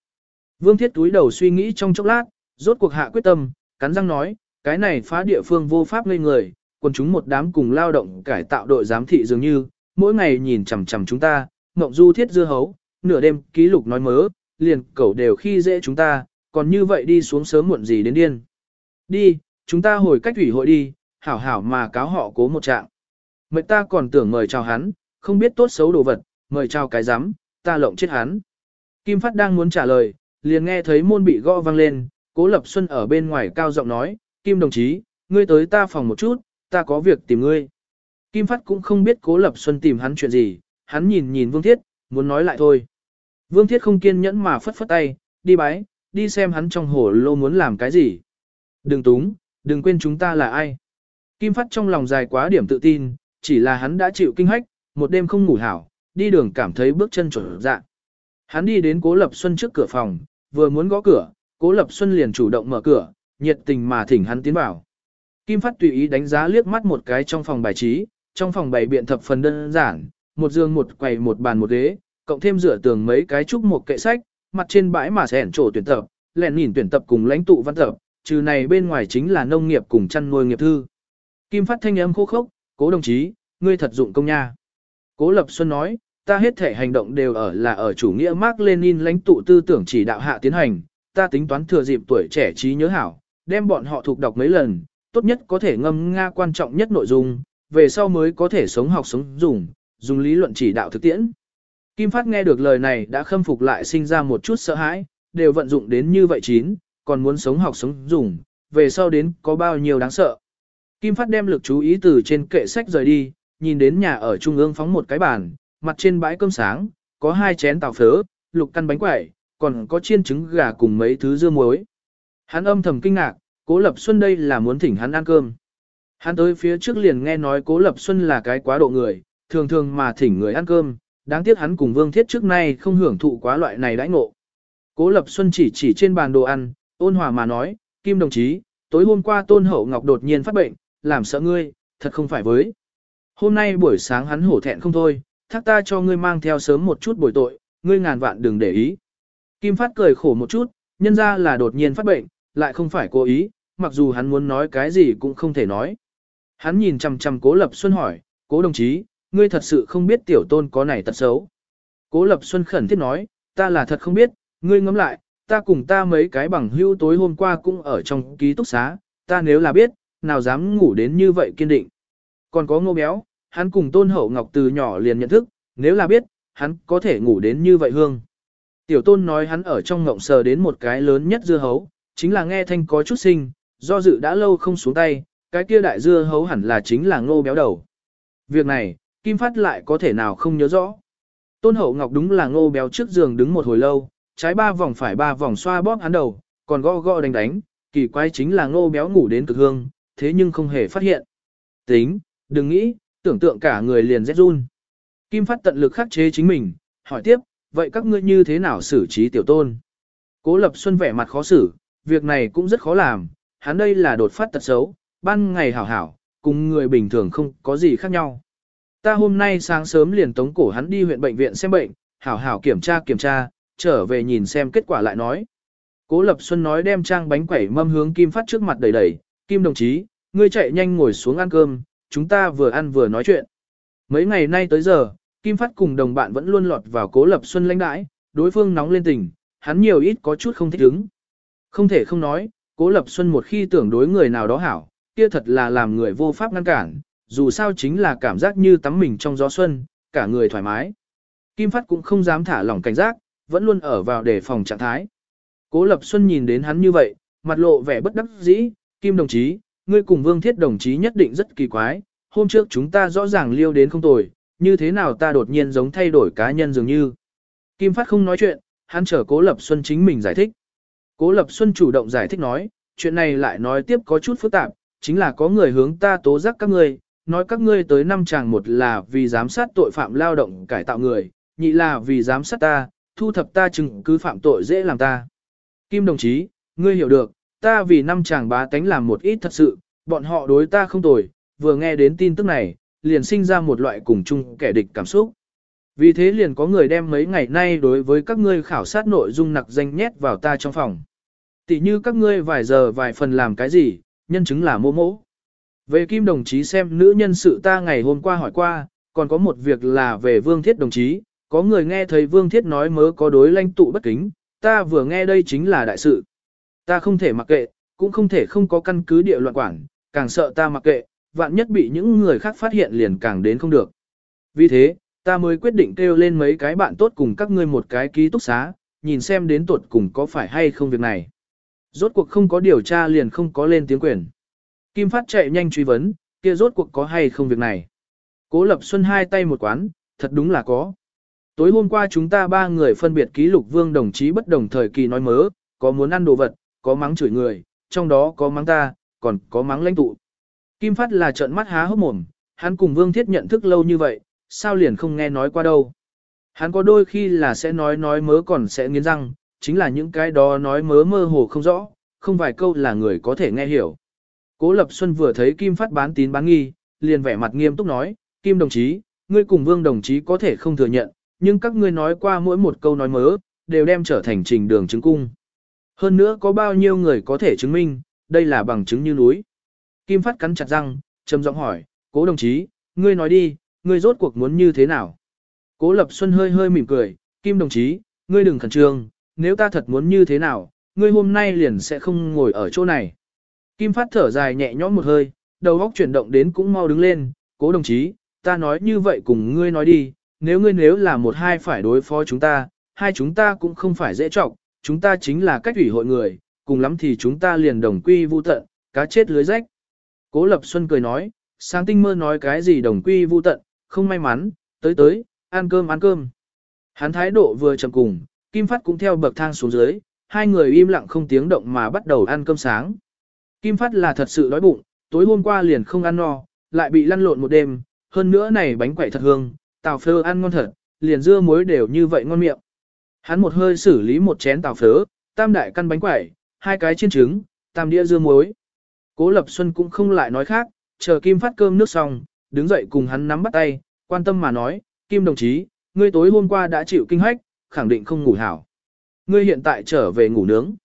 Vương Thiết túi đầu suy nghĩ trong chốc lát, rốt cuộc hạ quyết tâm, cắn răng nói, cái này phá địa phương vô pháp ngây người, còn chúng một đám cùng lao động cải tạo đội giám thị dường như, mỗi ngày nhìn chằm chằm chúng ta, ngộng du thiết dưa hấu, nửa đêm ký lục nói mớ, liền cẩu đều khi dễ chúng ta, còn như vậy đi xuống sớm muộn gì đến điên. Đi, chúng ta hồi cách ủy hội đi, hảo hảo mà cáo họ cố một trạng. Mệnh ta còn tưởng mời chào hắn, không biết tốt xấu đồ vật, mời chào cái rắm ta lộng chết hắn. Kim Phát đang muốn trả lời, liền nghe thấy môn bị gõ vang lên, Cố Lập Xuân ở bên ngoài cao giọng nói, Kim đồng chí, ngươi tới ta phòng một chút, ta có việc tìm ngươi. Kim Phát cũng không biết Cố Lập Xuân tìm hắn chuyện gì, hắn nhìn nhìn Vương Thiết, muốn nói lại thôi. Vương Thiết không kiên nhẫn mà phất phất tay, đi bái, đi xem hắn trong hồ lô muốn làm cái gì. Đừng túng, đừng quên chúng ta là ai. Kim Phát trong lòng dài quá điểm tự tin, chỉ là hắn đã chịu kinh hách, một đêm không ngủ hảo, đi đường cảm thấy bước chân trở dạ. Hắn đi đến Cố Lập Xuân trước cửa phòng, vừa muốn gõ cửa, Cố Lập Xuân liền chủ động mở cửa, nhiệt tình mà thỉnh hắn tiến vào. Kim Phát tùy ý đánh giá liếc mắt một cái trong phòng bài trí, trong phòng bày biện thập phần đơn giản, một giường một quầy một bàn một ghế, cộng thêm rửa tường mấy cái trúc một kệ sách, mặt trên bãi mà sẻn trổ tuyển tập, lẹn nhìn tuyển tập cùng lãnh tụ văn tập, trừ này bên ngoài chính là nông nghiệp cùng chăn nuôi nghiệp thư. Kim Phát thanh âm khô khốc, cố đồng chí, ngươi thật dụng công nha. Cố Lập Xuân nói, ta hết thể hành động đều ở là ở chủ nghĩa Mark Lenin lãnh tụ tư tưởng chỉ đạo hạ tiến hành, ta tính toán thừa dịp tuổi trẻ trí nhớ hảo, đem bọn họ thuộc đọc mấy lần, tốt nhất có thể ngâm nga quan trọng nhất nội dung, về sau mới có thể sống học sống dùng, dùng lý luận chỉ đạo thực tiễn. Kim Phát nghe được lời này đã khâm phục lại sinh ra một chút sợ hãi, đều vận dụng đến như vậy chín, còn muốn sống học sống dùng, về sau đến có bao nhiêu đáng sợ. Kim Phát đem lực chú ý từ trên kệ sách rời đi, nhìn đến nhà ở trung ương phóng một cái bàn, mặt trên bãi cơm sáng, có hai chén tàu phớ, lục căn bánh quẩy, còn có chiên trứng gà cùng mấy thứ dưa muối. Hắn âm thầm kinh ngạc, Cố Lập Xuân đây là muốn thỉnh hắn ăn cơm. Hắn tới phía trước liền nghe nói Cố Lập Xuân là cái quá độ người, thường thường mà thỉnh người ăn cơm, đáng tiếc hắn cùng Vương Thiết trước nay không hưởng thụ quá loại này đãi ngộ. Cố Lập Xuân chỉ chỉ trên bàn đồ ăn, ôn hòa mà nói, Kim đồng chí, tối hôm qua Tôn Hậu Ngọc đột nhiên phát bệnh, làm sợ ngươi, thật không phải với. Hôm nay buổi sáng hắn hổ thẹn không thôi, thác ta cho ngươi mang theo sớm một chút bồi tội, ngươi ngàn vạn đừng để ý. Kim Phát cười khổ một chút, nhân ra là đột nhiên phát bệnh, lại không phải cố ý, mặc dù hắn muốn nói cái gì cũng không thể nói. Hắn nhìn chằm chằm Cố Lập Xuân hỏi, Cố đồng chí, ngươi thật sự không biết tiểu tôn có này tật xấu. Cố Lập Xuân khẩn thiết nói, ta là thật không biết, ngươi ngẫm lại, ta cùng ta mấy cái bằng hưu tối hôm qua cũng ở trong ký túc xá, ta nếu là biết, nào dám ngủ đến như vậy kiên định. Còn có ngô béo, hắn cùng tôn hậu ngọc từ nhỏ liền nhận thức, nếu là biết, hắn có thể ngủ đến như vậy hương. Tiểu tôn nói hắn ở trong ngộng sờ đến một cái lớn nhất dưa hấu, chính là nghe thanh có chút sinh, do dự đã lâu không xuống tay, cái kia đại dưa hấu hẳn là chính là ngô béo đầu. Việc này, Kim Phát lại có thể nào không nhớ rõ. Tôn Hậu Ngọc đúng là ngô béo trước giường đứng một hồi lâu, trái ba vòng phải ba vòng xoa bóp hắn đầu, còn gõ gõ đánh đánh, kỳ quái chính là ngô béo ngủ đến cực hương, thế nhưng không hề phát hiện. Tính, đừng nghĩ, tưởng tượng cả người liền rét run. Kim Phát tận lực khắc chế chính mình, hỏi tiếp, vậy các ngươi như thế nào xử trí tiểu tôn? Cố Lập Xuân vẻ mặt khó xử, việc này cũng rất khó làm, hắn đây là đột phát tật xấu, ban ngày hảo hảo, cùng người bình thường không có gì khác nhau. Ta hôm nay sáng sớm liền tống cổ hắn đi huyện bệnh viện xem bệnh, hảo hảo kiểm tra kiểm tra, trở về nhìn xem kết quả lại nói. Cố Lập Xuân nói đem trang bánh quẩy mâm hướng Kim Phát trước mặt đầy đầy, Kim đồng chí, ngươi chạy nhanh ngồi xuống ăn cơm, chúng ta vừa ăn vừa nói chuyện. Mấy ngày nay tới giờ, Kim Phát cùng đồng bạn vẫn luôn lọt vào Cố Lập Xuân lãnh đãi, đối phương nóng lên tình, hắn nhiều ít có chút không thích ứng. Không thể không nói, Cố Lập Xuân một khi tưởng đối người nào đó hảo, kia thật là làm người vô pháp ngăn cản, dù sao chính là cảm giác như tắm mình trong gió xuân, cả người thoải mái. Kim Phát cũng không dám thả lỏng cảnh giác, vẫn luôn ở vào đề phòng trạng thái. Cố Lập Xuân nhìn đến hắn như vậy, mặt lộ vẻ bất đắc dĩ, Kim đồng chí, ngươi cùng Vương Thiết đồng chí nhất định rất kỳ quái, hôm trước chúng ta rõ ràng liêu đến không tồi, như thế nào ta đột nhiên giống thay đổi cá nhân dường như. Kim Phát không nói chuyện, hắn chờ Cố Lập Xuân chính mình giải thích. Cố Lập Xuân chủ động giải thích nói, chuyện này lại nói tiếp có chút phức tạp, chính là có người hướng ta tố giác các ngươi, nói các ngươi tới năm chàng một là vì giám sát tội phạm lao động cải tạo người, nhị là vì giám sát ta, thu thập ta chứng cứ phạm tội dễ làm ta. Kim đồng chí, ngươi hiểu được, ta vì năm chàng bá tánh làm một ít thật sự, bọn họ đối ta không tồi, vừa nghe đến tin tức này, liền sinh ra một loại cùng chung kẻ địch cảm xúc. Vì thế liền có người đem mấy ngày nay đối với các ngươi khảo sát nội dung nặc danh nhét vào ta trong phòng. Tỷ như các ngươi vài giờ vài phần làm cái gì, nhân chứng là mô mỗ. Về Kim đồng chí xem nữ nhân sự ta ngày hôm qua hỏi qua, còn có một việc là về Vương Thiết đồng chí, có người nghe thấy Vương Thiết nói mớ có đối lãnh tụ bất kính, ta vừa nghe đây chính là đại sự. Ta không thể mặc kệ, cũng không thể không có căn cứ địa loạn quản, càng sợ ta mặc kệ, vạn nhất bị những người khác phát hiện liền càng đến không được. Vì thế, ta mới quyết định kêu lên mấy cái bạn tốt cùng các ngươi một cái ký túc xá, nhìn xem đến tuột cùng có phải hay không việc này. Rốt cuộc không có điều tra liền không có lên tiếng quyền. Kim Phát chạy nhanh truy vấn, kia rốt cuộc có hay không việc này. Cố Lập Xuân hai tay một quán, thật đúng là có. Tối hôm qua chúng ta ba người phân biệt ký lục vương đồng chí bất đồng thời kỳ nói mớ, có muốn ăn đồ vật, có mắng chửi người, trong đó có mắng ta, còn có mắng lãnh tụ. Kim Phát là trợn mắt há hốc mồm, hắn cùng Vương Thiết nhận thức lâu như vậy, sao liền không nghe nói qua đâu. Hắn có đôi khi là sẽ nói nói mớ còn sẽ nghiến răng, chính là những cái đó nói mớ mơ hồ không rõ, không vài câu là người có thể nghe hiểu. Cố Lập Xuân vừa thấy Kim Phát bán tín bán nghi, liền vẻ mặt nghiêm túc nói, Kim đồng chí, ngươi cùng Vương đồng chí có thể không thừa nhận, nhưng các ngươi nói qua mỗi một câu nói mớ, đều đem trở thành trình đường chứng cung. Hơn nữa có bao nhiêu người có thể chứng minh, đây là bằng chứng như núi. Kim Phát cắn chặt răng, trầm giọng hỏi, cố đồng chí, ngươi nói đi, ngươi rốt cuộc muốn như thế nào? Cố Lập Xuân hơi hơi mỉm cười, Kim đồng chí, ngươi đừng khẩn trương, nếu ta thật muốn như thế nào, ngươi hôm nay liền sẽ không ngồi ở chỗ này. Kim Phát thở dài nhẹ nhõm một hơi, đầu óc chuyển động đến cũng mau đứng lên, cố đồng chí, ta nói như vậy cùng ngươi nói đi, nếu ngươi nếu là một hai phải đối phó chúng ta, hai chúng ta cũng không phải dễ trọng, chúng ta chính là cách ủy hội người, cùng lắm thì chúng ta liền đồng quy vu tận, cá chết lưới rách. Cố Lập Xuân cười nói, sáng tinh mơ nói cái gì đồng quy vu tận, không may mắn, tới tới, ăn cơm ăn cơm. Hắn thái độ vừa chậm cùng, Kim Phát cũng theo bậc thang xuống dưới, hai người im lặng không tiếng động mà bắt đầu ăn cơm sáng. Kim Phát là thật sự đói bụng, tối hôm qua liền không ăn no, lại bị lăn lộn một đêm, hơn nữa này bánh quẩy thật hương, tàu phơ ăn ngon thật, liền dưa muối đều như vậy ngon miệng. Hắn một hơi xử lý một chén tàu phớ, tam đại căn bánh quẩy, hai cái chiên trứng, tam đĩa dưa muối. Cố Lập Xuân cũng không lại nói khác, chờ Kim phát cơm nước xong, đứng dậy cùng hắn nắm bắt tay, quan tâm mà nói, Kim đồng chí, ngươi tối hôm qua đã chịu kinh hách, khẳng định không ngủ hảo. Ngươi hiện tại trở về ngủ nướng.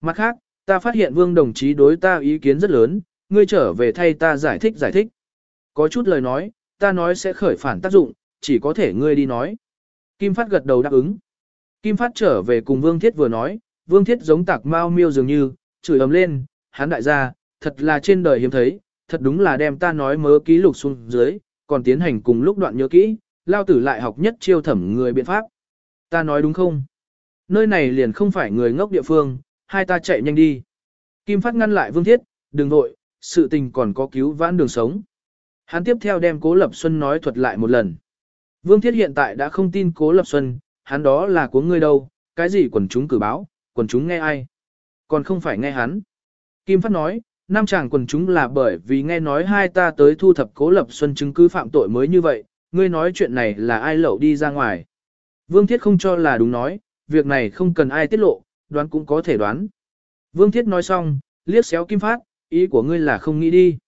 Mặt khác, ta phát hiện vương đồng chí đối ta ý kiến rất lớn, ngươi trở về thay ta giải thích giải thích. Có chút lời nói, ta nói sẽ khởi phản tác dụng, chỉ có thể ngươi đi nói. Kim Phát gật đầu đáp ứng. Kim Phát trở về cùng Vương Thiết vừa nói, Vương Thiết giống tạc mau miêu dường như, chửi ầm lên, hắn đại gia, thật là trên đời hiếm thấy, thật đúng là đem ta nói mớ ký lục xuống dưới, còn tiến hành cùng lúc đoạn nhớ kỹ, lao tử lại học nhất chiêu thẩm người biện pháp. Ta nói đúng không? Nơi này liền không phải người ngốc địa phương, hai ta chạy nhanh đi. Kim Phát ngăn lại Vương Thiết, đừng vội, sự tình còn có cứu vãn đường sống. Hắn tiếp theo đem Cố Lập Xuân nói thuật lại một lần. Vương Thiết hiện tại đã không tin Cố Lập Xuân, hắn đó là của ngươi đâu, cái gì quần chúng cử báo, quần chúng nghe ai? Còn không phải nghe hắn. Kim Phát nói, nam chàng quần chúng là bởi vì nghe nói hai ta tới thu thập Cố Lập Xuân chứng cứ phạm tội mới như vậy, ngươi nói chuyện này là ai lậu đi ra ngoài. Vương Thiết không cho là đúng nói, việc này không cần ai tiết lộ, đoán cũng có thể đoán. Vương Thiết nói xong, liếc xéo Kim Phát, ý của ngươi là không nghĩ đi.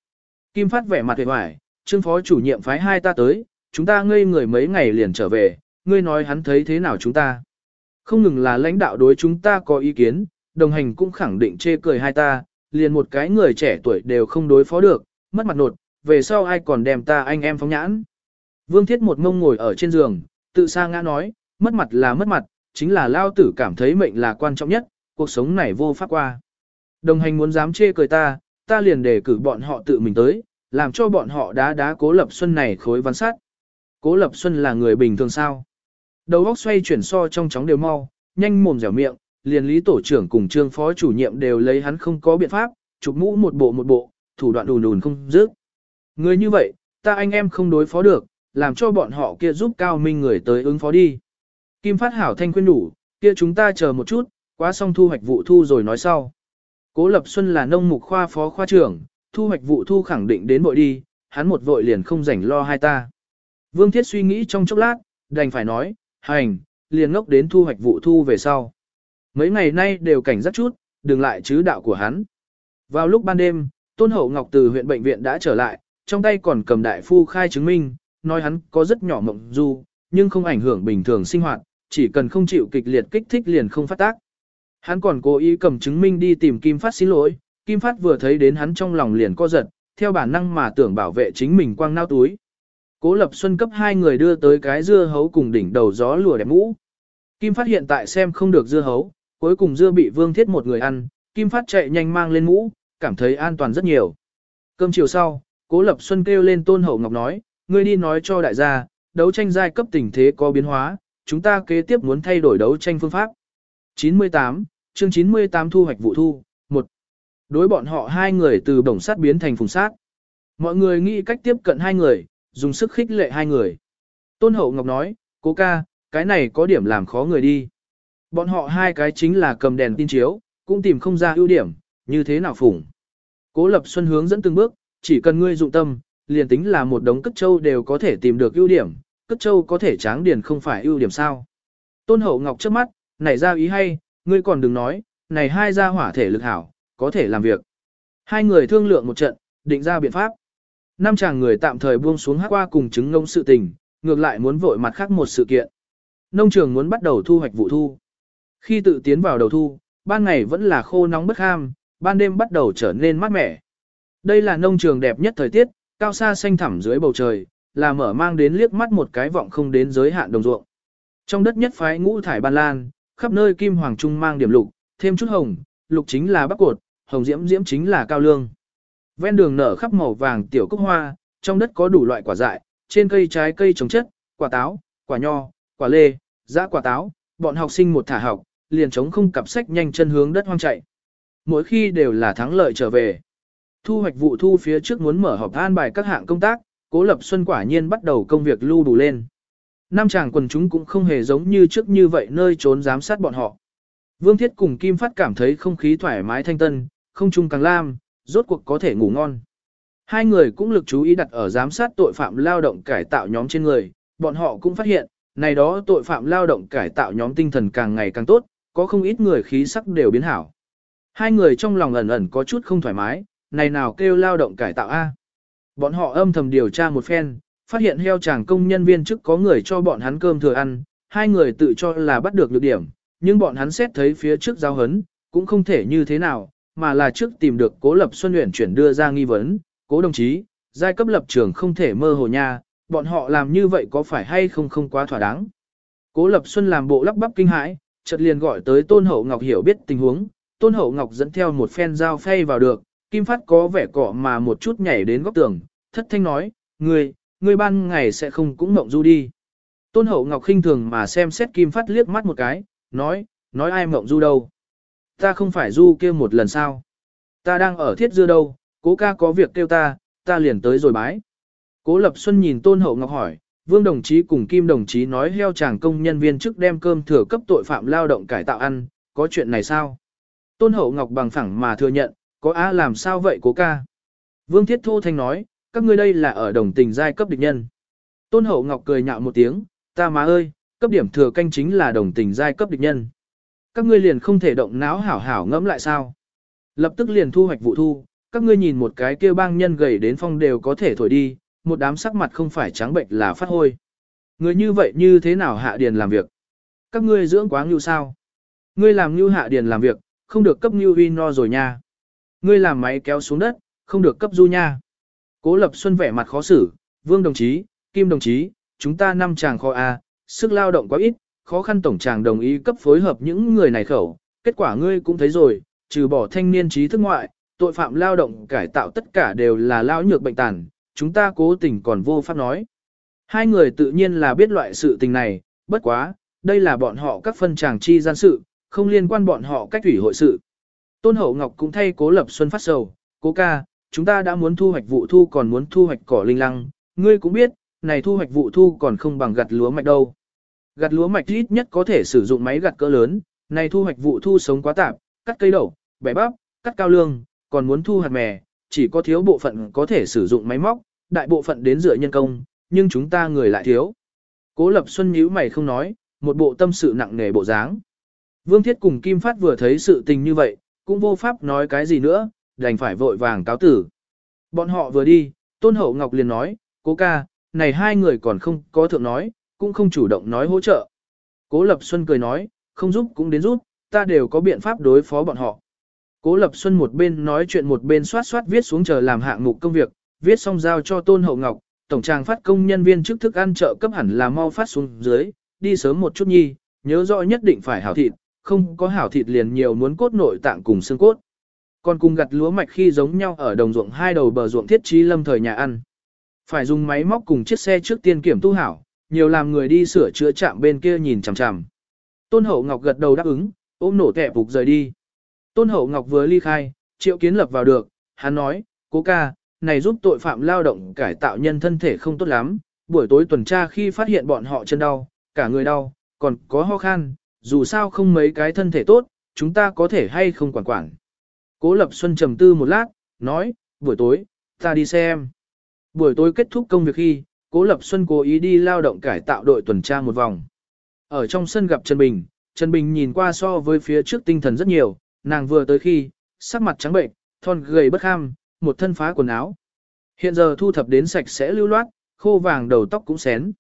Kim Phát vẻ mặt vẻ vải, trương phó chủ nhiệm phái hai ta tới, chúng ta ngây người mấy ngày liền trở về, ngươi nói hắn thấy thế nào chúng ta. Không ngừng là lãnh đạo đối chúng ta có ý kiến, đồng hành cũng khẳng định chê cười hai ta, liền một cái người trẻ tuổi đều không đối phó được, mất mặt nột, về sau ai còn đem ta anh em phóng nhãn. Vương Thiết một ngông ngồi ở trên giường, tự sa ngã nói, mất mặt là mất mặt, chính là lao tử cảm thấy mệnh là quan trọng nhất, cuộc sống này vô pháp qua. Đồng hành muốn dám chê cười ta, ta liền đề cử bọn họ tự mình tới, làm cho bọn họ đá đá Cố Lập Xuân này khối văn sát. Cố Lập Xuân là người bình thường sao? Đầu óc xoay chuyển so trong chóng đều mau, nhanh mồm dẻo miệng, liền lý tổ trưởng cùng trương phó chủ nhiệm đều lấy hắn không có biện pháp, chụp mũ một bộ một bộ, thủ đoạn đùn đùn không dứt. Người như vậy, ta anh em không đối phó được, làm cho bọn họ kia giúp cao minh người tới ứng phó đi. Kim Phát Hảo thanh khuyên đủ, kia chúng ta chờ một chút, quá xong thu hoạch vụ thu rồi nói sau. Cố Lập Xuân là nông mục khoa phó khoa trưởng, thu hoạch vụ thu khẳng định đến vội đi, hắn một vội liền không rảnh lo hai ta. Vương Thiết suy nghĩ trong chốc lát, đành phải nói, hành, liền ngốc đến thu hoạch vụ thu về sau. Mấy ngày nay đều cảnh giác chút, đừng lại chứ đạo của hắn. Vào lúc ban đêm, Tôn Hậu Ngọc từ huyện bệnh viện đã trở lại, trong tay còn cầm đại phu khai chứng minh, nói hắn có rất nhỏ mộng du, nhưng không ảnh hưởng bình thường sinh hoạt, chỉ cần không chịu kịch liệt kích thích liền không phát tác. Hắn còn cố ý cầm chứng minh đi tìm Kim Phát xin lỗi, Kim Phát vừa thấy đến hắn trong lòng liền co giật, theo bản năng mà tưởng bảo vệ chính mình quang nao túi. Cố Lập Xuân cấp hai người đưa tới cái dưa hấu cùng đỉnh đầu gió lùa đẹp mũ. Kim Phát hiện tại xem không được dưa hấu, cuối cùng dưa bị Vương Thiết một người ăn, Kim Phát chạy nhanh mang lên mũ, cảm thấy an toàn rất nhiều. Cơm chiều sau, Cố Lập Xuân kêu lên Tôn Hậu Ngọc nói, ngươi đi nói cho đại gia, đấu tranh giai cấp tình thế có biến hóa, chúng ta kế tiếp muốn thay đổi đấu tranh phương pháp. 98, chương 98 thu hoạch vụ thu, 1. Đối bọn họ hai người từ bổng sát biến thành phùng sát. Mọi người nghĩ cách tiếp cận hai người, dùng sức khích lệ hai người. Tôn Hậu Ngọc nói, cố ca, cái này có điểm làm khó người đi. Bọn họ hai cái chính là cầm đèn tin chiếu, cũng tìm không ra ưu điểm, như thế nào phủng. Cố Lập Xuân hướng dẫn từng bước, chỉ cần ngươi dụng tâm, liền tính là một đống cất châu đều có thể tìm được ưu điểm, cất châu có thể tráng điền không phải ưu điểm sao. Tôn hậu ngọc trước mắt, này ra ý hay, ngươi còn đừng nói, này hai gia hỏa thể lực hảo, có thể làm việc. Hai người thương lượng một trận, định ra biện pháp. Năm chàng người tạm thời buông xuống hát qua cùng chứng ngông sự tình, ngược lại muốn vội mặt khác một sự kiện. Nông trường muốn bắt đầu thu hoạch vụ thu. Khi tự tiến vào đầu thu, ban ngày vẫn là khô nóng bất ham, ban đêm bắt đầu trở nên mát mẻ. Đây là nông trường đẹp nhất thời tiết, cao xa xanh thẳm dưới bầu trời, là mở mang đến liếc mắt một cái vọng không đến giới hạn đồng ruộng. Trong đất nhất phái ngũ thải ban lan, khắp nơi kim hoàng trung mang điểm lục, thêm chút hồng, lục chính là bắc cột, hồng diễm diễm chính là cao lương. Ven đường nở khắp màu vàng tiểu cúc hoa, trong đất có đủ loại quả dại, trên cây trái cây trồng chất, quả táo, quả nho, quả lê, dã quả táo, bọn học sinh một thả học, liền chống không cặp sách nhanh chân hướng đất hoang chạy. Mỗi khi đều là thắng lợi trở về. Thu hoạch vụ thu phía trước muốn mở họp an bài các hạng công tác, Cố Lập Xuân quả nhiên bắt đầu công việc lưu đủ lên. Nam chàng quần chúng cũng không hề giống như trước như vậy nơi trốn giám sát bọn họ. Vương Thiết cùng Kim Phát cảm thấy không khí thoải mái thanh tân, không chung càng lam, rốt cuộc có thể ngủ ngon. Hai người cũng lực chú ý đặt ở giám sát tội phạm lao động cải tạo nhóm trên người, bọn họ cũng phát hiện, này đó tội phạm lao động cải tạo nhóm tinh thần càng ngày càng tốt, có không ít người khí sắc đều biến hảo. Hai người trong lòng ẩn ẩn có chút không thoải mái, này nào kêu lao động cải tạo A. Bọn họ âm thầm điều tra một phen, phát hiện heo chàng công nhân viên chức có người cho bọn hắn cơm thừa ăn, hai người tự cho là bắt được lược điểm, nhưng bọn hắn xét thấy phía trước giao hấn, cũng không thể như thế nào, mà là trước tìm được cố lập xuân luyện chuyển đưa ra nghi vấn, cố đồng chí, giai cấp lập trường không thể mơ hồ nha, bọn họ làm như vậy có phải hay không không quá thỏa đáng. Cố lập xuân làm bộ lắp bắp kinh hãi, chợt liền gọi tới tôn hậu ngọc hiểu biết tình huống, tôn hậu ngọc dẫn theo một phen dao phay vào được, kim phát có vẻ cọ mà một chút nhảy đến góc tường, thất thanh nói, ngươi, ngươi ban ngày sẽ không cũng mộng du đi. Tôn hậu ngọc khinh thường mà xem xét kim phát liếc mắt một cái, nói, nói ai mộng du đâu. Ta không phải du kia một lần sao. Ta đang ở thiết dưa đâu, cố ca có việc kêu ta, ta liền tới rồi bái. Cố Lập Xuân nhìn Tôn Hậu Ngọc hỏi, Vương đồng chí cùng Kim đồng chí nói heo chàng công nhân viên chức đem cơm thừa cấp tội phạm lao động cải tạo ăn, có chuyện này sao? Tôn Hậu Ngọc bằng phẳng mà thừa nhận, có á làm sao vậy cố ca? Vương Thiết Thô Thanh nói, các ngươi đây là ở đồng tình giai cấp địch nhân. Tôn Hậu Ngọc cười nhạo một tiếng, ta má ơi, cấp điểm thừa canh chính là đồng tình giai cấp địch nhân. Các ngươi liền không thể động não hảo hảo ngẫm lại sao? Lập tức liền thu hoạch vụ thu, các ngươi nhìn một cái kia bang nhân gầy đến phong đều có thể thổi đi, một đám sắc mặt không phải trắng bệnh là phát hôi. Người như vậy như thế nào hạ điền làm việc? Các ngươi dưỡng quá ngưu sao? Ngươi làm ngưu hạ điền làm việc, không được cấp ngưu vi no rồi nha. Ngươi làm máy kéo xuống đất, không được cấp du nha. Cố Lập Xuân vẻ mặt khó xử, Vương đồng chí, Kim đồng chí, chúng ta năm chàng kho A, à, sức lao động quá ít, khó khăn tổng chàng đồng ý cấp phối hợp những người này khẩu. Kết quả ngươi cũng thấy rồi, trừ bỏ thanh niên trí thức ngoại, tội phạm lao động cải tạo tất cả đều là lao nhược bệnh tàn, chúng ta cố tình còn vô pháp nói. Hai người tự nhiên là biết loại sự tình này, bất quá, đây là bọn họ các phân chàng chi gian sự, không liên quan bọn họ cách thủy hội sự. Tôn Hậu Ngọc cũng thay Cố Lập Xuân phát sầu, cố ca, chúng ta đã muốn thu hoạch vụ thu còn muốn thu hoạch cỏ linh lăng, ngươi cũng biết, này thu hoạch vụ thu còn không bằng gặt lúa mạch đâu. Gặt lúa mạch ít nhất có thể sử dụng máy gặt cỡ lớn, này thu hoạch vụ thu sống quá tạp, cắt cây đậu, bẻ bắp, cắt cao lương, còn muốn thu hạt mè, chỉ có thiếu bộ phận có thể sử dụng máy móc, đại bộ phận đến dựa nhân công, nhưng chúng ta người lại thiếu. Cố Lập Xuân nhíu mày không nói, một bộ tâm sự nặng nề bộ dáng. Vương Thiết cùng Kim Phát vừa thấy sự tình như vậy, cũng vô pháp nói cái gì nữa, đành phải vội vàng cáo tử. Bọn họ vừa đi, Tôn Hậu Ngọc liền nói, cố ca, này hai người còn không có thượng nói, cũng không chủ động nói hỗ trợ. Cố Lập Xuân cười nói, không giúp cũng đến giúp, ta đều có biện pháp đối phó bọn họ. Cố Lập Xuân một bên nói chuyện một bên soát soát viết xuống chờ làm hạng mục công việc, viết xong giao cho Tôn Hậu Ngọc, tổng trang phát công nhân viên chức thức ăn chợ cấp hẳn là mau phát xuống dưới, đi sớm một chút nhi, nhớ rõ nhất định phải hảo thịt, không có hảo thịt liền nhiều muốn cốt nội tạng cùng xương cốt. Còn cùng gặt lúa mạch khi giống nhau ở đồng ruộng hai đầu bờ ruộng thiết trí lâm thời nhà ăn. Phải dùng máy móc cùng chiếc xe trước tiên kiểm tu hảo, nhiều làm người đi sửa chữa chạm bên kia nhìn chằm chằm. Tôn Hậu Ngọc gật đầu đáp ứng, ôm nổ tẹp phục rời đi. Tôn Hậu Ngọc vừa ly khai, triệu kiến lập vào được, hắn nói, cố ca, này giúp tội phạm lao động cải tạo nhân thân thể không tốt lắm, buổi tối tuần tra khi phát hiện bọn họ chân đau, cả người đau, còn có ho khan, dù sao không mấy cái thân thể tốt, chúng ta có thể hay không quản quản. Cố Lập Xuân trầm tư một lát, nói, buổi tối, ta đi xem. Buổi tối kết thúc công việc khi, Cố Lập Xuân cố ý đi lao động cải tạo đội tuần tra một vòng. Ở trong sân gặp Trần Bình, Trần Bình nhìn qua so với phía trước tinh thần rất nhiều, nàng vừa tới khi, sắc mặt trắng bệnh, thon gầy bất kham, một thân phá quần áo. Hiện giờ thu thập đến sạch sẽ lưu loát, khô vàng đầu tóc cũng xén.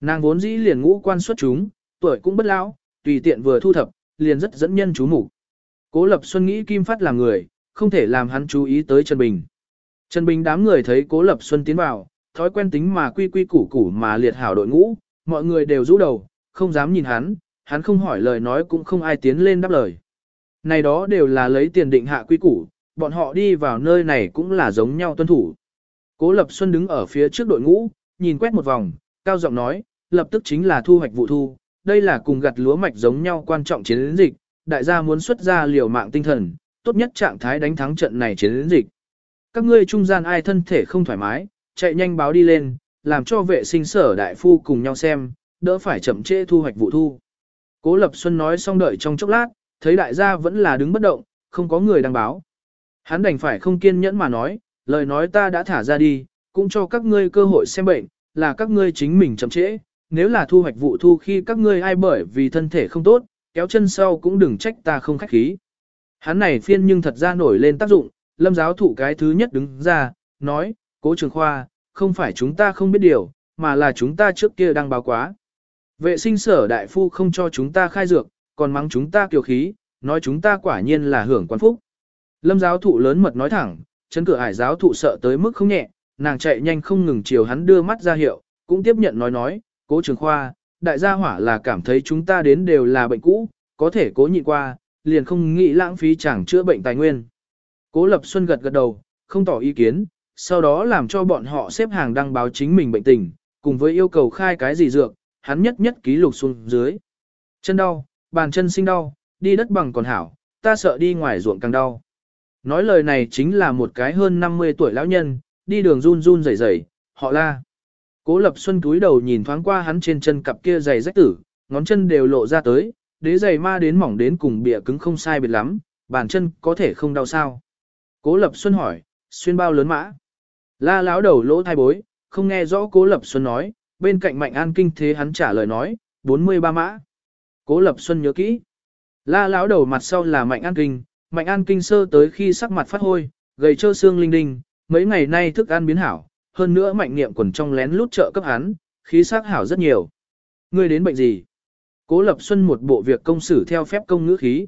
Nàng vốn dĩ liền ngũ quan xuất chúng, tuổi cũng bất lão, tùy tiện vừa thu thập, liền rất dẫn nhân chú mục. Cố Lập Xuân nghĩ Kim Phát là người, không thể làm hắn chú ý tới Trần Bình. Trần Bình đám người thấy Cố Lập Xuân tiến vào, thói quen tính mà quy quy củ củ mà liệt hảo đội ngũ, mọi người đều rũ đầu, không dám nhìn hắn, hắn không hỏi lời nói cũng không ai tiến lên đáp lời. Này đó đều là lấy tiền định hạ quy củ, bọn họ đi vào nơi này cũng là giống nhau tuân thủ. Cố Lập Xuân đứng ở phía trước đội ngũ, nhìn quét một vòng, cao giọng nói, lập tức chính là thu hoạch vụ thu, đây là cùng gặt lúa mạch giống nhau quan trọng chiến dịch, đại gia muốn xuất ra liều mạng tinh thần, tốt nhất trạng thái đánh thắng trận này chiến dịch. Các ngươi trung gian ai thân thể không thoải mái, chạy nhanh báo đi lên, làm cho vệ sinh sở đại phu cùng nhau xem, đỡ phải chậm trễ thu hoạch vụ thu. Cố Lập Xuân nói xong đợi trong chốc lát, thấy đại gia vẫn là đứng bất động, không có người đăng báo. Hắn đành phải không kiên nhẫn mà nói, lời nói ta đã thả ra đi, cũng cho các ngươi cơ hội xem bệnh, là các ngươi chính mình chậm trễ, nếu là thu hoạch vụ thu khi các ngươi ai bởi vì thân thể không tốt, kéo chân sau cũng đừng trách ta không khách khí. Hắn này phiên nhưng thật ra nổi lên tác dụng, lâm giáo thụ cái thứ nhất đứng ra, nói, cố trường khoa, không phải chúng ta không biết điều, mà là chúng ta trước kia đang báo quá. Vệ sinh sở đại phu không cho chúng ta khai dược, còn mắng chúng ta kiều khí, nói chúng ta quả nhiên là hưởng quan phúc. Lâm giáo thụ lớn mật nói thẳng, chân cửa hải giáo thụ sợ tới mức không nhẹ, nàng chạy nhanh không ngừng chiều hắn đưa mắt ra hiệu, cũng tiếp nhận nói nói, cố trường khoa, đại gia hỏa là cảm thấy chúng ta đến đều là bệnh cũ, có thể cố nhịn qua, liền không nghĩ lãng phí chẳng chữa bệnh tài nguyên. Cố Lập Xuân gật gật đầu, không tỏ ý kiến, sau đó làm cho bọn họ xếp hàng đăng báo chính mình bệnh tình, cùng với yêu cầu khai cái gì dược, hắn nhất nhất ký lục xuống dưới. Chân đau, bàn chân sinh đau, đi đất bằng còn hảo, ta sợ đi ngoài ruộng càng đau. Nói lời này chính là một cái hơn 50 tuổi lão nhân, đi đường run run rẩy rẩy, họ la. Cố Lập Xuân túi đầu nhìn thoáng qua hắn trên chân cặp kia giày rách tử, ngón chân đều lộ ra tới, đế giày ma đến mỏng đến cùng bịa cứng không sai biệt lắm, bàn chân có thể không đau sao. Cố Lập Xuân hỏi, xuyên bao lớn mã. La láo đầu lỗ thai bối, không nghe rõ Cố Lập Xuân nói, bên cạnh Mạnh An Kinh thế hắn trả lời nói, 43 mã. Cố Lập Xuân nhớ kỹ. La láo đầu mặt sau là Mạnh An Kinh, Mạnh An Kinh sơ tới khi sắc mặt phát hôi, gầy trơ xương linh đinh, mấy ngày nay thức ăn biến hảo, hơn nữa Mạnh Niệm quần trong lén lút trợ cấp hắn, khí sắc hảo rất nhiều. Ngươi đến bệnh gì? Cố Lập Xuân một bộ việc công xử theo phép công ngữ khí.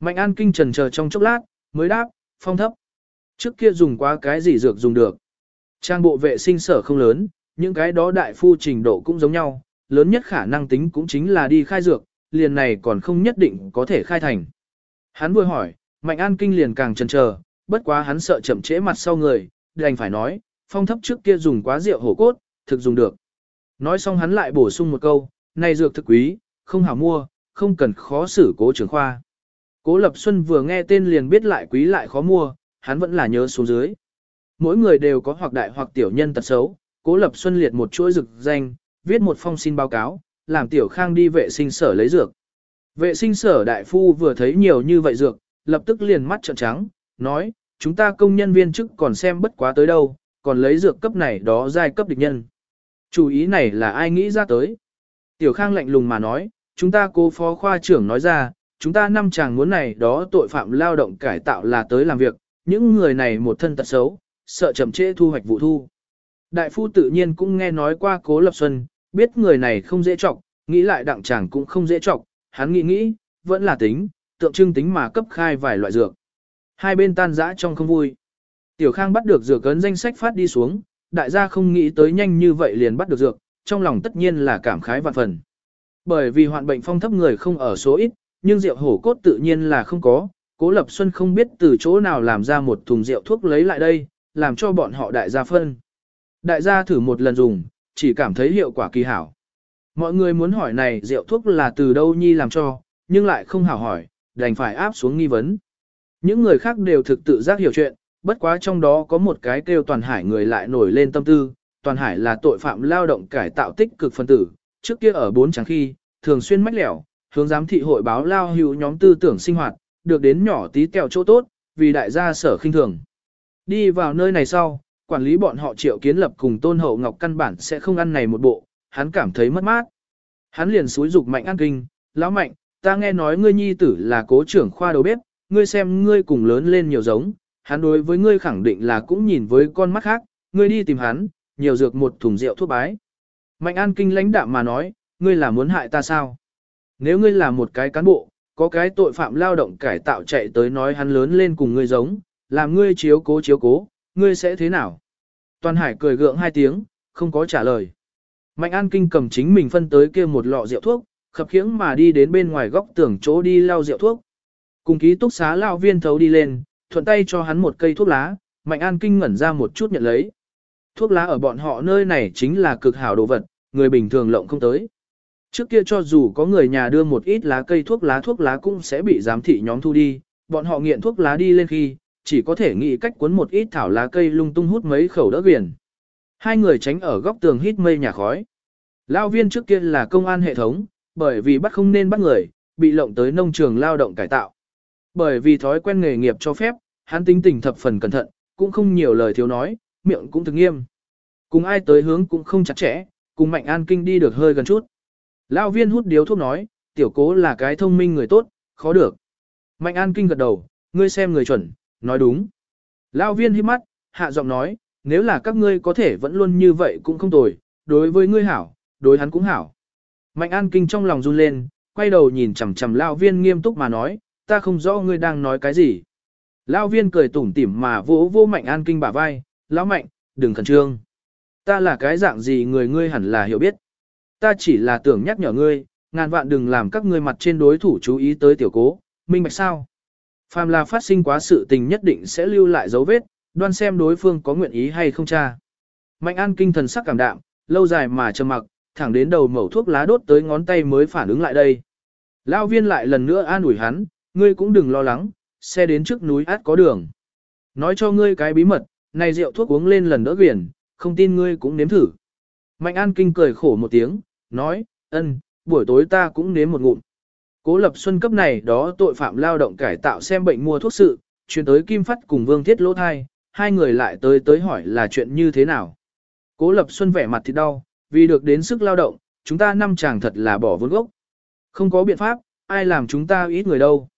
Mạnh An Kinh trần chờ trong chốc lát, mới đáp, phong thấp. Trước kia dùng quá cái gì dược dùng được. Trang bộ vệ sinh sở không lớn, những cái đó đại phu trình độ cũng giống nhau, lớn nhất khả năng tính cũng chính là đi khai dược, liền này còn không nhất định có thể khai thành. Hắn vừa hỏi, Mạnh An Kinh liền càng chần chờ, bất quá hắn sợ chậm trễ mặt sau người, đành phải nói, phong thấp trước kia dùng quá rượu hổ cốt, thực dùng được. Nói xong hắn lại bổ sung một câu, này dược thực quý, không hảo mua, không cần khó xử cố trưởng khoa. Cố Lập Xuân vừa nghe tên liền biết lại quý lại khó mua, hắn vẫn là nhớ xuống dưới. Mỗi người đều có hoặc đại hoặc tiểu nhân tật xấu, Cố Lập Xuân liệt một chuỗi dược danh, viết một phong xin báo cáo, làm tiểu khang đi vệ sinh sở lấy dược. Vệ sinh sở đại phu vừa thấy nhiều như vậy dược, lập tức liền mắt trợn trắng, nói, chúng ta công nhân viên chức còn xem bất quá tới đâu, còn lấy dược cấp này đó giai cấp địch nhân. Chủ ý này là ai nghĩ ra tới? Tiểu Khang lạnh lùng mà nói, chúng ta cố phó khoa trưởng nói ra, chúng ta năm chàng muốn này đó tội phạm lao động cải tạo là tới làm việc, những người này một thân tật xấu, sợ chậm trễ thu hoạch vụ thu. Đại phu tự nhiên cũng nghe nói qua cố lập xuân, biết người này không dễ trọng, nghĩ lại đặng chàng cũng không dễ trọng, hắn nghĩ nghĩ, vẫn là tính, tượng trưng tính mà cấp khai vài loại dược. Hai bên tan rã trong không vui. Tiểu Khang bắt được dược cấn danh sách phát đi xuống, đại gia không nghĩ tới nhanh như vậy liền bắt được dược, trong lòng tất nhiên là cảm khái vạn phần. Bởi vì hoạn bệnh phong thấp người không ở số ít, nhưng rượu hổ cốt tự nhiên là không có, Cố Lập Xuân không biết từ chỗ nào làm ra một thùng rượu thuốc lấy lại đây, làm cho bọn họ đại gia phân. Đại gia thử một lần dùng, chỉ cảm thấy hiệu quả kỳ hảo. Mọi người muốn hỏi này rượu thuốc là từ đâu nhi làm cho, nhưng lại không hảo hỏi, đành phải áp xuống nghi vấn. Những người khác đều thực tự giác hiểu chuyện, bất quá trong đó có một cái kêu toàn hải người lại nổi lên tâm tư, toàn hải là tội phạm lao động cải tạo tích cực phân tử, trước kia ở bốn trắng khi, thường xuyên mách lẻo, hướng giám thị hội báo lao hữu nhóm tư tưởng sinh hoạt, được đến nhỏ tí kẹo chỗ tốt, vì đại gia sở khinh thường. Đi vào nơi này sau, quản lý bọn họ triệu kiến lập cùng tôn hậu ngọc căn bản sẽ không ăn này một bộ, hắn cảm thấy mất mát. Hắn liền xúi dục mạnh ăn kinh, lão mạnh, ta nghe nói ngươi nhi tử là cố trưởng khoa đầu bếp, ngươi xem ngươi cùng lớn lên nhiều giống, hắn đối với ngươi khẳng định là cũng nhìn với con mắt khác, ngươi đi tìm hắn, nhiều dược một thùng rượu thuốc bái. Mạnh an kinh lãnh đạm mà nói, ngươi là muốn hại ta sao? Nếu ngươi là một cái cán bộ, có cái tội phạm lao động cải tạo chạy tới nói hắn lớn lên cùng ngươi giống, làm ngươi chiếu cố chiếu cố, ngươi sẽ thế nào? Toàn Hải cười gượng hai tiếng, không có trả lời. Mạnh An Kinh cầm chính mình phân tới kia một lọ rượu thuốc, khập khiễng mà đi đến bên ngoài góc tường chỗ đi lau rượu thuốc. Cùng ký túc xá lao viên thấu đi lên, thuận tay cho hắn một cây thuốc lá, Mạnh An Kinh ngẩn ra một chút nhận lấy. Thuốc lá ở bọn họ nơi này chính là cực hảo đồ vật, người bình thường lộng không tới. Trước kia cho dù có người nhà đưa một ít lá cây thuốc lá thuốc lá cũng sẽ bị giám thị nhóm thu đi, bọn họ nghiện thuốc lá đi lên khi, chỉ có thể nghĩ cách cuốn một ít thảo lá cây lung tung hút mấy khẩu đỡ biển. Hai người tránh ở góc tường hít mây nhà khói. Lao viên trước kia là công an hệ thống, bởi vì bắt không nên bắt người, bị lộng tới nông trường lao động cải tạo. Bởi vì thói quen nghề nghiệp cho phép, hắn tính tình thập phần cẩn thận, cũng không nhiều lời thiếu nói, miệng cũng thực nghiêm. Cùng ai tới hướng cũng không chặt chẽ, cùng Mạnh An Kinh đi được hơi gần chút. Lao viên hút điếu thuốc nói, tiểu cố là cái thông minh người tốt, khó được. Mạnh An Kinh gật đầu, ngươi xem người chuẩn, nói đúng. Lao viên hít mắt, hạ giọng nói, nếu là các ngươi có thể vẫn luôn như vậy cũng không tồi, đối với ngươi hảo, đối hắn cũng hảo. Mạnh An Kinh trong lòng run lên, quay đầu nhìn chằm chằm Lao viên nghiêm túc mà nói, ta không rõ ngươi đang nói cái gì. Lão viên cười tủm tỉm mà vỗ vô Mạnh An Kinh bả vai, Lão Mạnh, đừng khẩn trương. Ta là cái dạng gì người ngươi hẳn là hiểu biết. Ta chỉ là tưởng nhắc nhở ngươi, ngàn vạn đừng làm các ngươi mặt trên đối thủ chú ý tới tiểu cố, minh bạch sao. Phàm là phát sinh quá sự tình nhất định sẽ lưu lại dấu vết, đoan xem đối phương có nguyện ý hay không cha. Mạnh an kinh thần sắc cảm đạm, lâu dài mà trầm mặc, thẳng đến đầu mẩu thuốc lá đốt tới ngón tay mới phản ứng lại đây. Lao viên lại lần nữa an ủi hắn, ngươi cũng đừng lo lắng, xe đến trước núi át có đường. Nói cho ngươi cái bí mật, này rượu thuốc uống lên lần đỡ quyển, không tin ngươi cũng nếm thử. Mạnh an kinh cười khổ một tiếng, nói, ân, buổi tối ta cũng nếm một ngụm. Cố lập xuân cấp này đó tội phạm lao động cải tạo xem bệnh mua thuốc sự, chuyển tới Kim Phát cùng Vương Thiết Lỗ Thai, hai người lại tới tới hỏi là chuyện như thế nào. Cố lập xuân vẻ mặt thì đau, vì được đến sức lao động, chúng ta năm chàng thật là bỏ vốn gốc. Không có biện pháp, ai làm chúng ta ít người đâu.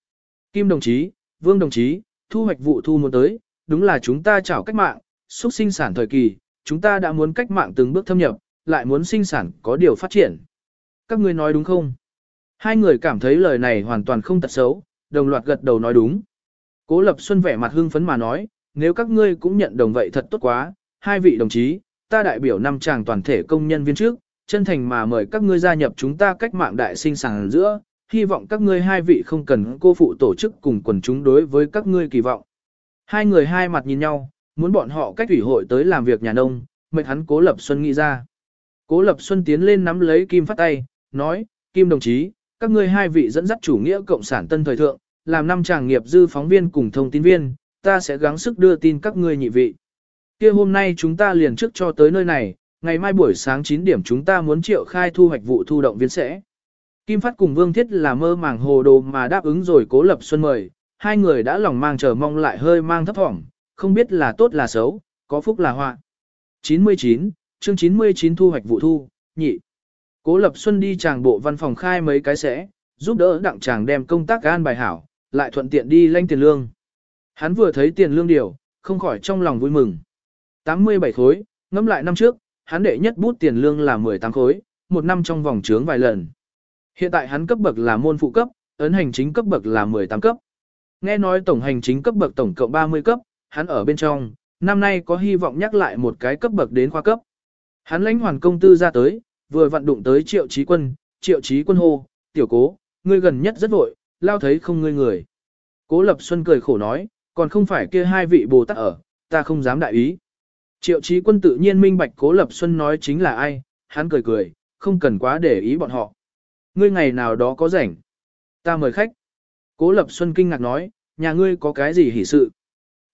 Kim đồng chí, Vương đồng chí, thu hoạch vụ thu muốn tới, đúng là chúng ta chảo cách mạng, xúc sinh sản thời kỳ, chúng ta đã muốn cách mạng từng bước thâm nhập, lại muốn sinh sản có điều phát triển. Các ngươi nói đúng không? Hai người cảm thấy lời này hoàn toàn không tật xấu, đồng loạt gật đầu nói đúng. Cố Lập Xuân vẻ mặt hưng phấn mà nói, nếu các ngươi cũng nhận đồng vậy thật tốt quá, hai vị đồng chí, ta đại biểu năm chàng toàn thể công nhân viên trước, chân thành mà mời các ngươi gia nhập chúng ta cách mạng đại sinh sản giữa, hy vọng các ngươi hai vị không cần cô phụ tổ chức cùng quần chúng đối với các ngươi kỳ vọng. Hai người hai mặt nhìn nhau, muốn bọn họ cách ủy hội tới làm việc nhà nông, mệt hắn Cố Lập Xuân nghĩ ra. Cố Lập Xuân tiến lên nắm lấy Kim phát tay, nói, Kim đồng chí, các ngươi hai vị dẫn dắt chủ nghĩa cộng sản tân thời thượng, làm năm chàng nghiệp dư phóng viên cùng thông tin viên, ta sẽ gắng sức đưa tin các ngươi nhị vị. Kia hôm nay chúng ta liền trước cho tới nơi này, ngày mai buổi sáng 9 điểm chúng ta muốn triệu khai thu hoạch vụ thu động viên sẽ. Kim Phát cùng Vương Thiết là mơ màng hồ đồ mà đáp ứng rồi cố lập xuân mời, hai người đã lòng mang chờ mong lại hơi mang thấp thỏm, không biết là tốt là xấu, có phúc là họa. 99, chương 99 thu hoạch vụ thu, nhị. Cố Lập Xuân đi chàng bộ văn phòng khai mấy cái sẽ, giúp đỡ đặng chàng đem công tác gan bài hảo, lại thuận tiện đi lanh tiền lương. Hắn vừa thấy tiền lương điều, không khỏi trong lòng vui mừng. 87 khối, ngẫm lại năm trước, hắn đệ nhất bút tiền lương là 18 khối, một năm trong vòng trướng vài lần. Hiện tại hắn cấp bậc là môn phụ cấp, ấn hành chính cấp bậc là 18 cấp. Nghe nói tổng hành chính cấp bậc tổng cộng 30 cấp, hắn ở bên trong, năm nay có hy vọng nhắc lại một cái cấp bậc đến khoa cấp. Hắn lãnh hoàn công tư ra tới, vừa vận đụng tới triệu trí quân, triệu trí quân hô, tiểu cố, ngươi gần nhất rất vội, lao thấy không ngươi người. Cố Lập Xuân cười khổ nói, còn không phải kia hai vị Bồ Tát ở, ta không dám đại ý. Triệu trí quân tự nhiên minh bạch Cố Lập Xuân nói chính là ai, hắn cười cười, không cần quá để ý bọn họ. Ngươi ngày nào đó có rảnh. Ta mời khách. Cố Lập Xuân kinh ngạc nói, nhà ngươi có cái gì hỉ sự?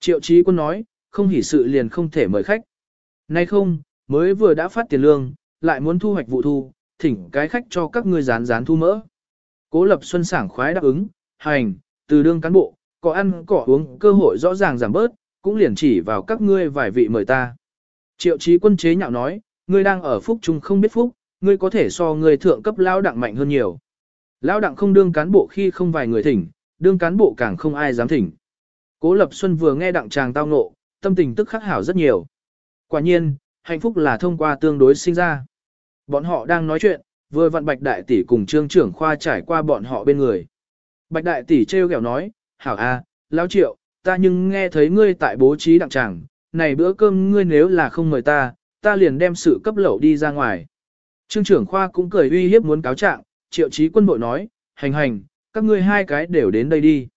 Triệu trí quân nói, không hỉ sự liền không thể mời khách. Nay không, mới vừa đã phát tiền lương, lại muốn thu hoạch vụ thu, thỉnh cái khách cho các ngươi rán rán thu mỡ. Cố Lập Xuân sảng khoái đáp ứng, hành, từ đương cán bộ, có ăn cỏ uống cơ hội rõ ràng giảm bớt, cũng liền chỉ vào các ngươi vài vị mời ta. Triệu trí quân chế nhạo nói, ngươi đang ở phúc trung không biết phúc, ngươi có thể so ngươi thượng cấp lao đặng mạnh hơn nhiều. Lao đặng không đương cán bộ khi không vài người thỉnh, đương cán bộ càng không ai dám thỉnh. Cố Lập Xuân vừa nghe đặng chàng tao ngộ, tâm tình tức khắc hảo rất nhiều. Quả nhiên, hạnh phúc là thông qua tương đối sinh ra. Bọn họ đang nói chuyện, vừa vặn Bạch Đại Tỷ cùng trương trưởng khoa trải qua bọn họ bên người. Bạch Đại Tỷ trêu ghẹo nói, hảo a, lão triệu, ta nhưng nghe thấy ngươi tại bố trí đặng chàng, này bữa cơm ngươi nếu là không mời ta, ta liền đem sự cấp lẩu đi ra ngoài. Trương trưởng khoa cũng cười uy hiếp muốn cáo trạng, triệu trí quân bội nói, hành hành, các ngươi hai cái đều đến đây đi.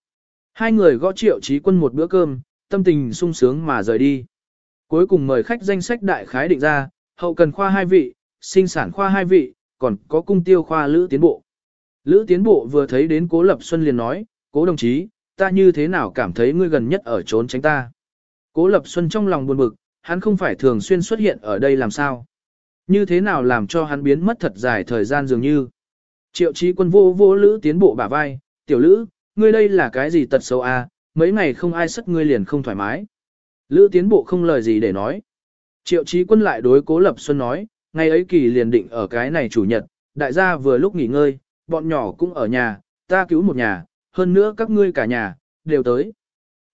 Hai người gõ triệu trí quân một bữa cơm, tâm tình sung sướng mà rời đi. Cuối cùng mời khách danh sách đại khái định ra, hậu cần khoa hai vị, sinh sản khoa hai vị, còn có cung tiêu khoa lữ tiến bộ. Lữ tiến bộ vừa thấy đến cố lập xuân liền nói, cố đồng chí, ta như thế nào cảm thấy ngươi gần nhất ở trốn tránh ta. Cố lập xuân trong lòng buồn bực, hắn không phải thường xuyên xuất hiện ở đây làm sao. Như thế nào làm cho hắn biến mất thật dài thời gian dường như. Triệu trí quân vô vô lữ tiến bộ bả vai, tiểu lữ, ngươi đây là cái gì tật xấu à, mấy ngày không ai sất ngươi liền không thoải mái. Lữ tiến bộ không lời gì để nói. Triệu trí quân lại đối cố lập xuân nói, ngày ấy kỳ liền định ở cái này chủ nhật, đại gia vừa lúc nghỉ ngơi, bọn nhỏ cũng ở nhà, ta cứu một nhà, hơn nữa các ngươi cả nhà, đều tới.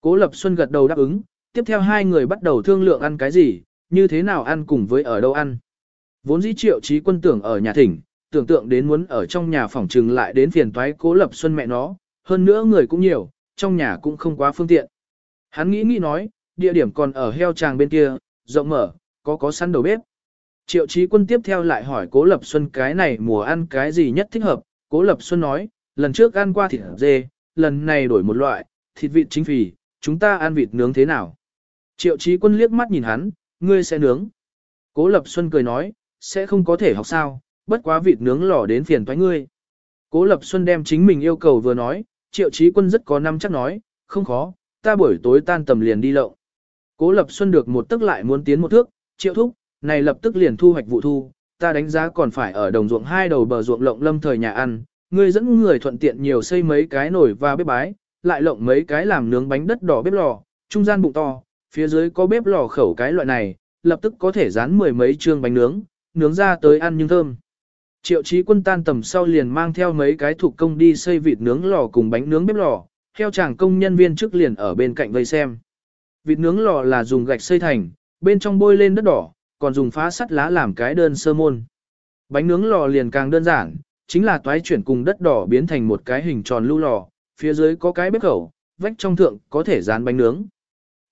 Cố lập xuân gật đầu đáp ứng, tiếp theo hai người bắt đầu thương lượng ăn cái gì, như thế nào ăn cùng với ở đâu ăn. Vốn dĩ triệu trí quân tưởng ở nhà thỉnh, tưởng tượng đến muốn ở trong nhà phòng trừng lại đến phiền toái cố lập xuân mẹ nó, hơn nữa người cũng nhiều, trong nhà cũng không quá phương tiện. Hắn nghĩ nghĩ nói, địa điểm còn ở heo tràng bên kia, rộng mở, có có săn đầu bếp. Triệu trí quân tiếp theo lại hỏi Cố Lập Xuân cái này mùa ăn cái gì nhất thích hợp, Cố Lập Xuân nói, lần trước ăn qua thịt dê, lần này đổi một loại, thịt vịt chính phì, chúng ta ăn vịt nướng thế nào? Triệu trí quân liếc mắt nhìn hắn, ngươi sẽ nướng. Cố Lập Xuân cười nói, sẽ không có thể học sao, bất quá vịt nướng lò đến phiền toái ngươi. Cố Lập Xuân đem chính mình yêu cầu vừa nói, triệu trí quân rất có năm chắc nói, không khó, ta buổi tối tan tầm liền đi lậu. Cố Lập Xuân được một tức lại muốn tiến một thước, triệu thúc, này lập tức liền thu hoạch vụ thu, ta đánh giá còn phải ở đồng ruộng hai đầu bờ ruộng lộng lâm thời nhà ăn, ngươi dẫn người thuận tiện nhiều xây mấy cái nồi và bếp bái, lại lộng mấy cái làm nướng bánh đất đỏ bếp lò, trung gian bụng to, phía dưới có bếp lò khẩu cái loại này, lập tức có thể dán mười mấy trương bánh nướng, nướng ra tới ăn nhưng thơm. Triệu chí quân tan tầm sau liền mang theo mấy cái thủ công đi xây vịt nướng lò cùng bánh nướng bếp lò, theo chàng công nhân viên trước liền ở bên cạnh vây xem. Vịt nướng lò là dùng gạch xây thành, bên trong bôi lên đất đỏ, còn dùng phá sắt lá làm cái đơn sơ môn. Bánh nướng lò liền càng đơn giản, chính là toái chuyển cùng đất đỏ biến thành một cái hình tròn lưu lò, phía dưới có cái bếp khẩu, vách trong thượng có thể dán bánh nướng.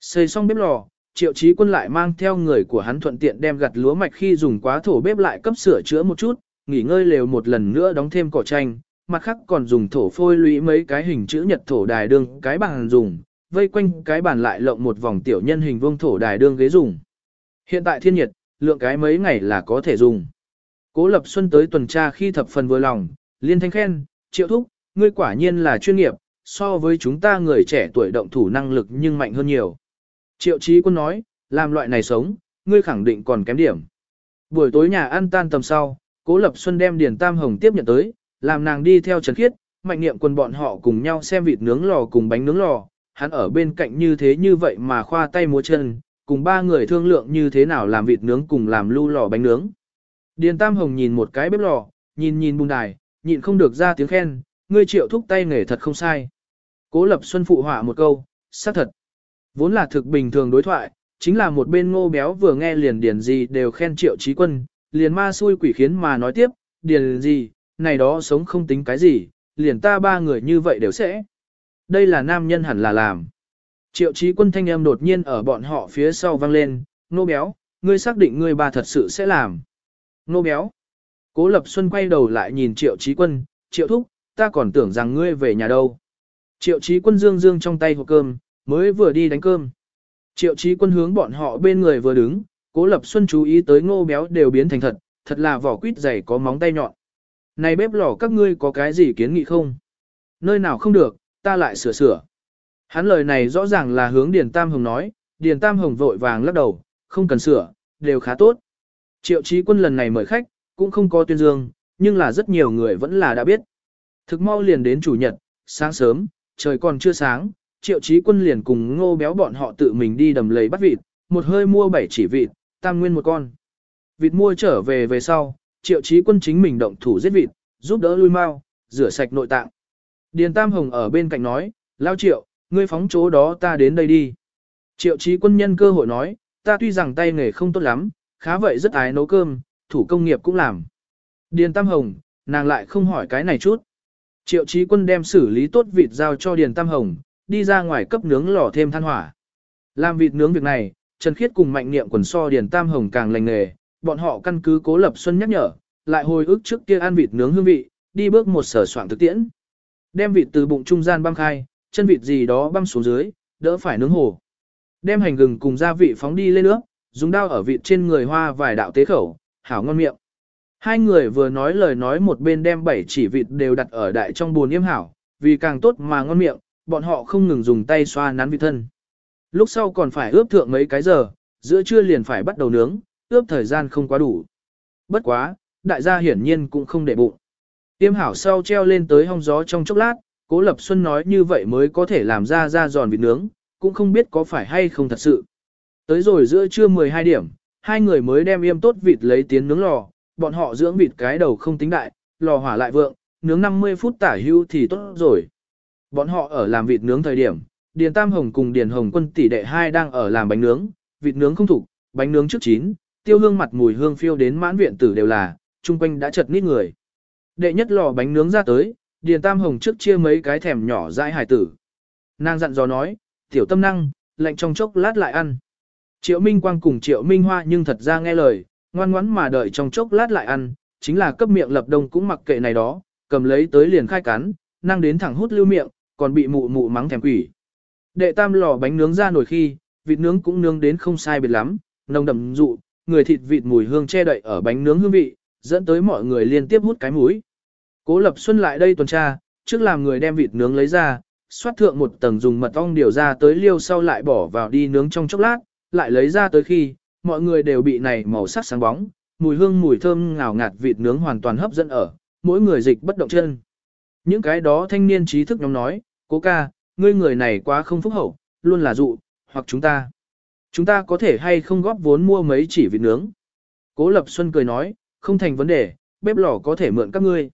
Xây xong bếp lò, triệu chí quân lại mang theo người của hắn thuận tiện đem gặt lúa mạch khi dùng quá thổ bếp lại cấp sửa chữa một chút, nghỉ ngơi lều một lần nữa đóng thêm cỏ tranh, mặt khác còn dùng thổ phôi lũy mấy cái hình chữ nhật thổ đài đương cái bàn dùng, vây quanh cái bàn lại lộng một vòng tiểu nhân hình vuông thổ đài đương ghế dùng. Hiện tại thiên nhiệt, lượng cái mấy ngày là có thể dùng. Cố Lập Xuân tới tuần tra khi thập phần vừa lòng, liên thanh khen, triệu thúc, ngươi quả nhiên là chuyên nghiệp, so với chúng ta người trẻ tuổi động thủ năng lực nhưng mạnh hơn nhiều. Triệu Chí Quân nói, làm loại này sống, ngươi khẳng định còn kém điểm. Buổi tối nhà ăn tan tầm sau, Cố Lập Xuân đem Điền Tam Hồng tiếp nhận tới, làm nàng đi theo Trần Khiết, mạnh niệm quân bọn họ cùng nhau xem vịt nướng lò cùng bánh nướng lò, hắn ở bên cạnh như thế như vậy mà khoa tay múa chân, cùng ba người thương lượng như thế nào làm vịt nướng cùng làm lưu lò bánh nướng. Điền Tam Hồng nhìn một cái bếp lò, nhìn nhìn bùn đài, nhịn không được ra tiếng khen, ngươi triệu thúc tay nghề thật không sai. Cố Lập Xuân phụ họa một câu, xác thật. Vốn là thực bình thường đối thoại, chính là một bên ngô béo vừa nghe liền điền gì đều khen triệu trí quân, liền ma xui quỷ khiến mà nói tiếp, điền gì, này đó sống không tính cái gì, liền ta ba người như vậy đều sẽ. Đây là nam nhân hẳn là làm. Triệu trí quân thanh âm đột nhiên ở bọn họ phía sau vang lên, nô béo, ngươi xác định ngươi ba thật sự sẽ làm. Nô béo. Cố Lập Xuân quay đầu lại nhìn triệu trí quân, triệu thúc, ta còn tưởng rằng ngươi về nhà đâu. Triệu trí quân dương dương trong tay hộp cơm, mới vừa đi đánh cơm. Triệu trí quân hướng bọn họ bên người vừa đứng, cố Lập Xuân chú ý tới ngô béo đều biến thành thật, thật là vỏ quýt dày có móng tay nhọn. Này bếp lò các ngươi có cái gì kiến nghị không? Nơi nào không được, ta lại sửa sửa. Hắn lời này rõ ràng là hướng Điền Tam Hồng nói, Điền Tam Hồng vội vàng lắc đầu, không cần sửa, đều khá tốt. Triệu Chí Quân lần này mời khách, cũng không có tuyên dương, nhưng là rất nhiều người vẫn là đã biết. Thực mau liền đến chủ nhật, sáng sớm, trời còn chưa sáng, Triệu Chí Quân liền cùng ngô béo bọn họ tự mình đi đầm lầy bắt vịt, một hơi mua bảy chỉ vịt, tam nguyên một con. Vịt mua trở về về sau, triệu chí quân chính mình động thủ giết vịt, giúp đỡ lui mau, rửa sạch nội tạng. Điền Tam Hồng ở bên cạnh nói, lao triệu, ngươi phóng chỗ đó ta đến đây đi. Triệu chí quân nhân cơ hội nói, ta tuy rằng tay nghề không tốt lắm, khá vậy rất ái nấu cơm, thủ công nghiệp cũng làm. Điền Tam Hồng, nàng lại không hỏi cái này chút. Triệu chí quân đem xử lý tốt vịt giao cho Điền Tam Hồng, đi ra ngoài cấp nướng lò thêm than hỏa. Làm vịt nướng việc này, Trần Khiết cùng mạnh niệm quần so Điền Tam Hồng càng lành nghề, bọn họ căn cứ cố lập xuân nhắc nhở, lại hồi ức trước kia ăn vịt nướng hương vị, đi bước một sở soạn thực tiễn. Đem vịt từ bụng trung gian băm khai, chân vịt gì đó băm xuống dưới, đỡ phải nướng hồ. Đem hành gừng cùng gia vị phóng đi lên nước, dùng dao ở vịt trên người hoa vài đạo tế khẩu, hảo ngon miệng. Hai người vừa nói lời nói một bên đem bảy chỉ vịt đều đặt ở đại trong buồn yêm hảo, vì càng tốt mà ngon miệng, bọn họ không ngừng dùng tay xoa nắn vị thân. Lúc sau còn phải ướp thượng mấy cái giờ, giữa trưa liền phải bắt đầu nướng, ướp thời gian không quá đủ. Bất quá, đại gia hiển nhiên cũng không để bụng. Tiêm hảo sau treo lên tới hong gió trong chốc lát, Cố Lập Xuân nói như vậy mới có thể làm ra ra giòn vịt nướng, cũng không biết có phải hay không thật sự. Tới rồi giữa trưa 12 điểm, hai người mới đem yêm tốt vịt lấy tiến nướng lò, bọn họ dưỡng vịt cái đầu không tính đại, lò hỏa lại vượng, nướng 50 phút tả hưu thì tốt rồi. Bọn họ ở làm vịt nướng thời điểm, Điền Tam Hồng cùng Điền Hồng quân tỷ đệ hai đang ở làm bánh nướng, vịt nướng không thủ, bánh nướng trước chín, tiêu hương mặt mùi hương phiêu đến mãn viện tử đều là, chung quanh đã chật nít người. Đệ nhất lò bánh nướng ra tới, Điền Tam Hồng trước chia mấy cái thèm nhỏ dãi hải tử. Nàng dặn dò nói, tiểu tâm năng, lạnh trong chốc lát lại ăn. Triệu Minh Quang cùng Triệu Minh Hoa nhưng thật ra nghe lời, ngoan ngoãn mà đợi trong chốc lát lại ăn, chính là cấp miệng lập đông cũng mặc kệ này đó, cầm lấy tới liền khai cắn, năng đến thẳng hút lưu miệng, còn bị mụ mụ mắng thèm quỷ. Đệ tam lò bánh nướng ra nổi khi, vịt nướng cũng nướng đến không sai biệt lắm, nồng đậm dụ, người thịt vịt mùi hương che đậy ở bánh nướng hương vị, dẫn tới mọi người liên tiếp hút cái mũi. Cố Lập Xuân lại đây tuần tra, trước làm người đem vịt nướng lấy ra, xoát thượng một tầng dùng mật ong điều ra tới liêu sau lại bỏ vào đi nướng trong chốc lát, lại lấy ra tới khi, mọi người đều bị này màu sắc sáng bóng, mùi hương mùi thơm ngào ngạt vịt nướng hoàn toàn hấp dẫn ở, mỗi người dịch bất động chân. Những cái đó thanh niên trí thức nhóm nói, cố ca, ngươi người này quá không phúc hậu, luôn là dụ, hoặc chúng ta. Chúng ta có thể hay không góp vốn mua mấy chỉ vịt nướng. Cố Lập Xuân cười nói, không thành vấn đề, bếp lò có thể mượn các ngươi.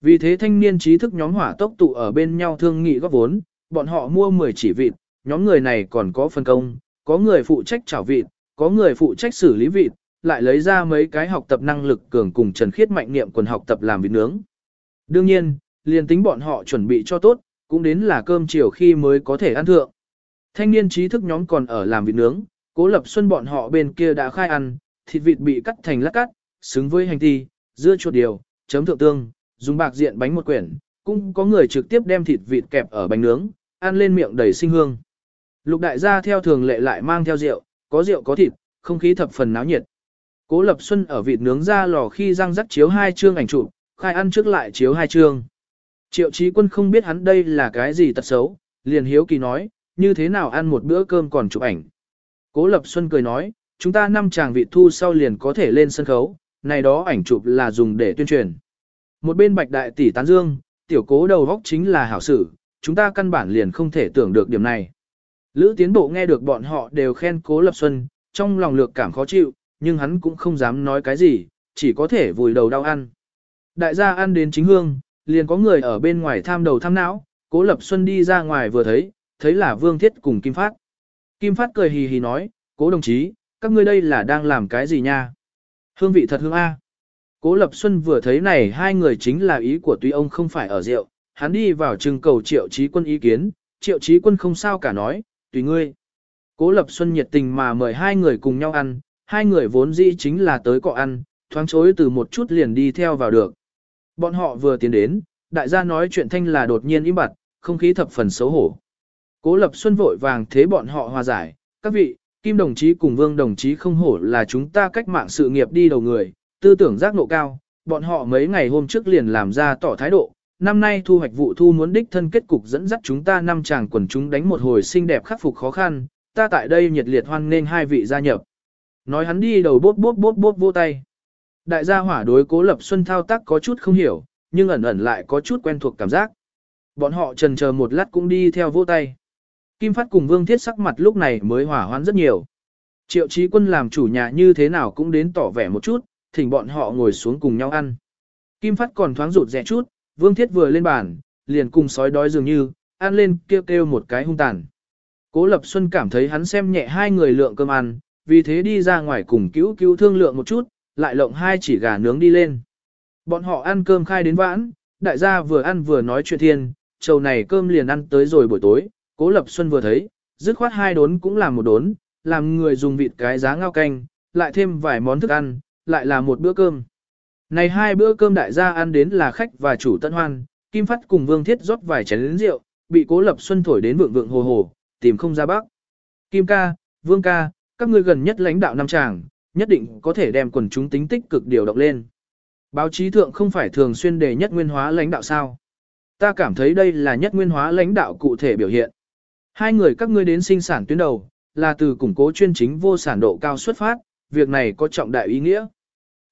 Vì thế thanh niên trí thức nhóm hỏa tốc tụ ở bên nhau thương nghị góp vốn, bọn họ mua 10 chỉ vịt, nhóm người này còn có phân công, có người phụ trách chảo vịt, có người phụ trách xử lý vịt, lại lấy ra mấy cái học tập năng lực cường cùng Trần Khiết mạnh niệm quần học tập làm vịt nướng. Đương nhiên, liền tính bọn họ chuẩn bị cho tốt, cũng đến là cơm chiều khi mới có thể ăn thượng. Thanh niên trí thức nhóm còn ở làm vịt nướng, cố lập xuân bọn họ bên kia đã khai ăn, thịt vịt bị cắt thành lát cắt, xứng với hành thi, dưa chuột điều, chấm thượng tương, dùng bạc diện bánh một quyển, cũng có người trực tiếp đem thịt vịt kẹp ở bánh nướng, ăn lên miệng đầy sinh hương. Lục đại gia theo thường lệ lại mang theo rượu, có rượu có thịt, không khí thập phần náo nhiệt. Cố Lập Xuân ở vịt nướng ra lò khi răng rắc chiếu hai chương ảnh chụp, khai ăn trước lại chiếu hai chương. Triệu Chí Quân không biết hắn đây là cái gì tật xấu, liền hiếu kỳ nói, như thế nào ăn một bữa cơm còn chụp ảnh. Cố Lập Xuân cười nói, chúng ta năm chàng vị thu sau liền có thể lên sân khấu, này đó ảnh chụp là dùng để tuyên truyền. Một bên bạch đại tỷ tán dương, tiểu cố đầu góc chính là hảo sử, chúng ta căn bản liền không thể tưởng được điểm này. Lữ tiến bộ nghe được bọn họ đều khen cố lập xuân, trong lòng lược cảm khó chịu, nhưng hắn cũng không dám nói cái gì, chỉ có thể vùi đầu đau ăn. Đại gia ăn đến chính hương, liền có người ở bên ngoài tham đầu tham não, cố lập xuân đi ra ngoài vừa thấy, thấy là vương thiết cùng Kim Phát. Kim Phát cười hì hì nói, cố đồng chí, các ngươi đây là đang làm cái gì nha? Hương vị thật hương A. Cố Lập Xuân vừa thấy này hai người chính là ý của tuy ông không phải ở rượu, hắn đi vào trưng cầu triệu trí quân ý kiến, triệu trí quân không sao cả nói, tùy ngươi. Cố Lập Xuân nhiệt tình mà mời hai người cùng nhau ăn, hai người vốn dĩ chính là tới cọ ăn, thoáng chối từ một chút liền đi theo vào được. Bọn họ vừa tiến đến, đại gia nói chuyện thanh là đột nhiên im bặt, không khí thập phần xấu hổ. Cố Lập Xuân vội vàng thế bọn họ hòa giải, các vị, Kim đồng chí cùng Vương đồng chí không hổ là chúng ta cách mạng sự nghiệp đi đầu người, tư tưởng giác ngộ cao, bọn họ mấy ngày hôm trước liền làm ra tỏ thái độ, năm nay thu hoạch vụ thu muốn đích thân kết cục dẫn dắt chúng ta năm chàng quần chúng đánh một hồi xinh đẹp khắc phục khó khăn, ta tại đây nhiệt liệt hoan nên hai vị gia nhập. Nói hắn đi đầu bốt bốt bốt bốt vô tay. Đại gia hỏa đối cố lập xuân thao tác có chút không hiểu, nhưng ẩn ẩn lại có chút quen thuộc cảm giác. Bọn họ trần chờ một lát cũng đi theo vô tay. Kim Phát cùng Vương Thiết sắc mặt lúc này mới hỏa hoãn rất nhiều. Triệu trí quân làm chủ nhà như thế nào cũng đến tỏ vẻ một chút, thỉnh bọn họ ngồi xuống cùng nhau ăn. Kim Phát còn thoáng rụt rẻ chút, Vương Thiết vừa lên bàn, liền cùng sói đói dường như, ăn lên kêu kêu một cái hung tàn. Cố Lập Xuân cảm thấy hắn xem nhẹ hai người lượng cơm ăn, vì thế đi ra ngoài cùng cứu cứu thương lượng một chút, lại lộng hai chỉ gà nướng đi lên. Bọn họ ăn cơm khai đến vãn, đại gia vừa ăn vừa nói chuyện thiên, trầu này cơm liền ăn tới rồi buổi tối, Cố Lập Xuân vừa thấy, dứt khoát hai đốn cũng làm một đốn, làm người dùng vịt cái giá ngao canh, lại thêm vài món thức ăn, lại là một bữa cơm. Này hai bữa cơm đại gia ăn đến là khách và chủ tận hoan, Kim Phát cùng Vương Thiết rót vài chén lớn rượu, bị Cố Lập Xuân thổi đến vượng vượng hồ hồ, tìm không ra bác, Kim ca, Vương ca, các ngươi gần nhất lãnh đạo năm tràng, nhất định có thể đem quần chúng tính tích cực điều động lên. Báo chí thượng không phải thường xuyên đề nhất nguyên hóa lãnh đạo sao. Ta cảm thấy đây là nhất nguyên hóa lãnh đạo cụ thể biểu hiện. Hai người các ngươi đến sinh sản tuyến đầu, là từ củng cố chuyên chính vô sản độ cao xuất phát, việc này có trọng đại ý nghĩa.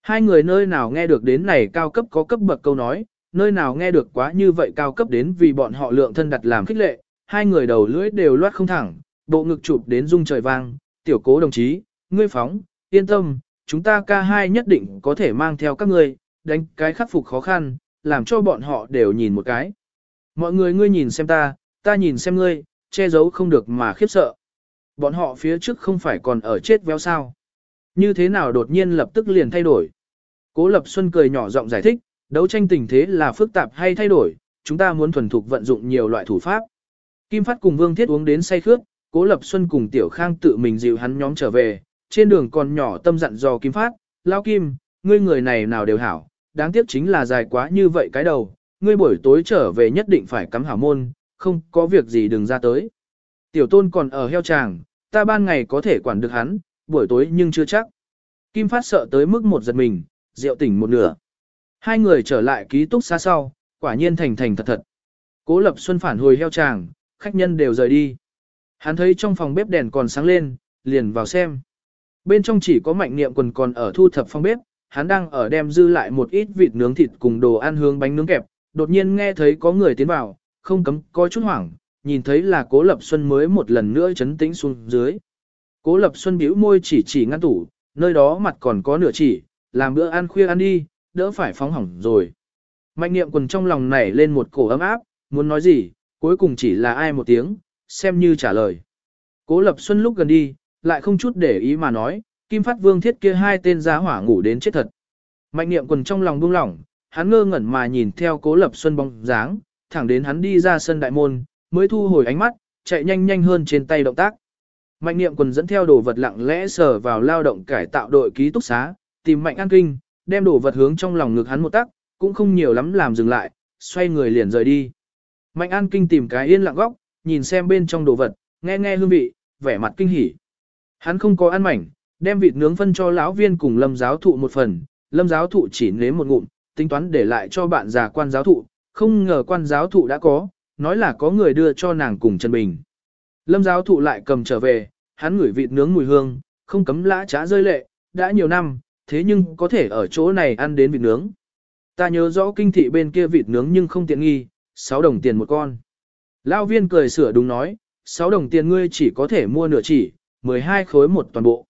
Hai người nơi nào nghe được đến này cao cấp có cấp bậc câu nói, nơi nào nghe được quá như vậy cao cấp đến vì bọn họ lượng thân đặt làm khích lệ, hai người đầu lưỡi đều loát không thẳng, bộ ngực chụp đến rung trời vang, tiểu cố đồng chí, ngươi phóng, yên tâm, chúng ta ca hai nhất định có thể mang theo các ngươi, đánh cái khắc phục khó khăn, làm cho bọn họ đều nhìn một cái. Mọi người ngươi nhìn xem ta, ta nhìn xem ngươi, che giấu không được mà khiếp sợ. Bọn họ phía trước không phải còn ở chết véo sao. Như thế nào đột nhiên lập tức liền thay đổi. Cố Lập Xuân cười nhỏ giọng giải thích, đấu tranh tình thế là phức tạp hay thay đổi, chúng ta muốn thuần thục vận dụng nhiều loại thủ pháp. Kim Phát cùng Vương Thiết uống đến say khướt, Cố Lập Xuân cùng Tiểu Khang tự mình dịu hắn nhóm trở về, trên đường còn nhỏ tâm dặn dò Kim Phát, lao Kim, ngươi người này nào đều hảo, đáng tiếc chính là dài quá như vậy cái đầu, ngươi buổi tối trở về nhất định phải cắm hảo môn, không có việc gì đừng ra tới. Tiểu tôn còn ở heo tràng, ta ban ngày có thể quản được hắn, buổi tối nhưng chưa chắc. Kim Phát sợ tới mức một giật mình, rượu tỉnh một nửa. Hai người trở lại ký túc xa sau, quả nhiên thành thành thật thật. Cố Lập Xuân phản hồi heo tràng, khách nhân đều rời đi. Hắn thấy trong phòng bếp đèn còn sáng lên, liền vào xem. Bên trong chỉ có mạnh niệm quần còn ở thu thập phong bếp, hắn đang ở đem dư lại một ít vịt nướng thịt cùng đồ ăn hướng bánh nướng kẹp, đột nhiên nghe thấy có người tiến vào, không cấm có chút hoảng, nhìn thấy là Cố Lập Xuân mới một lần nữa chấn tĩnh xuống dưới. Cố Lập Xuân bĩu môi chỉ chỉ ngăn tủ, nơi đó mặt còn có nửa chỉ, làm bữa ăn khuya ăn đi, đỡ phải phóng hỏng rồi. Mạnh niệm quần trong lòng nảy lên một cổ ấm áp, muốn nói gì, cuối cùng chỉ là ai một tiếng, xem như trả lời. Cố Lập Xuân lúc gần đi, lại không chút để ý mà nói, Kim Phát Vương thiết kia hai tên giá hỏa ngủ đến chết thật. Mạnh niệm quần trong lòng buông lỏng, hắn ngơ ngẩn mà nhìn theo Cố Lập Xuân bóng dáng, thẳng đến hắn đi ra sân đại môn, mới thu hồi ánh mắt, chạy nhanh nhanh hơn trên tay động tác. Mạnh niệm quần dẫn theo đồ vật lặng lẽ sờ vào lao động cải tạo đội ký túc xá, tìm mạnh an kinh, đem đồ vật hướng trong lòng ngực hắn một tắc, cũng không nhiều lắm làm dừng lại, xoay người liền rời đi. Mạnh an kinh tìm cái yên lặng góc, nhìn xem bên trong đồ vật, nghe nghe hương vị, vẻ mặt kinh hỉ. Hắn không có ăn mảnh, đem vịt nướng phân cho lão viên cùng lâm giáo thụ một phần, lâm giáo thụ chỉ nếm một ngụm, tính toán để lại cho bạn già quan giáo thụ, không ngờ quan giáo thụ đã có, nói là có người đưa cho nàng cùng Trần Bình. Lâm giáo thụ lại cầm trở về, hắn ngửi vịt nướng mùi hương, không cấm lã trá rơi lệ, đã nhiều năm, thế nhưng có thể ở chỗ này ăn đến vịt nướng. Ta nhớ rõ kinh thị bên kia vịt nướng nhưng không tiện nghi, 6 đồng tiền một con. Lao viên cười sửa đúng nói, 6 đồng tiền ngươi chỉ có thể mua nửa chỉ, 12 khối một toàn bộ.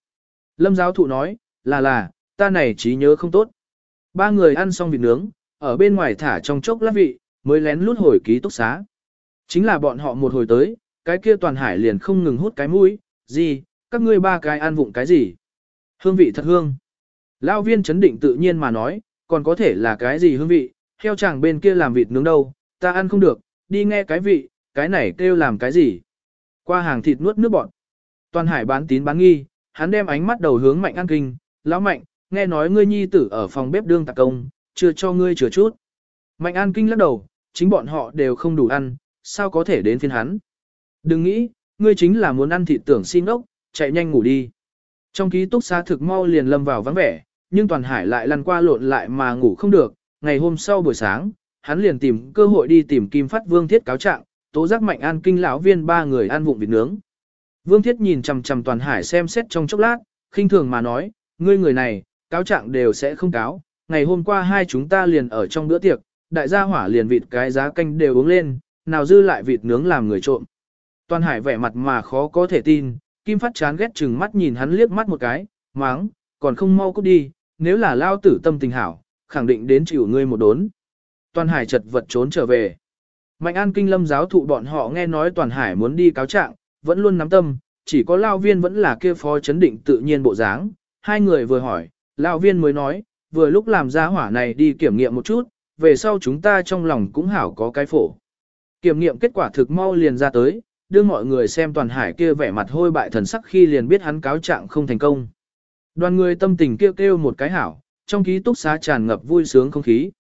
Lâm giáo thụ nói, là là, ta này trí nhớ không tốt. Ba người ăn xong vịt nướng, ở bên ngoài thả trong chốc lát vị, mới lén lút hồi ký túc xá. Chính là bọn họ một hồi tới, cái kia toàn hải liền không ngừng hút cái mũi, gì, các ngươi ba cái ăn vụng cái gì. Hương vị thật hương. Lao viên chấn định tự nhiên mà nói, còn có thể là cái gì hương vị, theo chàng bên kia làm vịt nướng đâu, ta ăn không được, đi nghe cái vị, cái này kêu làm cái gì. Qua hàng thịt nuốt nước bọn. Toàn hải bán tín bán nghi, hắn đem ánh mắt đầu hướng mạnh An kinh, lão mạnh, nghe nói ngươi nhi tử ở phòng bếp đương tạc công, chưa cho ngươi chừa chút. Mạnh an kinh lắc đầu, chính bọn họ đều không đủ ăn, sao có thể đến phiên hắn. Đừng nghĩ, ngươi chính là muốn ăn thịt tưởng xin ốc, chạy nhanh ngủ đi. Trong ký túc xá thực mau liền lâm vào vắng vẻ, nhưng toàn hải lại lăn qua lộn lại mà ngủ không được. Ngày hôm sau buổi sáng, hắn liền tìm cơ hội đi tìm Kim Phát Vương Thiết cáo trạng, tố giác mạnh an kinh lão viên ba người ăn vụng vịt nướng. Vương Thiết nhìn chằm chằm toàn hải xem xét trong chốc lát, khinh thường mà nói, ngươi người này, cáo trạng đều sẽ không cáo. Ngày hôm qua hai chúng ta liền ở trong bữa tiệc, đại gia hỏa liền vịt cái giá canh đều uống lên, nào dư lại vịt nướng làm người trộm. Toàn hải vẻ mặt mà khó có thể tin, Kim Phát chán ghét chừng mắt nhìn hắn liếc mắt một cái, máng, còn không mau cút đi, nếu là lao tử tâm tình hảo, khẳng định đến chịu ngươi một đốn. Toàn Hải chật vật trốn trở về. Mạnh An Kinh Lâm giáo thụ bọn họ nghe nói Toàn Hải muốn đi cáo trạng, vẫn luôn nắm tâm, chỉ có lao viên vẫn là kia phó chấn định tự nhiên bộ dáng. Hai người vừa hỏi, lao viên mới nói, vừa lúc làm ra hỏa này đi kiểm nghiệm một chút, về sau chúng ta trong lòng cũng hảo có cái phổ. Kiểm nghiệm kết quả thực mau liền ra tới, đưa mọi người xem toàn hải kia vẻ mặt hôi bại thần sắc khi liền biết hắn cáo trạng không thành công. Đoàn người tâm tình kêu kêu một cái hảo, trong ký túc xá tràn ngập vui sướng không khí.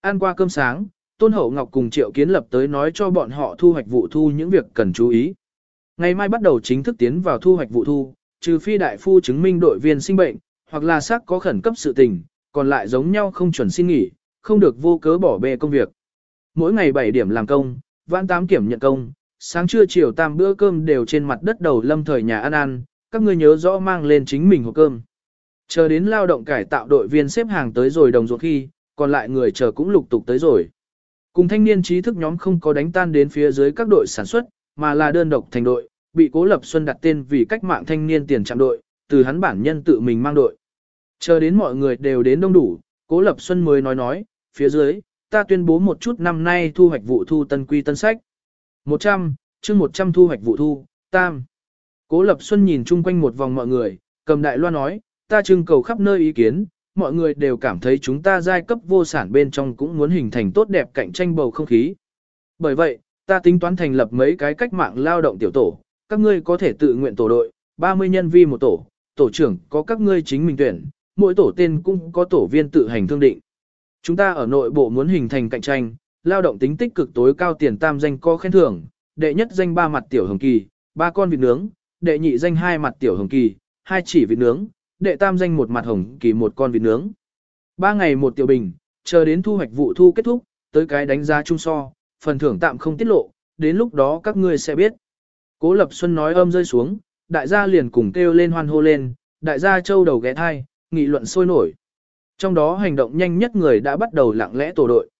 Ăn qua cơm sáng, Tôn Hậu Ngọc cùng Triệu Kiến Lập tới nói cho bọn họ thu hoạch vụ thu những việc cần chú ý. Ngày mai bắt đầu chính thức tiến vào thu hoạch vụ thu, trừ phi đại phu chứng minh đội viên sinh bệnh, hoặc là xác có khẩn cấp sự tình, còn lại giống nhau không chuẩn xin nghỉ, không được vô cớ bỏ bê công việc. Mỗi ngày 7 điểm làm công, vãn 8 kiểm nhận công, sáng trưa chiều tam bữa cơm đều trên mặt đất đầu lâm thời nhà ăn ăn, các ngươi nhớ rõ mang lên chính mình hộp cơm. Chờ đến lao động cải tạo đội viên xếp hàng tới rồi đồng ruộng khi, còn lại người chờ cũng lục tục tới rồi. Cùng thanh niên trí thức nhóm không có đánh tan đến phía dưới các đội sản xuất, mà là đơn độc thành đội, bị Cố Lập Xuân đặt tên vì cách mạng thanh niên tiền trạm đội, từ hắn bản nhân tự mình mang đội. Chờ đến mọi người đều đến đông đủ, Cố Lập Xuân mới nói nói, phía dưới, ta tuyên bố một chút năm nay thu hoạch vụ thu tân quy tân sách. 100, chương 100 thu hoạch vụ thu, tam. Cố Lập Xuân nhìn chung quanh một vòng mọi người, cầm đại loa nói, ta trưng cầu khắp nơi ý kiến, mọi người đều cảm thấy chúng ta giai cấp vô sản bên trong cũng muốn hình thành tốt đẹp cạnh tranh bầu không khí. Bởi vậy, ta tính toán thành lập mấy cái cách mạng lao động tiểu tổ, các ngươi có thể tự nguyện tổ đội, 30 nhân vi một tổ, tổ trưởng có các ngươi chính mình tuyển, mỗi tổ tên cũng có tổ viên tự hành thương định. Chúng ta ở nội bộ muốn hình thành cạnh tranh, lao động tính tích cực tối cao tiền tam danh có khen thưởng, đệ nhất danh ba mặt tiểu hồng kỳ, ba con vịt nướng, đệ nhị danh hai mặt tiểu hồng kỳ, hai chỉ vịt nướng, đệ tam danh một mặt hồng kỳ một con vịt nướng. Ba ngày một tiểu bình, chờ đến thu hoạch vụ thu kết thúc, tới cái đánh giá chung so, phần thưởng tạm không tiết lộ, đến lúc đó các ngươi sẽ biết. Cố Lập Xuân nói âm rơi xuống, đại gia liền cùng kêu lên hoan hô lên, đại gia châu đầu ghé thai, nghị luận sôi nổi. Trong đó hành động nhanh nhất người đã bắt đầu lặng lẽ tổ đội.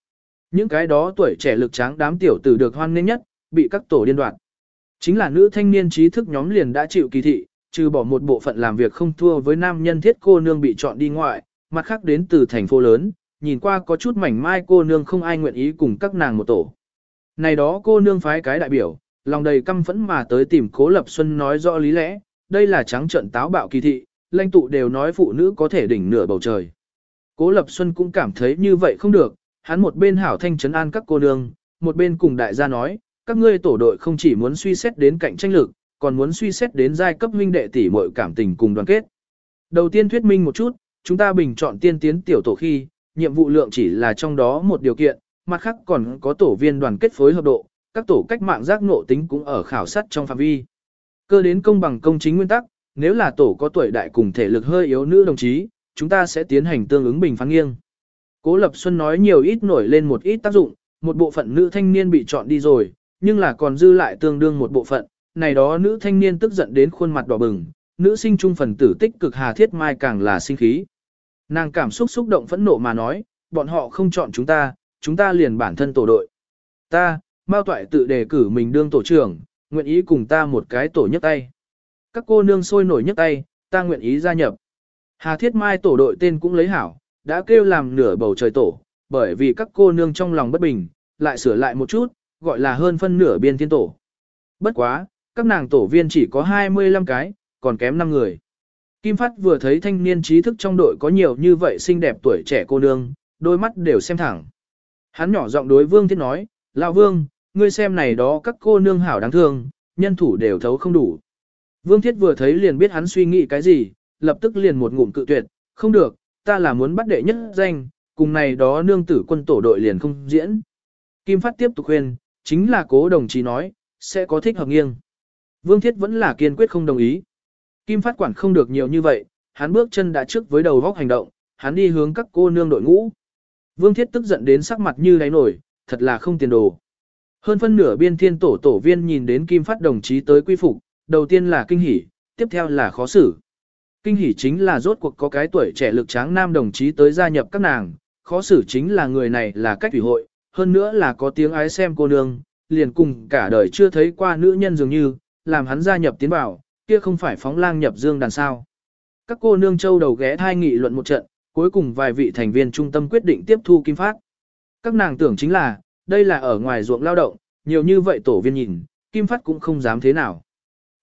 Những cái đó tuổi trẻ lực tráng đám tiểu tử được hoan nghênh nhất, bị các tổ điên đoạt. Chính là nữ thanh niên trí thức nhóm liền đã chịu kỳ thị, trừ bỏ một bộ phận làm việc không thua với nam nhân thiết cô nương bị chọn đi ngoại, mặt khác đến từ thành phố lớn, nhìn qua có chút mảnh mai cô nương không ai nguyện ý cùng các nàng một tổ. Này đó cô nương phái cái đại biểu, lòng đầy căm phẫn mà tới tìm Cố Lập Xuân nói rõ lý lẽ, đây là trắng trận táo bạo kỳ thị, lãnh tụ đều nói phụ nữ có thể đỉnh nửa bầu trời. Cố Lập Xuân cũng cảm thấy như vậy không được, hắn một bên hảo thanh trấn an các cô nương, một bên cùng đại gia nói, các ngươi tổ đội không chỉ muốn suy xét đến cạnh tranh lực, còn muốn suy xét đến giai cấp huynh đệ tỷ muội cảm tình cùng đoàn kết. Đầu tiên thuyết minh một chút, chúng ta bình chọn tiên tiến tiểu tổ khi, nhiệm vụ lượng chỉ là trong đó một điều kiện, mặt khác còn có tổ viên đoàn kết phối hợp độ, các tổ cách mạng giác ngộ tính cũng ở khảo sát trong phạm vi. Cơ đến công bằng công chính nguyên tắc, nếu là tổ có tuổi đại cùng thể lực hơi yếu nữ đồng chí, chúng ta sẽ tiến hành tương ứng bình phán nghiêng. Cố Lập Xuân nói nhiều ít nổi lên một ít tác dụng, một bộ phận nữ thanh niên bị chọn đi rồi, nhưng là còn dư lại tương đương một bộ phận, này đó nữ thanh niên tức giận đến khuôn mặt đỏ bừng, nữ sinh trung phần tử tích cực Hà Thiết Mai càng là sinh khí. Nàng cảm xúc xúc động phẫn nộ mà nói, bọn họ không chọn chúng ta, chúng ta liền bản thân tổ đội. Ta, Mao Toại tự đề cử mình đương tổ trưởng, nguyện ý cùng ta một cái tổ nhất tay. Các cô nương sôi nổi nhất tay, ta nguyện ý gia nhập. Hà Thiết Mai tổ đội tên cũng lấy hảo, đã kêu làm nửa bầu trời tổ, bởi vì các cô nương trong lòng bất bình, lại sửa lại một chút, gọi là hơn phân nửa biên thiên tổ. Bất quá, các nàng tổ viên chỉ có 25 cái, còn kém 5 người. Kim Phát vừa thấy thanh niên trí thức trong đội có nhiều như vậy xinh đẹp tuổi trẻ cô nương, đôi mắt đều xem thẳng. Hắn nhỏ giọng đối Vương Thiết nói, Lão Vương, ngươi xem này đó các cô nương hảo đáng thương, nhân thủ đều thấu không đủ. Vương Thiết vừa thấy liền biết hắn suy nghĩ cái gì, lập tức liền một ngụm cự tuyệt, không được, ta là muốn bắt đệ nhất danh, cùng này đó nương tử quân tổ đội liền không diễn. Kim Phát tiếp tục khuyên, chính là cố đồng chí nói, sẽ có thích hợp nghiêng. Vương Thiết vẫn là kiên quyết không đồng ý. Kim Phát quản không được nhiều như vậy, hắn bước chân đã trước với đầu góc hành động, hắn đi hướng các cô nương đội ngũ. Vương Thiết tức giận đến sắc mặt như đáy nổi, thật là không tiền đồ. Hơn phân nửa biên thiên tổ tổ viên nhìn đến Kim Phát đồng chí tới quy phục, đầu tiên là kinh hỉ, tiếp theo là khó xử. Kinh hỉ chính là rốt cuộc có cái tuổi trẻ lực tráng nam đồng chí tới gia nhập các nàng, khó xử chính là người này là cách ủy hội, hơn nữa là có tiếng ái xem cô nương, liền cùng cả đời chưa thấy qua nữ nhân dường như, làm hắn gia nhập tiến vào, kia không phải phóng lang nhập dương đàn sao. Các cô nương châu đầu ghé thai nghị luận một trận, cuối cùng vài vị thành viên trung tâm quyết định tiếp thu Kim Phát. Các nàng tưởng chính là, đây là ở ngoài ruộng lao động, nhiều như vậy tổ viên nhìn, Kim Phát cũng không dám thế nào.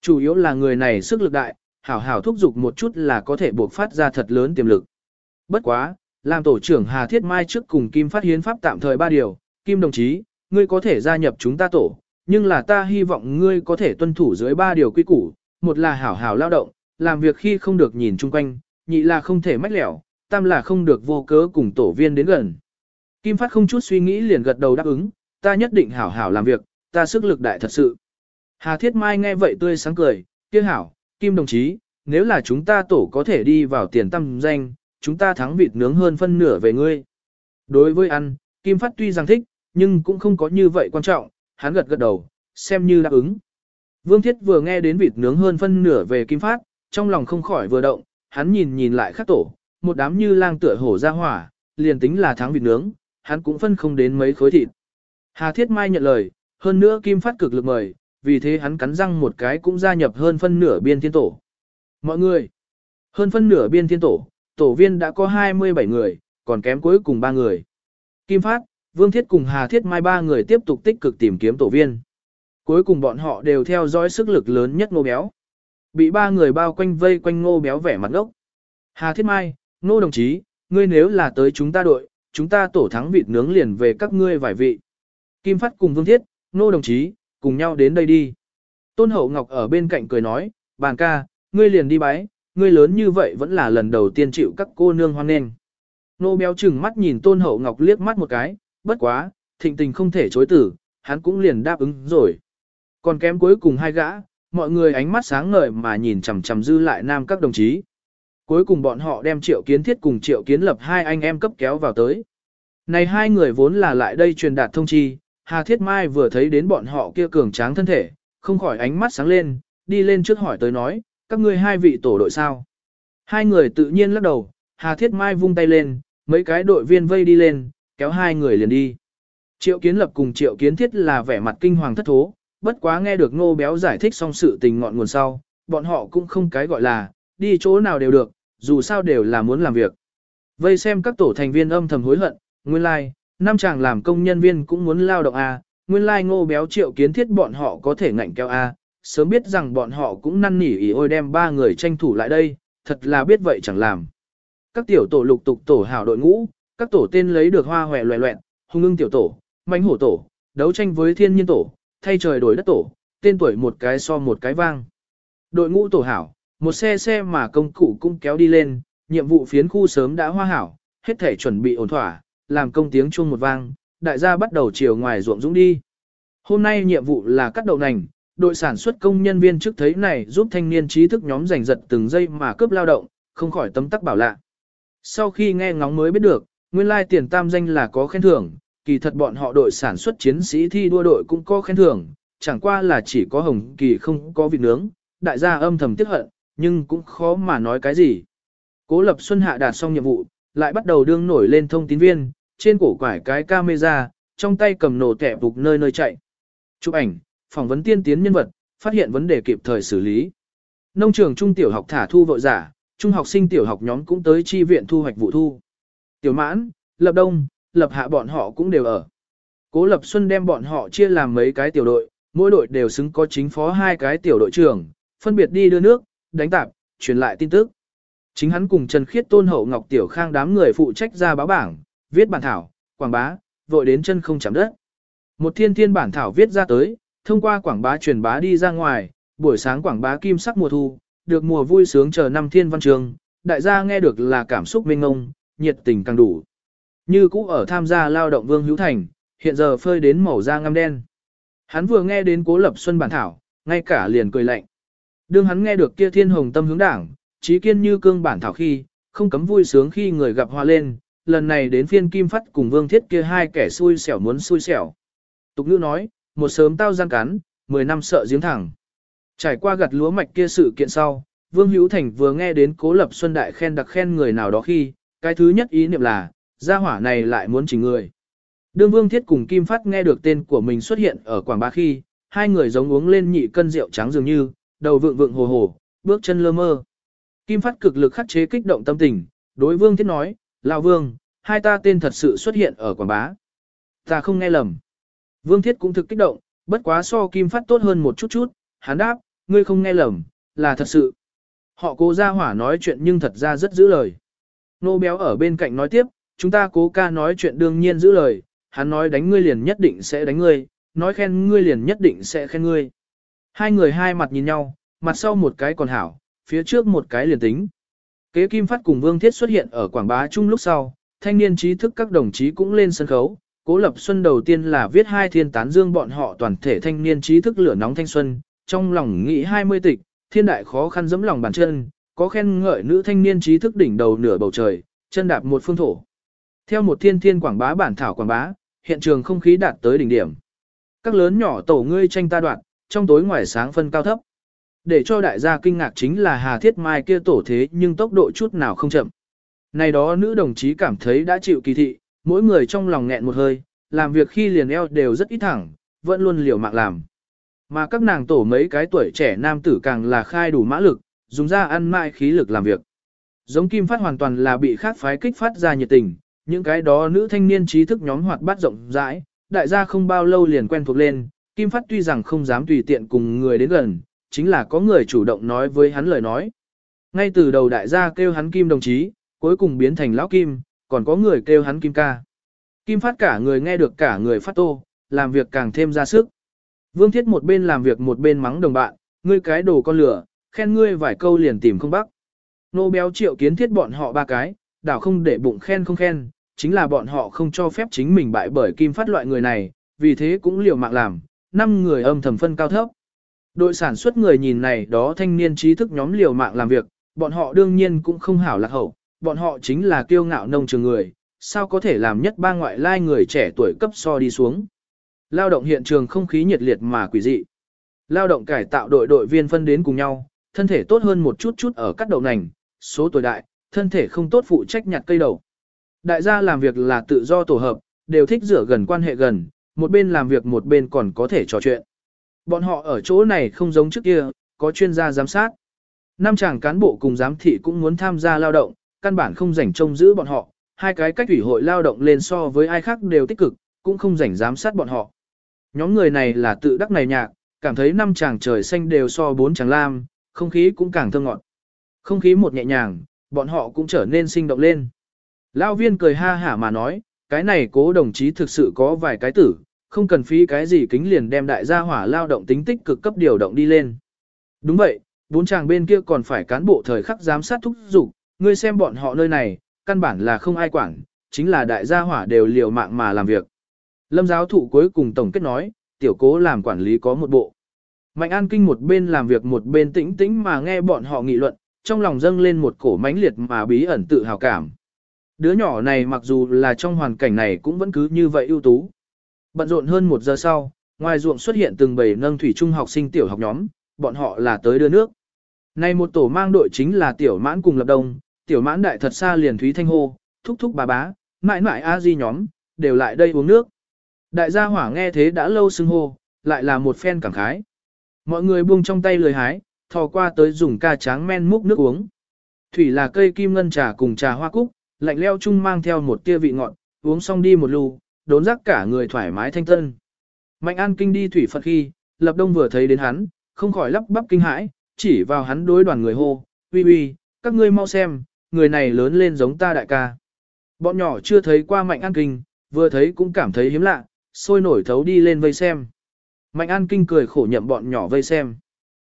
Chủ yếu là người này sức lực đại, hảo hảo thúc giục một chút là có thể buộc phát ra thật lớn tiềm lực. Bất quá, làm tổ trưởng Hà Thiết Mai trước cùng Kim Phát hiến pháp tạm thời ba điều, Kim đồng chí, ngươi có thể gia nhập chúng ta tổ, nhưng là ta hy vọng ngươi có thể tuân thủ dưới ba điều quy củ, một là hảo hảo lao động, làm việc khi không được nhìn chung quanh, nhị là không thể mách lẻo, tam là không được vô cớ cùng tổ viên đến gần. Kim Phát không chút suy nghĩ liền gật đầu đáp ứng, ta nhất định hảo hảo làm việc, ta sức lực đại thật sự. Hà Thiết Mai nghe vậy tươi sáng cười, kia hảo, Kim đồng chí, nếu là chúng ta tổ có thể đi vào tiền tâm danh, chúng ta thắng vịt nướng hơn phân nửa về ngươi. Đối với ăn, Kim Phát tuy rằng thích, nhưng cũng không có như vậy quan trọng, hắn gật gật đầu, xem như đáp ứng. Vương Thiết vừa nghe đến vịt nướng hơn phân nửa về Kim Phát, trong lòng không khỏi vừa động, hắn nhìn nhìn lại khắc tổ, một đám như lang tựa hổ ra hỏa, liền tính là thắng vịt nướng, hắn cũng phân không đến mấy khối thịt. Hà Thiết Mai nhận lời, hơn nữa Kim Phát cực lực mời, vì thế hắn cắn răng một cái cũng gia nhập hơn phân nửa biên thiên tổ. Mọi người, hơn phân nửa biên thiên tổ, tổ viên đã có 27 người, còn kém cuối cùng 3 người. Kim Phát, Vương Thiết cùng Hà Thiết Mai ba người tiếp tục tích cực tìm kiếm tổ viên. Cuối cùng bọn họ đều theo dõi sức lực lớn nhất ngô béo. Bị ba người bao quanh vây quanh ngô béo vẻ mặt ngốc. Hà Thiết Mai, nô đồng chí, ngươi nếu là tới chúng ta đội, chúng ta tổ thắng vịt nướng liền về các ngươi vài vị. Kim Phát cùng Vương Thiết, nô đồng chí, cùng nhau đến đây đi. Tôn Hậu Ngọc ở bên cạnh cười nói, bàn ca, ngươi liền đi bái, ngươi lớn như vậy vẫn là lần đầu tiên chịu các cô nương hoan nghênh. Nô béo chừng mắt nhìn Tôn Hậu Ngọc liếc mắt một cái, bất quá, thịnh tình không thể chối tử, hắn cũng liền đáp ứng rồi. Còn kém cuối cùng hai gã, mọi người ánh mắt sáng ngời mà nhìn chằm chằm dư lại nam các đồng chí. Cuối cùng bọn họ đem triệu kiến thiết cùng triệu kiến lập hai anh em cấp kéo vào tới. Này hai người vốn là lại đây truyền đạt thông chi, Hà Thiết Mai vừa thấy đến bọn họ kia cường tráng thân thể, không khỏi ánh mắt sáng lên, đi lên trước hỏi tới nói, các ngươi hai vị tổ đội sao? Hai người tự nhiên lắc đầu, Hà Thiết Mai vung tay lên, mấy cái đội viên vây đi lên, kéo hai người liền đi. Triệu Kiến Lập cùng Triệu Kiến Thiết là vẻ mặt kinh hoàng thất thố, bất quá nghe được Ngô Béo giải thích xong sự tình ngọn nguồn sau, bọn họ cũng không cái gọi là, đi chỗ nào đều được, dù sao đều là muốn làm việc. Vây xem các tổ thành viên âm thầm hối hận, nguyên lai, like, năm chàng làm công nhân viên cũng muốn lao động A, nguyên lai like Ngô Béo Triệu Kiến Thiết bọn họ có thể ngạnh keo A, sớm biết rằng bọn họ cũng năn nỉ ý ôi đem ba người tranh thủ lại đây, thật là biết vậy chẳng làm. Các tiểu tổ lục tục tổ hảo đội ngũ, các tổ tên lấy được hoa hòe loẹ loẹn, hung ưng tiểu tổ, manh hổ tổ, đấu tranh với thiên nhiên tổ, thay trời đổi đất tổ, tên tuổi một cái so một cái vang. Đội ngũ tổ hảo, một xe xe mà công cụ cũng kéo đi lên, nhiệm vụ phiến khu sớm đã hoa hảo, hết thể chuẩn bị ổn thỏa, làm công tiếng chuông một vang, đại gia bắt đầu chiều ngoài ruộng dũng đi. Hôm nay nhiệm vụ là cắt đậu nành, đội sản xuất công nhân viên trước thấy này giúp thanh niên trí thức nhóm giành giật từng giây mà cướp lao động, không khỏi tấm tắc bảo lạ. Sau khi nghe ngóng mới biết được, nguyên lai tiền tam danh là có khen thưởng, kỳ thật bọn họ đội sản xuất chiến sĩ thi đua đội cũng có khen thưởng, chẳng qua là chỉ có hồng kỳ không có vịt nướng, đại gia âm thầm tiếc hận, nhưng cũng khó mà nói cái gì. Cố Lập Xuân hạ đạt xong nhiệm vụ, lại bắt đầu đương nổi lên thông tín viên, trên cổ quải cái camera, trong tay cầm nổ tẻ bục nơi nơi chạy. Chụp ảnh, phỏng vấn tiên tiến nhân vật, phát hiện vấn đề kịp thời xử lý. Nông trường trung tiểu học thả thu vội giả, trung học sinh tiểu học nhóm cũng tới chi viện thu hoạch vụ thu. Tiểu mãn, lập đông, lập hạ bọn họ cũng đều ở. Cố Lập Xuân đem bọn họ chia làm mấy cái tiểu đội, mỗi đội đều xứng có chính phó hai cái tiểu đội trưởng, phân biệt đi đưa nước, đánh tạp, truyền lại tin tức. Chính hắn cùng Trần Khiết Tôn Hậu Ngọc Tiểu Khang đám người phụ trách ra báo bảng, viết bản thảo, quảng bá, vội đến chân không chạm đất. Một thiên thiên bản thảo viết ra tới, thông qua quảng bá truyền bá đi ra ngoài, buổi sáng quảng bá kim sắc mùa thu, được mùa vui sướng chờ năm thiên văn trường, đại gia nghe được là cảm xúc mênh ngông, nhiệt tình càng đủ. Như cũ ở tham gia lao động Vương Hữu Thành, hiện giờ phơi đến màu da ngăm đen. Hắn vừa nghe đến Cố Lập Xuân bản thảo, ngay cả liền cười lạnh. Đương hắn nghe được kia thiên hồng tâm hướng đảng, trí kiên như cương bản thảo khi, không cấm vui sướng khi người gặp hoa lên, lần này đến phiên Kim Phát cùng Vương Thiết kia hai kẻ xui xẻo muốn xui xẻo. Tục ngữ nói, một sớm tao gian cắn, mười năm sợ giếng thẳng. Trải qua gặt lúa mạch kia sự kiện sau, Vương Hữu Thành vừa nghe đến Cố Lập Xuân đại khen đặc khen người nào đó khi, cái thứ nhất ý niệm là, gia hỏa này lại muốn chỉnh người. Đương Vương Thiết cùng Kim Phát nghe được tên của mình xuất hiện ở Quảng Bá khi, hai người giống uống lên nhị cân rượu trắng dường như, đầu vượng vượng hồ hồ, bước chân lơ mơ. Kim Phát cực lực khắc chế kích động tâm tình, đối Vương Thiết nói, Lão Vương, hai ta tên thật sự xuất hiện ở quảng bá. Ta không nghe lầm. Vương Thiết cũng thực kích động, bất quá so Kim Phát tốt hơn một chút chút, hắn đáp, ngươi không nghe lầm, là thật sự. Họ cố ra hỏa nói chuyện nhưng thật ra rất giữ lời. Nô béo ở bên cạnh nói tiếp, chúng ta cố ca nói chuyện đương nhiên giữ lời, hắn nói đánh ngươi liền nhất định sẽ đánh ngươi, nói khen ngươi liền nhất định sẽ khen ngươi. Hai người hai mặt nhìn nhau, mặt sau một cái còn hảo, phía trước một cái liền tính. Kế Kim Phát cùng Vương Thiết xuất hiện ở Quảng Bá Trung lúc sau, thanh niên trí thức các đồng chí cũng lên sân khấu. Cố Lập Xuân đầu tiên là viết hai thiên tán dương bọn họ toàn thể thanh niên trí thức lửa nóng thanh xuân, trong lòng nghĩ 20 tịch, thiên đại khó khăn giẫm lòng bàn chân, có khen ngợi nữ thanh niên trí thức đỉnh đầu nửa bầu trời, chân đạp một phương thổ. Theo một thiên thiên quảng bá bản thảo quảng bá, hiện trường không khí đạt tới đỉnh điểm. Các lớn nhỏ tổ ngươi tranh ta đoạn, trong tối ngoài sáng phân cao thấp. Để cho đại gia kinh ngạc chính là Hà Thiết Mai kia tổ thế nhưng tốc độ chút nào không chậm. Này đó nữ đồng chí cảm thấy đã chịu kỳ thị, mỗi người trong lòng nghẹn một hơi, làm việc khi liền eo đều rất ít thẳng, vẫn luôn liều mạng làm. Mà các nàng tổ mấy cái tuổi trẻ nam tử càng là khai đủ mã lực, dùng ra ăn mại khí lực làm việc. Giống Kim Phát hoàn toàn là bị khác phái kích phát ra nhiệt tình, những cái đó nữ thanh niên trí thức nhóm hoạt bát rộng rãi, đại gia không bao lâu liền quen thuộc lên, Kim Phát tuy rằng không dám tùy tiện cùng người đến gần, chính là có người chủ động nói với hắn lời nói. Ngay từ đầu đại gia kêu hắn Kim đồng chí, cuối cùng biến thành lão Kim, còn có người kêu hắn Kim ca. Kim Phát cả người nghe được cả người phát tô, làm việc càng thêm ra sức. Vương Thiết một bên làm việc một bên mắng đồng bạn, ngươi cái đồ con lửa, khen ngươi vài câu liền tìm không bắc. Nô béo triệu kiến thiết bọn họ ba cái, đảo không để bụng khen không khen, chính là bọn họ không cho phép chính mình bại bởi kim phát loại người này, vì thế cũng liều mạng làm, năm người âm thầm phân cao thấp. Đội sản xuất người nhìn này đó thanh niên trí thức nhóm liều mạng làm việc, bọn họ đương nhiên cũng không hảo lạc hậu, bọn họ chính là kiêu ngạo nông trường người, sao có thể làm nhất ba ngoại lai người trẻ tuổi cấp so đi xuống. Lao động hiện trường không khí nhiệt liệt mà quỷ dị. Lao động cải tạo đội đội viên phân đến cùng nhau, thân thể tốt hơn một chút chút ở các đầu nành, số tuổi đại, thân thể không tốt phụ trách nhặt cây đầu. Đại gia làm việc là tự do tổ hợp, đều thích rửa gần quan hệ gần, một bên làm việc một bên còn có thể trò chuyện. Bọn họ ở chỗ này không giống trước kia, có chuyên gia giám sát. Năm chàng cán bộ cùng giám thị cũng muốn tham gia lao động, căn bản không rảnh trông giữ bọn họ, hai cái cách ủy hội lao động lên so với ai khác đều tích cực, cũng không rảnh giám sát bọn họ. Nhóm người này là tự đắc này nhạc, cảm thấy năm chàng trời xanh đều so bốn chàng lam, không khí cũng càng thơm ngọt. Không khí một nhẹ nhàng, bọn họ cũng trở nên sinh động lên. Lão viên cười ha hả mà nói, cái này cố đồng chí thực sự có vài cái tử, không cần phí cái gì kính liền đem đại gia hỏa lao động tính tích cực cấp điều động đi lên. Đúng vậy, bốn chàng bên kia còn phải cán bộ thời khắc giám sát thúc giục, ngươi xem bọn họ nơi này, căn bản là không ai quản, chính là đại gia hỏa đều liều mạng mà làm việc. Lâm giáo thụ cuối cùng tổng kết nói, tiểu cố làm quản lý có một bộ. Mạnh An Kinh một bên làm việc một bên tĩnh tĩnh mà nghe bọn họ nghị luận, trong lòng dâng lên một cổ mãnh liệt mà bí ẩn tự hào cảm. Đứa nhỏ này mặc dù là trong hoàn cảnh này cũng vẫn cứ như vậy ưu tú. Bận rộn hơn một giờ sau, ngoài ruộng xuất hiện từng bầy nâng thủy trung học sinh tiểu học nhóm, bọn họ là tới đưa nước. Này một tổ mang đội chính là tiểu mãn cùng lập đông, tiểu mãn đại thật xa liền thúy thanh hô, thúc thúc bà bá, mãi mãi a di nhóm, đều lại đây uống nước. Đại gia hỏa nghe thế đã lâu xưng hô, lại là một phen cảm khái. Mọi người buông trong tay lười hái, thò qua tới dùng ca tráng men múc nước uống. Thủy là cây kim ngân trà cùng trà hoa cúc, lạnh leo chung mang theo một tia vị ngọt, uống xong đi một lù, đốn rắc cả người thoải mái thanh tân. Mạnh an kinh đi thủy Phật khi, lập đông vừa thấy đến hắn, không khỏi lắp bắp kinh hãi, chỉ vào hắn đối đoàn người hô, uy uy, các ngươi mau xem, người này lớn lên giống ta đại ca. Bọn nhỏ chưa thấy qua mạnh an kinh, vừa thấy cũng cảm thấy hiếm lạ, sôi nổi thấu đi lên vây xem. Mạnh an kinh cười khổ nhậm bọn nhỏ vây xem.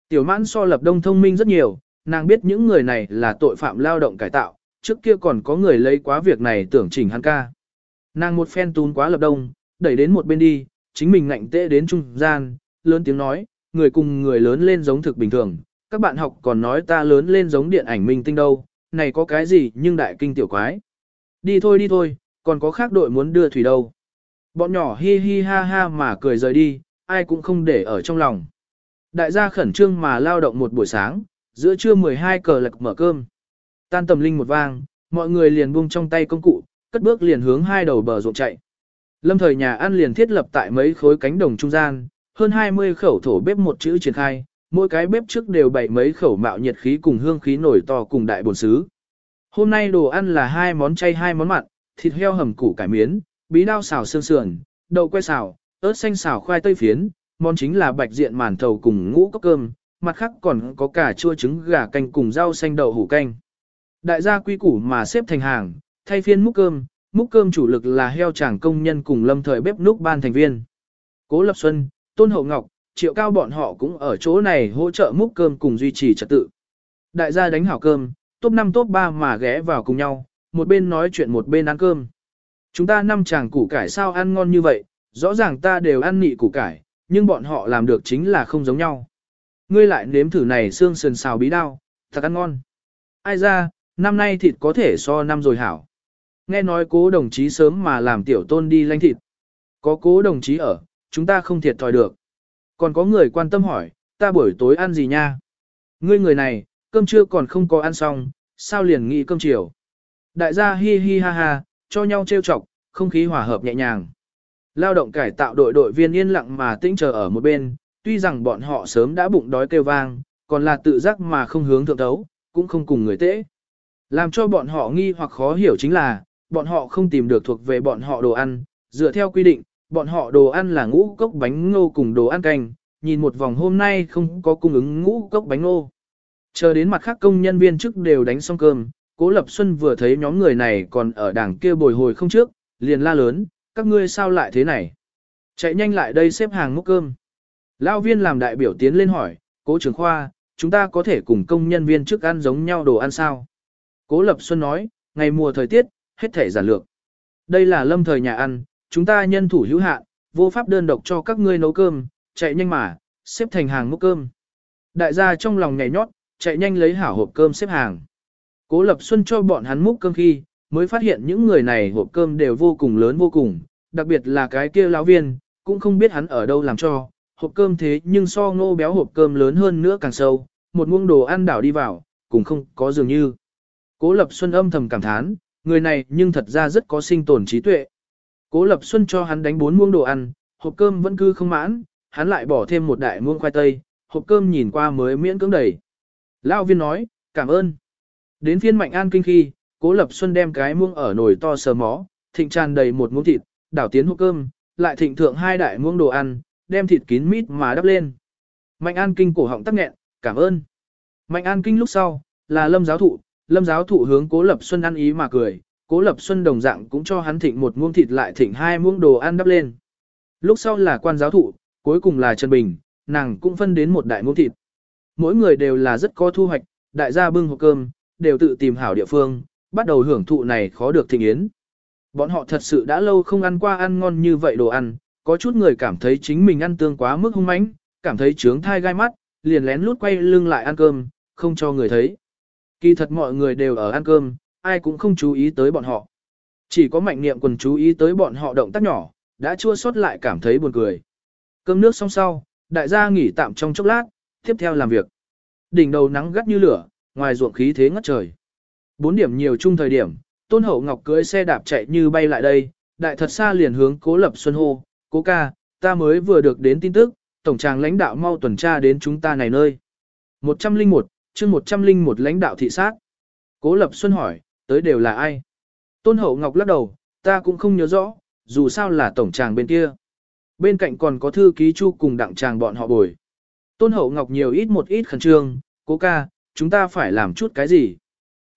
Tiểu mãn so lập đông thông minh rất nhiều, nàng biết những người này là tội phạm lao động cải tạo, trước kia còn có người lấy quá việc này tưởng chỉnh hắn ca. Nàng một phen tún quá lập đông, đẩy đến một bên đi, chính mình ngạnh tệ đến trung gian, lớn tiếng nói, người cùng người lớn lên giống thực bình thường, các bạn học còn nói ta lớn lên giống điện ảnh minh tinh đâu, này có cái gì nhưng đại kinh tiểu quái. Đi thôi đi thôi, còn có khác đội muốn đưa thủy đâu. Bọn nhỏ hi hi ha ha mà cười rời đi, ai cũng không để ở trong lòng. Đại gia khẩn trương mà lao động một buổi sáng, giữa trưa 12 cờ lạc mở cơm. Tan tầm linh một vang, mọi người liền buông trong tay công cụ, cất bước liền hướng hai đầu bờ ruộng chạy. Lâm thời nhà ăn liền thiết lập tại mấy khối cánh đồng trung gian, hơn 20 khẩu thổ bếp một chữ triển khai, mỗi cái bếp trước đều bày mấy khẩu mạo nhiệt khí cùng hương khí nổi to cùng đại bồn xứ. Hôm nay đồ ăn là hai món chay hai món mặn, thịt heo hầm củ cải miến, bí đao xào xương sườn, đậu que xào, ớt xanh xào khoai tây phiến, món chính là bạch diện màn thầu cùng ngũ cốc cơm, mặt khác còn có cả chua trứng gà canh cùng rau xanh đậu hủ canh. Đại gia quy củ mà xếp thành hàng, thay phiên múc cơm, múc cơm chủ lực là heo chàng công nhân cùng lâm thời bếp núc ban thành viên. Cố Lập Xuân, Tôn Hậu Ngọc, Triệu Cao bọn họ cũng ở chỗ này hỗ trợ múc cơm cùng duy trì trật tự. Đại gia đánh hảo cơm, top 5 top 3 mà ghé vào cùng nhau, một bên nói chuyện một bên ăn cơm. Chúng ta năm chàng củ cải sao ăn ngon như vậy, rõ ràng ta đều ăn nị củ cải, nhưng bọn họ làm được chính là không giống nhau. Ngươi lại nếm thử này xương sườn xào bí đao, thật ăn ngon. Ai ra, năm nay thịt có thể so năm rồi hảo. Nghe nói cố đồng chí sớm mà làm tiểu tôn đi lanh thịt. Có cố đồng chí ở, chúng ta không thiệt thòi được. Còn có người quan tâm hỏi, ta buổi tối ăn gì nha? Ngươi người này, cơm trưa còn không có ăn xong, sao liền nghĩ cơm chiều? Đại gia hi hi ha ha, cho nhau trêu chọc, không khí hòa hợp nhẹ nhàng. Lao động cải tạo đội đội viên yên lặng mà tĩnh chờ ở một bên, tuy rằng bọn họ sớm đã bụng đói kêu vang, còn là tự giác mà không hướng thượng thấu, cũng không cùng người tễ. Làm cho bọn họ nghi hoặc khó hiểu chính là, bọn họ không tìm được thuộc về bọn họ đồ ăn, dựa theo quy định, bọn họ đồ ăn là ngũ cốc bánh ngô cùng đồ ăn canh, nhìn một vòng hôm nay không có cung ứng ngũ cốc bánh ngô. Chờ đến mặt khác công nhân viên chức đều đánh xong cơm, Cố Lập Xuân vừa thấy nhóm người này còn ở đảng kia bồi hồi không trước, liền la lớn, các ngươi sao lại thế này? Chạy nhanh lại đây xếp hàng múc cơm. Lão viên làm đại biểu tiến lên hỏi, cố trưởng khoa, chúng ta có thể cùng công nhân viên trước ăn giống nhau đồ ăn sao? Cố Lập Xuân nói, ngày mùa thời tiết, hết thể giản lược. Đây là lâm thời nhà ăn, chúng ta nhân thủ hữu hạn, vô pháp đơn độc cho các ngươi nấu cơm, chạy nhanh mà, xếp thành hàng múc cơm. Đại gia trong lòng nhảy nhót, chạy nhanh lấy hảo hộp cơm xếp hàng. Cố Lập Xuân cho bọn hắn múc cơm khi, mới phát hiện những người này hộp cơm đều vô cùng lớn vô cùng, đặc biệt là cái kia lão viên, cũng không biết hắn ở đâu làm cho, hộp cơm thế nhưng so ngô béo hộp cơm lớn hơn nữa càng sâu, một muông đồ ăn đảo đi vào, cũng không có dường như. Cố Lập Xuân âm thầm cảm thán, người này nhưng thật ra rất có sinh tồn trí tuệ. Cố Lập Xuân cho hắn đánh bốn muông đồ ăn, hộp cơm vẫn cứ không mãn, hắn lại bỏ thêm một đại muông khoai tây, hộp cơm nhìn qua mới miễn cưỡng đầy. Lão viên nói, cảm ơn. Đến phiên mạnh an kinh khi, Cố Lập Xuân đem cái muông ở nồi to sờ mó, thịnh tràn đầy một muỗng thịt, đảo tiến hộp cơm, lại thịnh thượng hai đại muỗng đồ ăn, đem thịt kín mít mà đắp lên. Mạnh An Kinh cổ họng tắc nghẹn, cảm ơn. Mạnh An Kinh lúc sau, là Lâm giáo thụ, Lâm giáo thụ hướng Cố Lập Xuân ăn ý mà cười, Cố Lập Xuân đồng dạng cũng cho hắn thịnh một muỗng thịt lại thịnh hai muỗng đồ ăn đắp lên. Lúc sau là quan giáo thụ, cuối cùng là Trần Bình, nàng cũng phân đến một đại muỗng thịt. Mỗi người đều là rất có thu hoạch, đại gia bưng hộp cơm, đều tự tìm hảo địa phương, bắt đầu hưởng thụ này khó được thịnh yến. Bọn họ thật sự đã lâu không ăn qua ăn ngon như vậy đồ ăn, có chút người cảm thấy chính mình ăn tương quá mức hung mãnh, cảm thấy trướng thai gai mắt, liền lén lút quay lưng lại ăn cơm, không cho người thấy. Kỳ thật mọi người đều ở ăn cơm, ai cũng không chú ý tới bọn họ. Chỉ có mạnh niệm quần chú ý tới bọn họ động tác nhỏ, đã chua xót lại cảm thấy buồn cười. Cơm nước xong sau, đại gia nghỉ tạm trong chốc lát, tiếp theo làm việc. Đỉnh đầu nắng gắt như lửa, ngoài ruộng khí thế ngất trời. Bốn điểm nhiều chung thời điểm, Tôn Hậu Ngọc cưỡi xe đạp chạy như bay lại đây, đại thật xa liền hướng Cố Lập Xuân hô, "Cố ca, ta mới vừa được đến tin tức, tổng tràng lãnh đạo mau tuần tra đến chúng ta này nơi." 101, chương 101 lãnh đạo thị sát. Cố Lập Xuân hỏi, tới đều là ai? Tôn Hậu Ngọc lắc đầu, ta cũng không nhớ rõ, dù sao là tổng tràng bên kia. Bên cạnh còn có thư ký chu cùng đặng tràng bọn họ bồi. Tôn Hậu Ngọc nhiều ít một ít khẩn trương, cố ca, chúng ta phải làm chút cái gì?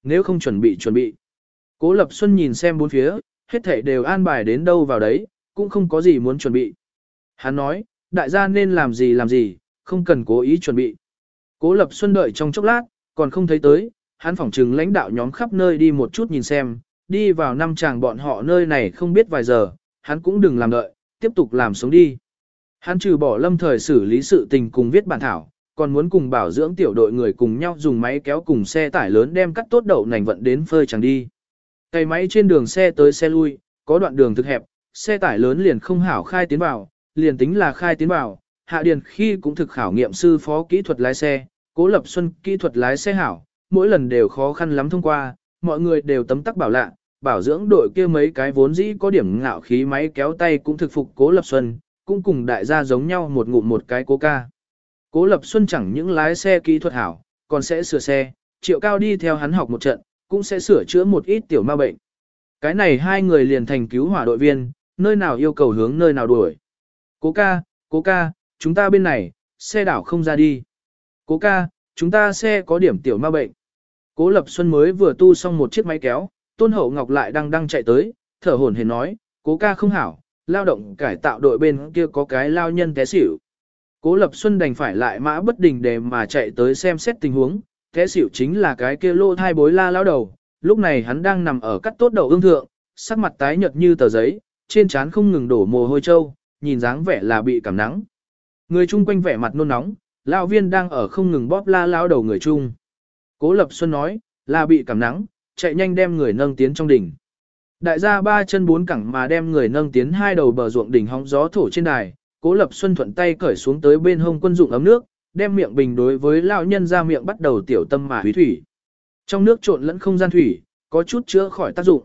Nếu không chuẩn bị chuẩn bị. Cố Lập Xuân nhìn xem bốn phía, hết thảy đều an bài đến đâu vào đấy, cũng không có gì muốn chuẩn bị. Hắn nói, đại gia nên làm gì làm gì, không cần cố ý chuẩn bị. Cố Lập Xuân đợi trong chốc lát, còn không thấy tới, hắn phỏng trừng lãnh đạo nhóm khắp nơi đi một chút nhìn xem, đi vào năm chàng bọn họ nơi này không biết vài giờ, hắn cũng đừng làm đợi, tiếp tục làm sống đi. Hắn trừ bỏ lâm thời xử lý sự tình cùng viết bản thảo, còn muốn cùng bảo dưỡng tiểu đội người cùng nhau dùng máy kéo cùng xe tải lớn đem cắt tốt đậu nành vận đến phơi chẳng đi. Cây máy trên đường xe tới xe lui, có đoạn đường thực hẹp, xe tải lớn liền không hảo khai tiến vào, liền tính là khai tiến vào, hạ điền khi cũng thực khảo nghiệm sư phó kỹ thuật lái xe, cố lập xuân kỹ thuật lái xe hảo, mỗi lần đều khó khăn lắm thông qua, mọi người đều tấm tắc bảo lạ, bảo dưỡng đội kia mấy cái vốn dĩ có điểm ngạo khí máy kéo tay cũng thực phục cố lập xuân, cũng cùng đại gia giống nhau một ngụm một cái cố ca. Cố Lập Xuân chẳng những lái xe kỹ thuật hảo, còn sẽ sửa xe, triệu cao đi theo hắn học một trận, cũng sẽ sửa chữa một ít tiểu ma bệnh. Cái này hai người liền thành cứu hỏa đội viên, nơi nào yêu cầu hướng nơi nào đuổi. Cố ca, cố ca, chúng ta bên này, xe đảo không ra đi. Cố ca, chúng ta xe có điểm tiểu ma bệnh. Cố Lập Xuân mới vừa tu xong một chiếc máy kéo, Tôn Hậu Ngọc lại đang đang chạy tới, thở hổn hển nói, cố ca không hảo, lao động cải tạo đội bên kia có cái lao nhân té xỉu. Cố Lập Xuân đành phải lại mã bất đình để mà chạy tới xem xét tình huống, té xỉu chính là cái kia lô thai bối la lao đầu, lúc này hắn đang nằm ở cắt tốt đầu ương thượng, sắc mặt tái nhợt như tờ giấy, trên trán không ngừng đổ mồ hôi trâu, nhìn dáng vẻ là bị cảm nắng. Người chung quanh vẻ mặt nôn nóng, lão viên đang ở không ngừng bóp la lao đầu người chung. Cố Lập Xuân nói, là bị cảm nắng, chạy nhanh đem người nâng tiến trong đỉnh. Đại gia ba chân bốn cẳng mà đem người nâng tiến hai đầu bờ ruộng đỉnh hóng gió thổ trên đài, Cố Lập Xuân thuận tay cởi xuống tới bên hông quân dụng ấm nước, đem miệng bình đối với lão nhân ra miệng bắt đầu tiểu tâm mà hủy thủy. Trong nước trộn lẫn không gian thủy, có chút chữa khỏi tác dụng.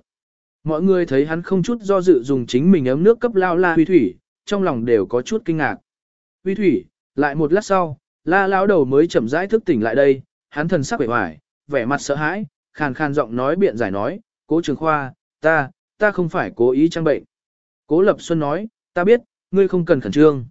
Mọi người thấy hắn không chút do dự dùng chính mình ấm nước cấp lao la huy thủy, trong lòng đều có chút kinh ngạc. Huy thủy, lại một lát sau, la lão đầu mới chậm rãi thức tỉnh lại đây, hắn thần sắc vẻ hoài, vẻ mặt sợ hãi, khàn khàn giọng nói biện giải nói, cố trường khoa, ta, ta không phải cố ý trang bệnh. Cố Lập Xuân nói, ta biết, ngươi không cần khẩn trương.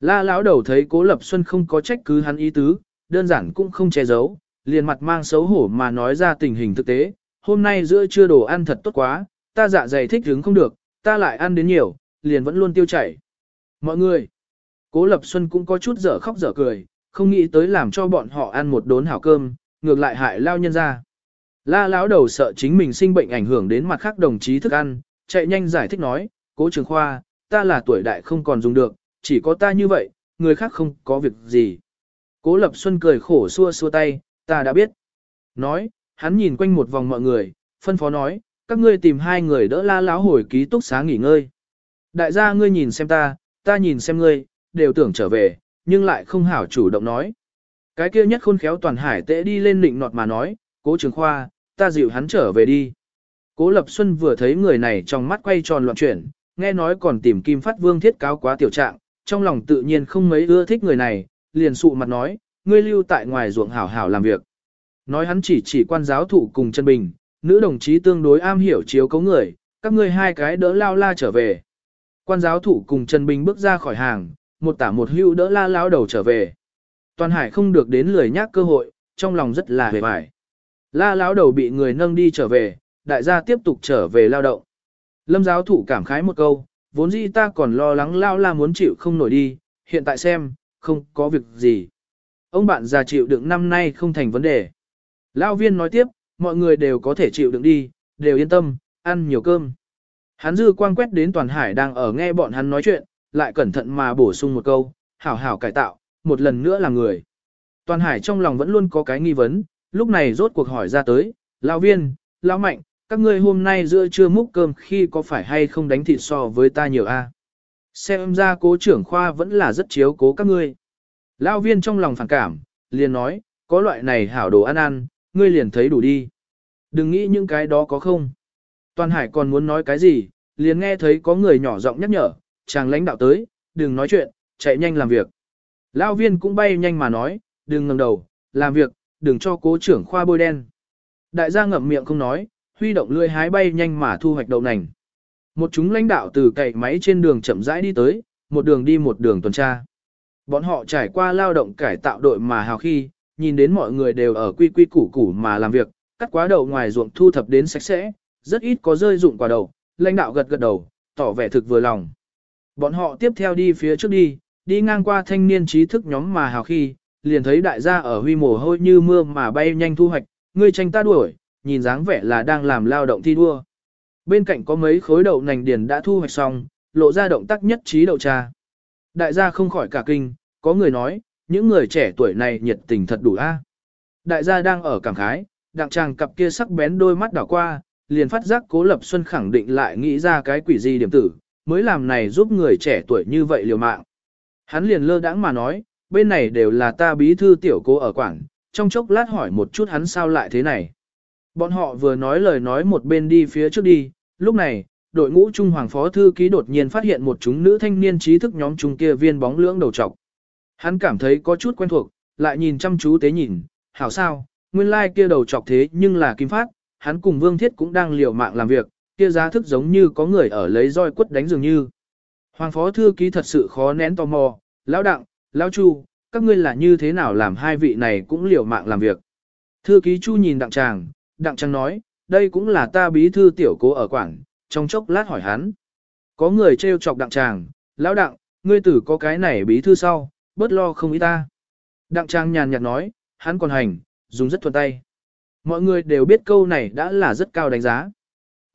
La lão đầu thấy Cố Lập Xuân không có trách cứ hắn ý tứ, đơn giản cũng không che giấu, liền mặt mang xấu hổ mà nói ra tình hình thực tế, hôm nay giữa trưa đồ ăn thật tốt quá, ta dạ dày thích hứng không được, ta lại ăn đến nhiều, liền vẫn luôn tiêu chảy. Mọi người, Cố Lập Xuân cũng có chút dở khóc dở cười, không nghĩ tới làm cho bọn họ ăn một đốn hảo cơm, ngược lại hại lao nhân ra. La lão đầu sợ chính mình sinh bệnh ảnh hưởng đến mặt khác đồng chí thức ăn, chạy nhanh giải thích nói, cố trường khoa, ta là tuổi đại không còn dùng được, chỉ có ta như vậy, người khác không có việc gì. Cố Lập Xuân cười khổ xua xua tay, ta đã biết. Nói, hắn nhìn quanh một vòng mọi người, phân phó nói, các ngươi tìm hai người đỡ la lão hồi ký túc xá nghỉ ngơi. Đại gia ngươi nhìn xem ta, ta nhìn xem ngươi, đều tưởng trở về, nhưng lại không hảo chủ động nói. Cái kia nhất khôn khéo toàn hải tệ đi lên định nọt mà nói, cố trường khoa, ta dịu hắn trở về đi. Cố Lập Xuân vừa thấy người này trong mắt quay tròn loạn chuyển, nghe nói còn tìm Kim Phát Vương thiết cáo quá tiểu trạng, trong lòng tự nhiên không mấy ưa thích người này, liền sụ mặt nói, ngươi lưu tại ngoài ruộng hảo hảo làm việc. Nói hắn chỉ chỉ quan giáo thụ cùng chân bình, nữ đồng chí tương đối am hiểu chiếu cấu người, các ngươi hai cái đỡ lao la trở về. Quan giáo thụ cùng Trần Bình bước ra khỏi hàng, một tả một hưu đỡ la lao đầu trở về. Toàn hải không được đến lười nhác cơ hội, trong lòng rất là hề vải. La lão đầu bị người nâng đi trở về, đại gia tiếp tục trở về lao động. Lâm giáo thụ cảm khái một câu, vốn dĩ ta còn lo lắng lao la muốn chịu không nổi đi, hiện tại xem, không có việc gì. Ông bạn già chịu đựng năm nay không thành vấn đề. Lao viên nói tiếp, mọi người đều có thể chịu đựng đi, đều yên tâm, ăn nhiều cơm. Hắn dư quang quét đến toàn hải đang ở nghe bọn hắn nói chuyện, lại cẩn thận mà bổ sung một câu, hảo hảo cải tạo, một lần nữa là người. Toàn hải trong lòng vẫn luôn có cái nghi vấn, lúc này rốt cuộc hỏi ra tới, lão viên, lão mạnh, các ngươi hôm nay giữa trưa múc cơm khi có phải hay không đánh thịt so với ta nhiều a? Xem ra cố trưởng khoa vẫn là rất chiếu cố các ngươi. Lão viên trong lòng phản cảm, liền nói, có loại này hảo đồ ăn ăn, ngươi liền thấy đủ đi. Đừng nghĩ những cái đó có không. Toàn hải còn muốn nói cái gì, liền nghe thấy có người nhỏ giọng nhắc nhở, chàng lãnh đạo tới, đừng nói chuyện, chạy nhanh làm việc. Lao viên cũng bay nhanh mà nói, đừng ngẩng đầu, làm việc, đừng cho cố trưởng khoa bôi đen. Đại gia ngậm miệng không nói, huy động lưỡi hái bay nhanh mà thu hoạch đậu nành. Một chúng lãnh đạo từ cậy máy trên đường chậm rãi đi tới, một đường đi một đường tuần tra. Bọn họ trải qua lao động cải tạo đội mà hào khi, nhìn đến mọi người đều ở quy quy củ củ mà làm việc, cắt quá đậu ngoài ruộng thu thập đến sạch sẽ, rất ít có rơi dụng quả đầu. lãnh đạo gật gật đầu, tỏ vẻ thực vừa lòng. Bọn họ tiếp theo đi phía trước đi, đi ngang qua thanh niên trí thức nhóm mà hào khi, liền thấy đại gia ở huy mồ hôi như mưa mà bay nhanh thu hoạch, ngươi tranh ta đuổi, nhìn dáng vẻ là đang làm lao động thi đua. Bên cạnh có mấy khối đậu nành điền đã thu hoạch xong, lộ ra động tác nhất trí đậu trà. Đại gia không khỏi cả kinh, có người nói, những người trẻ tuổi này nhiệt tình thật đủ a. À? Đại gia đang ở cảm khái, đặng chàng cặp kia sắc bén đôi mắt đảo qua, liền phát giác cố lập xuân khẳng định lại nghĩ ra cái quỷ gì điểm tử, mới làm này giúp người trẻ tuổi như vậy liều mạng. Hắn liền lơ đãng mà nói, bên này đều là ta bí thư tiểu cô ở quảng, trong chốc lát hỏi một chút hắn sao lại thế này. Bọn họ vừa nói lời nói một bên đi phía trước đi, lúc này, đội ngũ trung hoàng phó thư ký đột nhiên phát hiện một chúng nữ thanh niên trí thức nhóm chúng kia viên bóng lưỡng đầu trọc. Hắn cảm thấy có chút quen thuộc, lại nhìn chăm chú tế nhìn, hảo sao, nguyên lai like kia đầu trọc thế nhưng là kim phát, hắn cùng Vương Thiết cũng đang liều mạng làm việc, kia giá thức giống như có người ở lấy roi quất đánh dường như. Hoàng phó thư ký thật sự khó nén tò mò, lão đặng, lão chu, các ngươi là như thế nào làm hai vị này cũng liều mạng làm việc. Thư ký chu nhìn đặng chàng, đặng chàng nói, đây cũng là ta bí thư tiểu cố ở quảng, trong chốc lát hỏi hắn. Có người trêu chọc đặng chàng, lão đặng, ngươi tử có cái này bí thư sau, bớt lo không ý ta. Đặng chàng nhàn nhạt nói, hắn còn hành, dùng rất thuận tay. Mọi người đều biết câu này đã là rất cao đánh giá.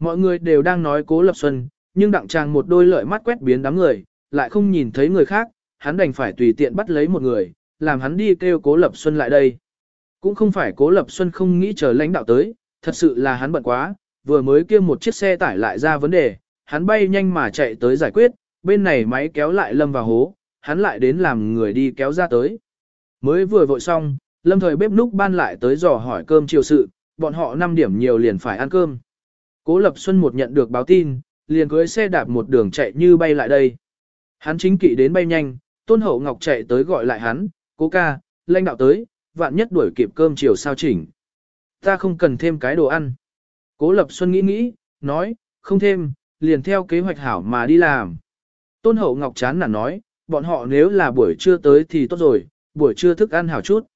Mọi người đều đang nói cố lập xuân, nhưng đặng tràng một đôi lợi mắt quét biến đám người, lại không nhìn thấy người khác, hắn đành phải tùy tiện bắt lấy một người, làm hắn đi kêu cố lập xuân lại đây. Cũng không phải cố lập xuân không nghĩ chờ lãnh đạo tới, thật sự là hắn bận quá, vừa mới kêu một chiếc xe tải lại ra vấn đề, hắn bay nhanh mà chạy tới giải quyết, bên này máy kéo lại lâm vào hố, hắn lại đến làm người đi kéo ra tới. Mới vừa vội xong, lâm thời bếp núc ban lại tới dò hỏi cơm chiều sự, bọn họ 5 điểm nhiều liền phải ăn cơm. Cố Lập Xuân một nhận được báo tin, liền cưới xe đạp một đường chạy như bay lại đây. Hắn chính kỵ đến bay nhanh, Tôn Hậu Ngọc chạy tới gọi lại hắn, cố ca, lãnh đạo tới, vạn nhất đuổi kịp cơm chiều sao chỉnh. Ta không cần thêm cái đồ ăn. Cố Lập Xuân nghĩ nghĩ, nói, không thêm, liền theo kế hoạch hảo mà đi làm. Tôn Hậu Ngọc chán nản nói, bọn họ nếu là buổi trưa tới thì tốt rồi, buổi trưa thức ăn hảo chút.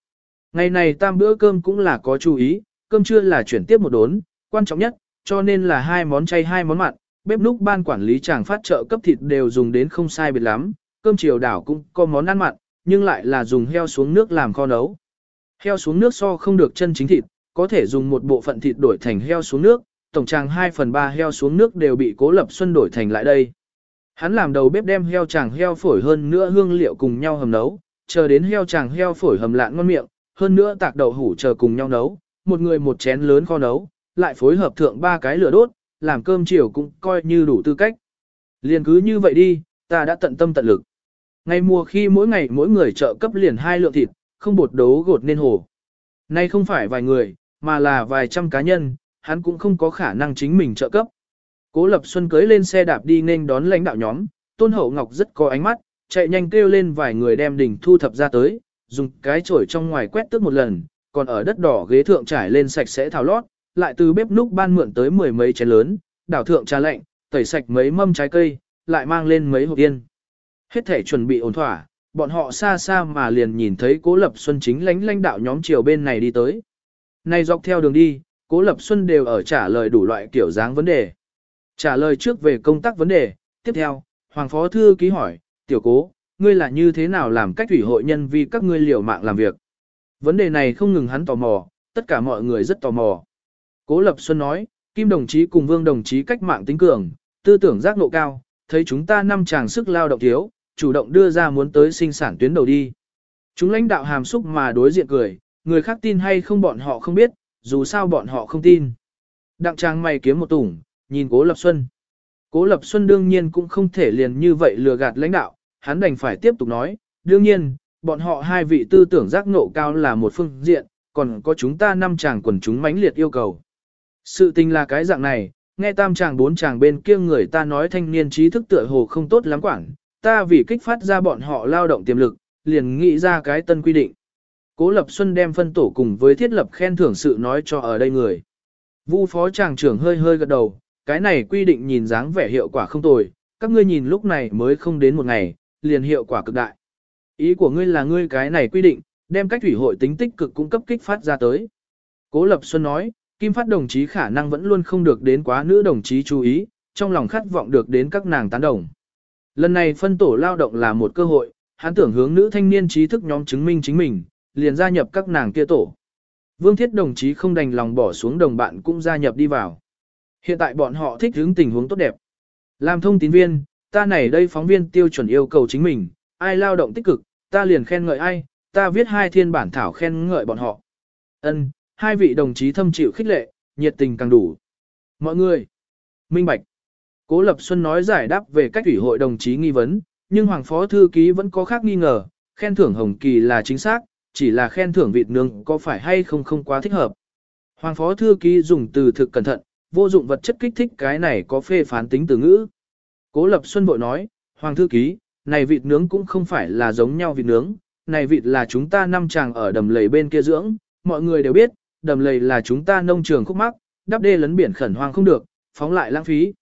Ngày này tam bữa cơm cũng là có chú ý, cơm trưa là chuyển tiếp một đốn, quan trọng nhất, cho nên là hai món chay hai món mặn, bếp núc ban quản lý chàng phát trợ cấp thịt đều dùng đến không sai biệt lắm, cơm chiều đảo cũng có món ăn mặn, nhưng lại là dùng heo xuống nước làm kho nấu. Heo xuống nước so không được chân chính thịt, có thể dùng một bộ phận thịt đổi thành heo xuống nước, tổng tràng 2 phần 3 heo xuống nước đều bị cố lập xuân đổi thành lại đây. Hắn làm đầu bếp đem heo chàng heo phổi hơn nữa hương liệu cùng nhau hầm nấu, chờ đến heo chàng heo phổi hầm lạn ngon miệng, hơn nữa tạc đậu hủ chờ cùng nhau nấu, một người một chén lớn kho nấu, lại phối hợp thượng ba cái lửa đốt, làm cơm chiều cũng coi như đủ tư cách. Liền cứ như vậy đi, ta đã tận tâm tận lực. Ngày mùa khi mỗi ngày mỗi người trợ cấp liền hai lượng thịt, không bột đấu gột nên hồ. Nay không phải vài người, mà là vài trăm cá nhân, hắn cũng không có khả năng chính mình trợ cấp. Cố Lập Xuân cưới lên xe đạp đi nên đón lãnh đạo nhóm, Tôn Hậu Ngọc rất có ánh mắt, chạy nhanh kêu lên vài người đem đỉnh thu thập ra tới, dùng cái chổi trong ngoài quét tước một lần, còn ở đất đỏ ghế thượng trải lên sạch sẽ thảo lót, lại từ bếp núc ban mượn tới mười mấy chén lớn, đảo thượng trà lạnh, tẩy sạch mấy mâm trái cây, lại mang lên mấy hộp yên. Hết thể chuẩn bị ổn thỏa, bọn họ xa xa mà liền nhìn thấy Cố Lập Xuân chính lãnh lãnh đạo nhóm chiều bên này đi tới. Này dọc theo đường đi, Cố Lập Xuân đều ở trả lời đủ loại kiểu dáng vấn đề. Trả lời trước về công tác vấn đề, tiếp theo, Hoàng Phó Thư ký hỏi, tiểu cố, ngươi là như thế nào làm cách thủy hội nhân vì các ngươi liều mạng làm việc. Vấn đề này không ngừng hắn tò mò, tất cả mọi người rất tò mò. Cố Lập Xuân nói, Kim đồng chí cùng Vương đồng chí cách mạng tính cường, tư tưởng giác ngộ cao, thấy chúng ta năm chàng sức lao động thiếu, chủ động đưa ra muốn tới sinh sản tuyến đầu đi. Chúng lãnh đạo hàm xúc mà đối diện cười, người khác tin hay không bọn họ không biết, dù sao bọn họ không tin. Đặng trang mày kiếm một tủng, nhìn Cố Lập Xuân. Cố Lập Xuân đương nhiên cũng không thể liền như vậy lừa gạt lãnh đạo, hắn đành phải tiếp tục nói, đương nhiên, bọn họ hai vị tư tưởng giác ngộ cao là một phương diện, còn có chúng ta năm chàng quần chúng mãnh liệt yêu cầu. Sự tình là cái dạng này, nghe tam chàng bốn chàng bên kia người ta nói thanh niên trí thức tựa hồ không tốt lắm quảng, ta vì kích phát ra bọn họ lao động tiềm lực, liền nghĩ ra cái tân quy định. Cố Lập Xuân đem phân tổ cùng với thiết lập khen thưởng sự nói cho ở đây người. Vu phó chàng trưởng hơi hơi gật đầu, cái này quy định nhìn dáng vẻ hiệu quả không tồi, các ngươi nhìn lúc này mới không đến một ngày, liền hiệu quả cực đại. Ý của ngươi là ngươi cái này quy định, đem cách thủy hội tính tích cực cung cấp kích phát ra tới. Cố Lập Xuân nói, Kim Phát đồng chí khả năng vẫn luôn không được đến quá nữ đồng chí chú ý, trong lòng khát vọng được đến các nàng tán đồng. Lần này phân tổ lao động là một cơ hội, hắn tưởng hướng nữ thanh niên trí thức nhóm chứng minh chính mình, liền gia nhập các nàng kia tổ. Vương Thiết đồng chí không đành lòng bỏ xuống đồng bạn cũng gia nhập đi vào. Hiện tại bọn họ thích hướng tình huống tốt đẹp. Làm thông tín viên, ta này đây phóng viên tiêu chuẩn yêu cầu chính mình, ai lao động tích cực, ta liền khen ngợi ai, ta viết hai thiên bản thảo khen ngợi bọn họ. Ân, hai vị đồng chí thâm chịu khích lệ, nhiệt tình càng đủ. Mọi người, minh bạch. Cố Lập Xuân nói giải đáp về cách ủy hội đồng chí nghi vấn, nhưng Hoàng Phó Thư Ký vẫn có khác nghi ngờ, khen thưởng Hồng Kỳ là chính xác, chỉ là khen thưởng vịt nướng có phải hay không không quá thích hợp. Hoàng Phó Thư Ký dùng từ thực cẩn thận, vô dụng vật chất kích thích cái này có phê phán tính từ ngữ. Cố Lập Xuân bội nói, Hoàng Thư Ký, này vịt nướng cũng không phải là giống nhau vịt nướng, này vịt là chúng ta năm chàng ở đầm lầy bên kia dưỡng, mọi người đều biết, đầm lầy là chúng ta nông trường khúc mắc, đắp đê lấn biển khẩn hoang không được, phóng lại lãng phí.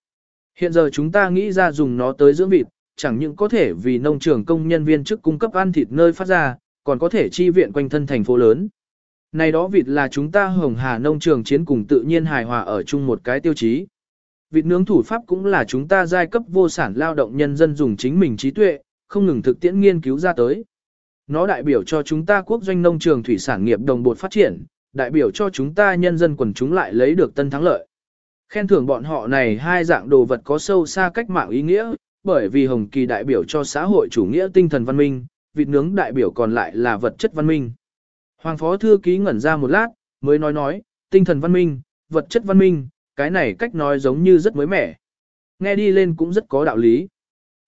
Hiện giờ chúng ta nghĩ ra dùng nó tới dưỡng vịt, chẳng những có thể vì nông trường công nhân viên chức cung cấp ăn thịt nơi phát ra, còn có thể chi viện quanh thân thành phố lớn. Này đó vịt là chúng ta hồng hà nông trường chiến cùng tự nhiên hài hòa ở chung một cái tiêu chí. Vịt nướng thủ pháp cũng là chúng ta giai cấp vô sản lao động nhân dân dùng chính mình trí tuệ, không ngừng thực tiễn nghiên cứu ra tới. Nó đại biểu cho chúng ta quốc doanh nông trường thủy sản nghiệp đồng bột phát triển, đại biểu cho chúng ta nhân dân quần chúng lại lấy được tân thắng lợi. Khen thưởng bọn họ này hai dạng đồ vật có sâu xa cách mạng ý nghĩa, bởi vì hồng kỳ đại biểu cho xã hội chủ nghĩa tinh thần văn minh, vịt nướng đại biểu còn lại là vật chất văn minh. Hoàng phó thư ký ngẩn ra một lát, mới nói nói, tinh thần văn minh, vật chất văn minh, cái này cách nói giống như rất mới mẻ. Nghe đi lên cũng rất có đạo lý.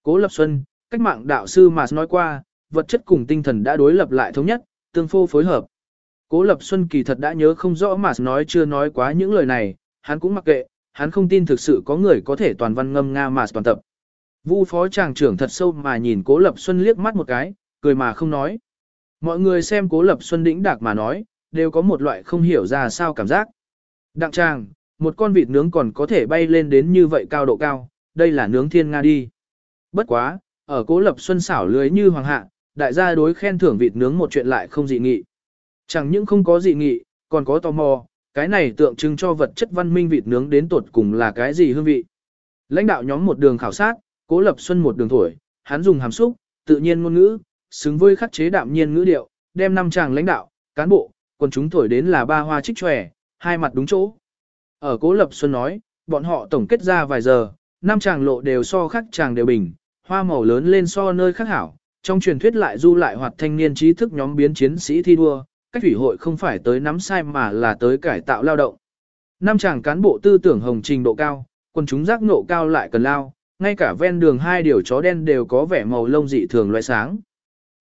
Cố Lập Xuân, cách mạng đạo sư mà nói qua, vật chất cùng tinh thần đã đối lập lại thống nhất, tương phô phối hợp. Cố Lập Xuân kỳ thật đã nhớ không rõ mà nói chưa nói quá những lời này, hắn cũng mặc kệ, hắn không tin thực sự có người có thể toàn văn ngâm Nga mà toàn tập. Vu phó tràng trưởng thật sâu mà nhìn Cố Lập Xuân liếc mắt một cái, cười mà không nói. Mọi người xem Cố Lập Xuân đĩnh đạc mà nói, đều có một loại không hiểu ra sao cảm giác. Đặng tràng, một con vịt nướng còn có thể bay lên đến như vậy cao độ cao, đây là nướng thiên Nga đi. Bất quá, ở Cố Lập Xuân xảo lưới như hoàng hạ, đại gia đối khen thưởng vịt nướng một chuyện lại không dị nghị. Chẳng những không có dị nghị, còn có tò mò, cái này tượng trưng cho vật chất văn minh vịt nướng đến tột cùng là cái gì hương vị. Lãnh đạo nhóm một đường khảo sát, Cố Lập Xuân một đường thổi, hắn dùng hàm xúc, tự nhiên ngôn ngữ, xứng với khắc chế đạm nhiên ngữ điệu, đem năm chàng lãnh đạo, cán bộ, còn chúng thổi đến là ba hoa trích tròe, hai mặt đúng chỗ. Ở Cố Lập Xuân nói, bọn họ tổng kết ra vài giờ, năm chàng lộ đều so khắc chàng đều bình, hoa màu lớn lên so nơi khác hảo, trong truyền thuyết lại du lại hoạt thanh niên trí thức nhóm biến chiến sĩ thi đua, cách thủy hội không phải tới nắm sai mà là tới cải tạo lao động. Năm chàng cán bộ tư tưởng hồng trình độ cao, quân chúng giác ngộ cao lại cần lao, ngay cả ven đường hai điều chó đen đều có vẻ màu lông dị thường loại sáng.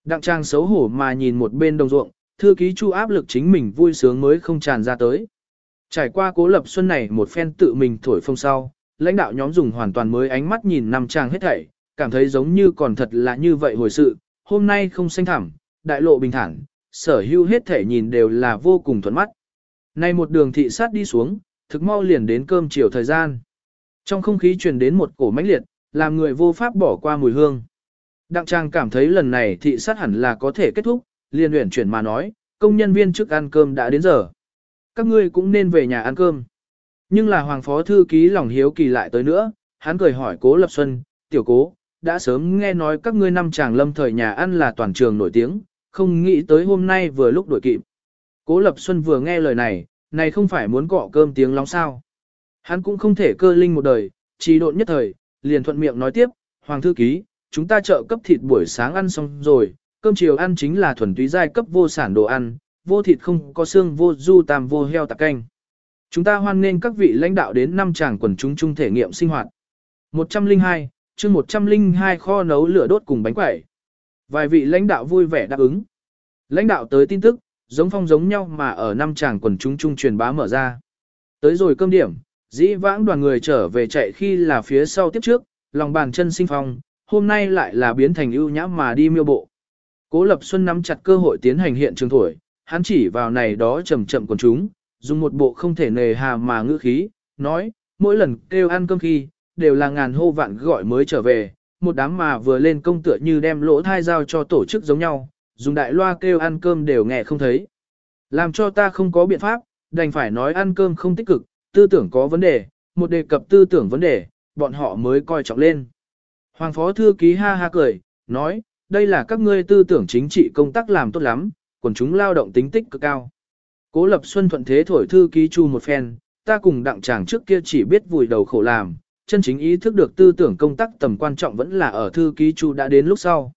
Đặng trang xấu hổ mà nhìn một bên đồng ruộng, thư ký chu áp lực chính mình vui sướng mới không tràn ra tới. Trải qua cố lập xuân này một phen tự mình thổi phong sau, lãnh đạo nhóm dùng hoàn toàn mới ánh mắt nhìn năm trang hết thảy, cảm thấy giống như còn thật là như vậy hồi sự, hôm nay không xanh thẳm, đại lộ bình thản, sở hữu hết thể nhìn đều là vô cùng thuận mắt. Nay một đường thị sát đi xuống, thực mau liền đến cơm chiều thời gian. Trong không khí truyền đến một cổ mãnh liệt, làm người vô pháp bỏ qua mùi hương. Đặng Trang cảm thấy lần này thị sát hẳn là có thể kết thúc, liền uyển chuyển mà nói, công nhân viên trước ăn cơm đã đến giờ. Các ngươi cũng nên về nhà ăn cơm. Nhưng là Hoàng Phó Thư Ký lòng hiếu kỳ lại tới nữa, hắn cười hỏi Cố Lập Xuân, tiểu cố, đã sớm nghe nói các ngươi năm chàng lâm thời nhà ăn là toàn trường nổi tiếng, không nghĩ tới hôm nay vừa lúc đổi kịp. Cố Lập Xuân vừa nghe lời này, này không phải muốn cọ cơm tiếng lóng sao. Hắn cũng không thể cơ linh một đời, chỉ độn nhất thời, liền thuận miệng nói tiếp, Hoàng Thư Ký, chúng ta chợ cấp thịt buổi sáng ăn xong rồi, cơm chiều ăn chính là thuần túy giai cấp vô sản đồ ăn, vô thịt không có xương vô du tam vô heo tạc canh. Chúng ta hoan nghênh các vị lãnh đạo đến năm tràng quần chúng chung thể nghiệm sinh hoạt. 102, chương 102 kho nấu lửa đốt cùng bánh quẩy. Vài vị lãnh đạo vui vẻ đáp ứng. Lãnh đạo tới tin tức, giống phong giống nhau mà ở năm chàng quần chúng trung truyền bá mở ra. Tới rồi cơm điểm, dĩ vãng đoàn người trở về chạy khi là phía sau tiếp trước, lòng bàn chân sinh phong, hôm nay lại là biến thành ưu nhã mà đi miêu bộ. Cố Lập Xuân nắm chặt cơ hội tiến hành hiện trường thổi, hắn chỉ vào này đó chậm chậm quần chúng, dùng một bộ không thể nề hà mà ngữ khí, nói, mỗi lần kêu ăn cơm khi, đều là ngàn hô vạn gọi mới trở về, một đám mà vừa lên công tựa như đem lỗ thai giao cho tổ chức giống nhau, dùng đại loa kêu ăn cơm đều nghe không thấy. Làm cho ta không có biện pháp, đành phải nói ăn cơm không tích cực, tư tưởng có vấn đề, một đề cập tư tưởng vấn đề, bọn họ mới coi trọng lên. Hoàng phó thư ký ha ha cười, nói, đây là các ngươi tư tưởng chính trị công tác làm tốt lắm, còn chúng lao động tính tích cực cao. Cố Lập Xuân thuận thế thổi thư ký chu một phen, ta cùng đặng chàng trước kia chỉ biết vùi đầu khổ làm, chân chính ý thức được tư tưởng công tác tầm quan trọng vẫn là ở thư ký Chu đã đến lúc sau.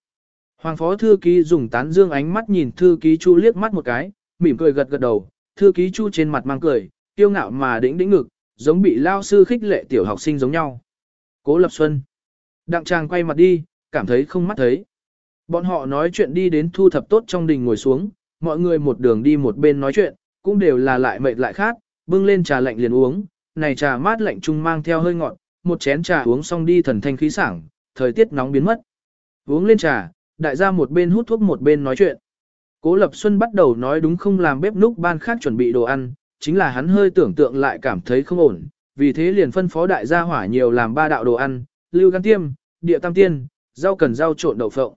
Hoàng phó thư ký dùng tán dương ánh mắt nhìn thư ký Chu liếc mắt một cái, mỉm cười gật gật đầu, thư ký Chu trên mặt mang cười, kiêu ngạo mà đĩnh đĩnh ngực, giống bị lao sư khích lệ tiểu học sinh giống nhau. Cố Lập Xuân. Đặng chàng quay mặt đi, cảm thấy không mắt thấy. Bọn họ nói chuyện đi đến thu thập tốt trong đình ngồi xuống, mọi người một đường đi một bên nói chuyện, cũng đều là lại mệt lại khát, bưng lên trà lạnh liền uống, này trà mát lạnh chung mang theo hơi ngọt, một chén trà uống xong đi thần thanh khí sảng, thời tiết nóng biến mất. Uống lên trà, đại gia một bên hút thuốc một bên nói chuyện. Cố Lập Xuân bắt đầu nói đúng không làm bếp núc ban khác chuẩn bị đồ ăn, chính là hắn hơi tưởng tượng lại cảm thấy không ổn, vì thế liền phân phó đại gia hỏa nhiều làm ba đạo đồ ăn, lưu gan tiêm, địa tam tiên, rau cần rau trộn đậu phộng.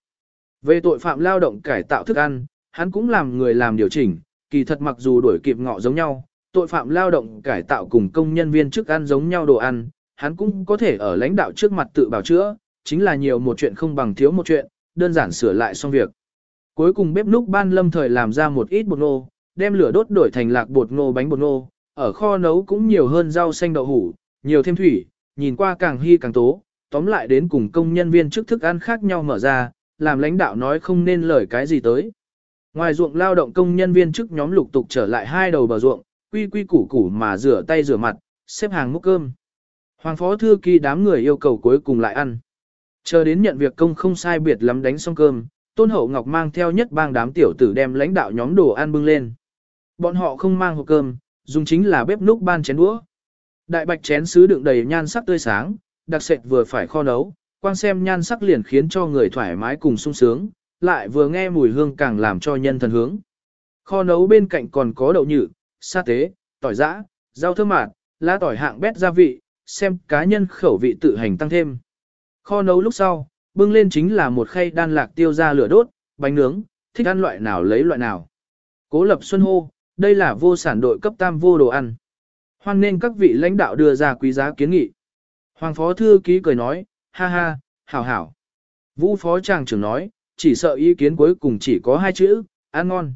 Về tội phạm lao động cải tạo thức ăn, hắn cũng làm người làm điều chỉnh, kỳ thật mặc dù đuổi kịp ngọ giống nhau, tội phạm lao động cải tạo cùng công nhân viên chức ăn giống nhau đồ ăn, hắn cũng có thể ở lãnh đạo trước mặt tự bảo chữa, chính là nhiều một chuyện không bằng thiếu một chuyện, đơn giản sửa lại xong việc. Cuối cùng bếp núc ban lâm thời làm ra một ít bột ngô, đem lửa đốt đổi thành lạc bột ngô bánh bột ngô, ở kho nấu cũng nhiều hơn rau xanh đậu hủ, nhiều thêm thủy, nhìn qua càng hy càng tố, tóm lại đến cùng công nhân viên trước thức ăn khác nhau mở ra, làm lãnh đạo nói không nên lời cái gì tới. Ngoài ruộng lao động công nhân viên chức nhóm lục tục trở lại hai đầu bờ ruộng, quy quy củ củ mà rửa tay rửa mặt, xếp hàng múc cơm. Hoàng phó thư ký đám người yêu cầu cuối cùng lại ăn. Chờ đến nhận việc công không sai biệt lắm đánh xong cơm, Tôn Hậu Ngọc mang theo nhất bang đám tiểu tử đem lãnh đạo nhóm đồ ăn bưng lên. Bọn họ không mang hộp cơm, dùng chính là bếp núc ban chén đũa. Đại bạch chén sứ đựng đầy nhan sắc tươi sáng, đặc sệt vừa phải kho nấu, quang xem nhan sắc liền khiến cho người thoải mái cùng sung sướng, lại vừa nghe mùi hương càng làm cho nhân thần hướng. Kho nấu bên cạnh còn có đậu nhự, sa tế, tỏi giã, rau thơm mạt, lá tỏi hạng bét gia vị, xem cá nhân khẩu vị tự hành tăng thêm. Kho nấu lúc sau, bưng lên chính là một khay đan lạc tiêu ra lửa đốt, bánh nướng, thích ăn loại nào lấy loại nào. Cố lập xuân hô, đây là vô sản đội cấp tam vô đồ ăn. Hoan nên các vị lãnh đạo đưa ra quý giá kiến nghị. Hoàng phó thư ký cười nói, ha ha, hảo hảo. Vũ phó tràng trưởng nói, chỉ sợ ý kiến cuối cùng chỉ có hai chữ, ăn ngon.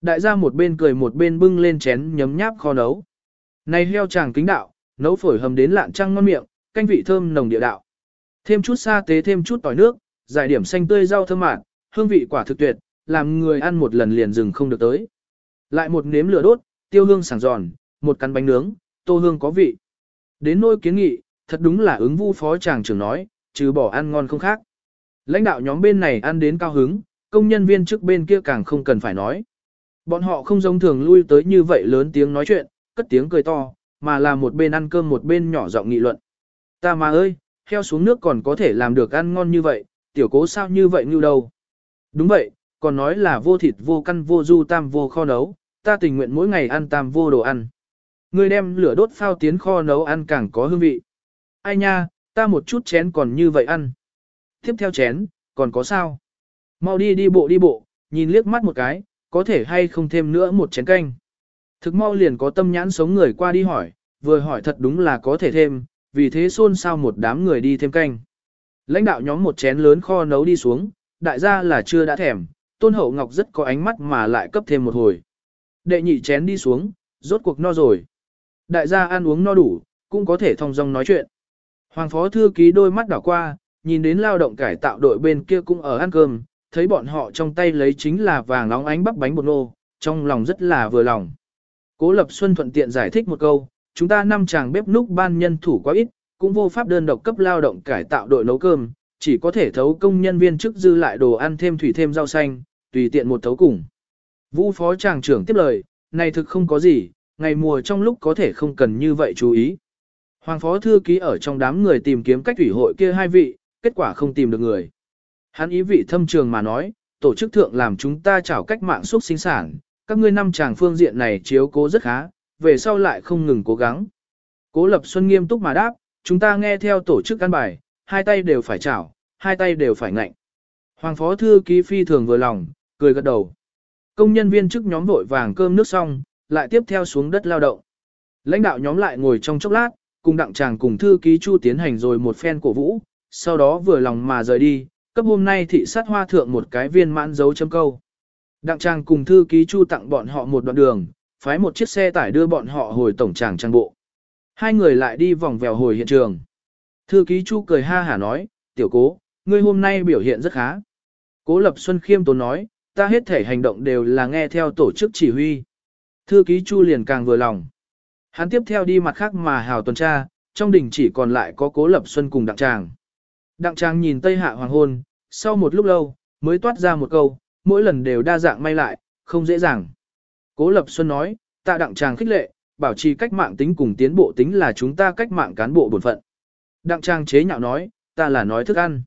Đại gia một bên cười một bên bưng lên chén nhấm nháp kho nấu. Này heo chàng kính đạo, nấu phổi hầm đến lạn trăng ngon miệng, canh vị thơm nồng địa đạo. Thêm chút sa tế thêm chút tỏi nước, giải điểm xanh tươi rau thơm mạt, hương vị quả thực tuyệt, làm người ăn một lần liền dừng không được tới. Lại một nếm lửa đốt, tiêu hương sảng giòn, một cắn bánh nướng, tô hương có vị. Đến nôi kiến nghị, thật đúng là ứng vu phó chàng trưởng nói, trừ bỏ ăn ngon không khác. Lãnh đạo nhóm bên này ăn đến cao hứng, công nhân viên trước bên kia càng không cần phải nói. Bọn họ không giống thường lui tới như vậy lớn tiếng nói chuyện, cất tiếng cười to, mà là một bên ăn cơm một bên nhỏ giọng nghị luận. Ta mà ơi, heo xuống nước còn có thể làm được ăn ngon như vậy, tiểu cố sao như vậy như đâu. Đúng vậy, còn nói là vô thịt vô căn vô du tam vô kho nấu, ta tình nguyện mỗi ngày ăn tam vô đồ ăn. Người đem lửa đốt phao tiến kho nấu ăn càng có hương vị. Ai nha, ta một chút chén còn như vậy ăn. Tiếp theo chén, còn có sao? Mau đi đi bộ đi bộ, nhìn liếc mắt một cái, có thể hay không thêm nữa một chén canh. Thực mau liền có tâm nhãn sống người qua đi hỏi, vừa hỏi thật đúng là có thể thêm, vì thế xôn xao một đám người đi thêm canh. Lãnh đạo nhóm một chén lớn kho nấu đi xuống, đại gia là chưa đã thèm, tôn hậu ngọc rất có ánh mắt mà lại cấp thêm một hồi. Đệ nhị chén đi xuống, rốt cuộc no rồi. Đại gia ăn uống no đủ, cũng có thể thông dong nói chuyện. Hoàng phó thư ký đôi mắt đảo qua, nhìn đến lao động cải tạo đội bên kia cũng ở ăn cơm, thấy bọn họ trong tay lấy chính là vàng nóng ánh bắp bánh bột nô, trong lòng rất là vừa lòng. Cố Lập Xuân thuận tiện giải thích một câu, chúng ta năm chàng bếp núc ban nhân thủ quá ít, cũng vô pháp đơn độc cấp lao động cải tạo đội nấu cơm, chỉ có thể thấu công nhân viên chức dư lại đồ ăn thêm thủy thêm rau xanh, tùy tiện một thấu cùng. Vũ phó tràng trưởng tiếp lời, này thực không có gì, ngày mùa trong lúc có thể không cần như vậy chú ý. Hoàng phó thư ký ở trong đám người tìm kiếm cách ủy hội kia hai vị, kết quả không tìm được người. Hắn ý vị thâm trường mà nói, tổ chức thượng làm chúng ta chảo cách mạng suốt sinh sản, các ngươi năm chàng phương diện này chiếu cố rất khá, về sau lại không ngừng cố gắng. Cố Lập Xuân nghiêm túc mà đáp, chúng ta nghe theo tổ chức căn bài, hai tay đều phải chảo, hai tay đều phải ngạnh. Hoàng phó thư ký phi thường vừa lòng, cười gật đầu. Công nhân viên chức nhóm vội vàng cơm nước xong, lại tiếp theo xuống đất lao động. Lãnh đạo nhóm lại ngồi trong chốc lát, cùng đặng chàng cùng thư ký Chu tiến hành rồi một phen cổ vũ, sau đó vừa lòng mà rời đi, cấp hôm nay thị sát hoa thượng một cái viên mãn dấu chấm câu. Đặng Trang cùng thư ký Chu tặng bọn họ một đoạn đường, phái một chiếc xe tải đưa bọn họ hồi tổng tràng trang bộ. Hai người lại đi vòng vèo hồi hiện trường. Thư ký Chu cười ha hả nói, tiểu cố, ngươi hôm nay biểu hiện rất khá. Cố Lập Xuân khiêm tốn nói, ta hết thể hành động đều là nghe theo tổ chức chỉ huy. Thư ký Chu liền càng vừa lòng. Hắn tiếp theo đi mặt khác mà hào tuần tra, trong đỉnh chỉ còn lại có Cố Lập Xuân cùng Đặng Tràng. Đặng Tràng nhìn Tây Hạ Hoàng Hôn, sau một lúc lâu, mới toát ra một câu, mỗi lần đều đa dạng may lại, không dễ dàng. Cố Lập Xuân nói, tạ Đặng Tràng khích lệ, bảo trì cách mạng tính cùng tiến bộ tính là chúng ta cách mạng cán bộ bổn phận. Đặng Trang chế nhạo nói, ta là nói thức ăn.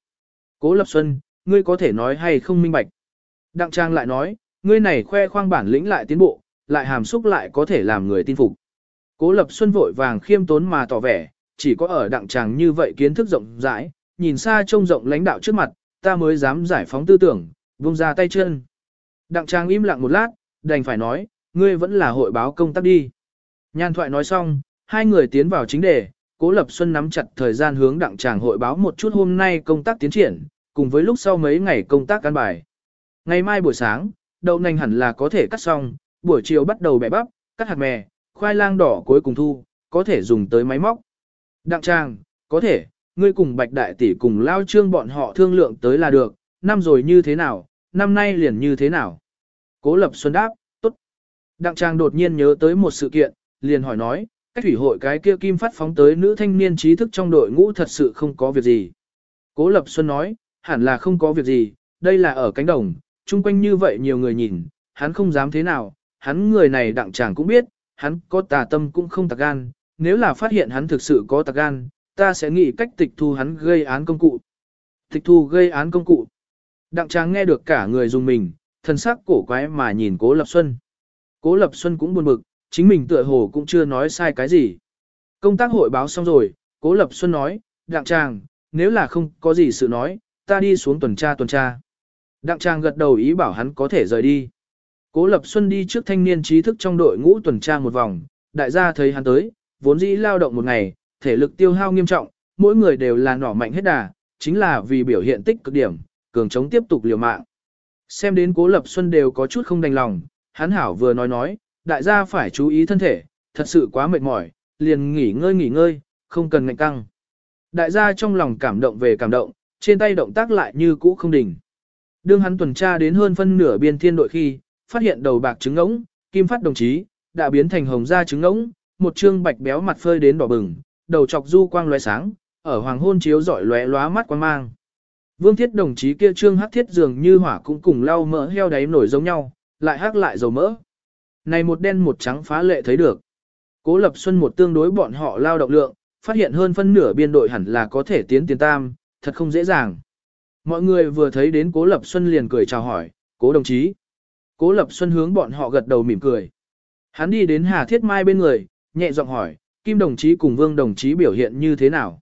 Cố Lập Xuân, ngươi có thể nói hay không minh bạch. Đặng Trang lại nói, ngươi này khoe khoang bản lĩnh lại tiến bộ, lại hàm xúc lại có thể làm người tin phục. Cố Lập Xuân vội vàng khiêm tốn mà tỏ vẻ, chỉ có ở đặng tràng như vậy kiến thức rộng rãi, nhìn xa trông rộng lãnh đạo trước mặt, ta mới dám giải phóng tư tưởng, vung ra tay chân. Đặng trang im lặng một lát, đành phải nói, ngươi vẫn là hội báo công tác đi. Nhan thoại nói xong, hai người tiến vào chính đề, Cố Lập Xuân nắm chặt thời gian hướng đặng tràng hội báo một chút hôm nay công tác tiến triển, cùng với lúc sau mấy ngày công tác căn bài. Ngày mai buổi sáng, đậu nành hẳn là có thể cắt xong, buổi chiều bắt đầu bẻ bắp, cắt hạt mè, khoai lang đỏ cuối cùng thu, có thể dùng tới máy móc. Đặng trang, có thể, ngươi cùng bạch đại tỷ cùng lao trương bọn họ thương lượng tới là được, năm rồi như thế nào, năm nay liền như thế nào. Cố lập xuân đáp, tốt. Đặng trang đột nhiên nhớ tới một sự kiện, liền hỏi nói, cách thủy hội cái kia kim phát phóng tới nữ thanh niên trí thức trong đội ngũ thật sự không có việc gì. Cố lập xuân nói, hẳn là không có việc gì, đây là ở cánh đồng, chung quanh như vậy nhiều người nhìn, hắn không dám thế nào, hắn người này đặng chàng cũng biết, hắn có tà tâm cũng không tạc gan, nếu là phát hiện hắn thực sự có tạc gan, ta sẽ nghĩ cách tịch thu hắn gây án công cụ. Tịch thu gây án công cụ. Đặng tráng nghe được cả người dùng mình, thân sắc cổ quái mà nhìn Cố Lập Xuân. Cố Lập Xuân cũng buồn bực, chính mình tựa hồ cũng chưa nói sai cái gì. Công tác hội báo xong rồi, Cố Lập Xuân nói, Đặng tràng, nếu là không có gì sự nói, ta đi xuống tuần tra tuần tra. Đặng tràng gật đầu ý bảo hắn có thể rời đi. Cố Lập Xuân đi trước thanh niên trí thức trong đội ngũ tuần tra một vòng, đại gia thấy hắn tới, vốn dĩ lao động một ngày, thể lực tiêu hao nghiêm trọng, mỗi người đều là nỏ mạnh hết đà, chính là vì biểu hiện tích cực điểm, cường chống tiếp tục liều mạng. Xem đến Cố Lập Xuân đều có chút không đành lòng, hắn hảo vừa nói nói, đại gia phải chú ý thân thể, thật sự quá mệt mỏi, liền nghỉ ngơi nghỉ ngơi, không cần ngạnh căng. Đại gia trong lòng cảm động về cảm động, trên tay động tác lại như cũ không đỉnh. Đương hắn tuần tra đến hơn phân nửa biên thiên đội khi, phát hiện đầu bạc trứng ngỗng, kim phát đồng chí, đã biến thành hồng da trứng ngỗng, một trương bạch béo mặt phơi đến đỏ bừng, đầu chọc du quang lóe sáng, ở hoàng hôn chiếu rọi lóe lóa mắt quan mang. Vương Thiết đồng chí kia trương hắc thiết dường như hỏa cũng cùng lau mỡ heo đáy nổi giống nhau, lại hắc lại dầu mỡ. Này một đen một trắng phá lệ thấy được. Cố Lập Xuân một tương đối bọn họ lao động lượng, phát hiện hơn phân nửa biên đội hẳn là có thể tiến tiền tam, thật không dễ dàng. Mọi người vừa thấy đến Cố Lập Xuân liền cười chào hỏi, Cố đồng chí. Cố Lập Xuân hướng bọn họ gật đầu mỉm cười. Hắn đi đến Hà Thiết Mai bên người, nhẹ giọng hỏi, Kim đồng chí cùng Vương đồng chí biểu hiện như thế nào?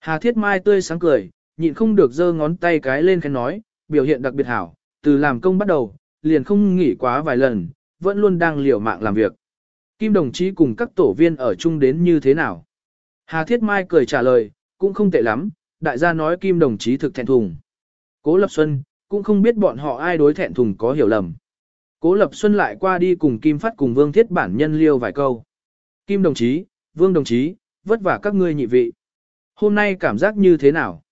Hà Thiết Mai tươi sáng cười, nhịn không được giơ ngón tay cái lên khen nói, biểu hiện đặc biệt hảo, từ làm công bắt đầu, liền không nghỉ quá vài lần, vẫn luôn đang liều mạng làm việc. Kim đồng chí cùng các tổ viên ở chung đến như thế nào? Hà Thiết Mai cười trả lời, cũng không tệ lắm, đại gia nói Kim đồng chí thực thẹn thùng. Cố Lập Xuân, cũng không biết bọn họ ai đối thẹn thùng có hiểu lầm. Cố Lập Xuân lại qua đi cùng Kim Phát cùng Vương Thiết bản nhân liêu vài câu. Kim đồng chí, Vương đồng chí, vất vả các ngươi nhị vị. Hôm nay cảm giác như thế nào?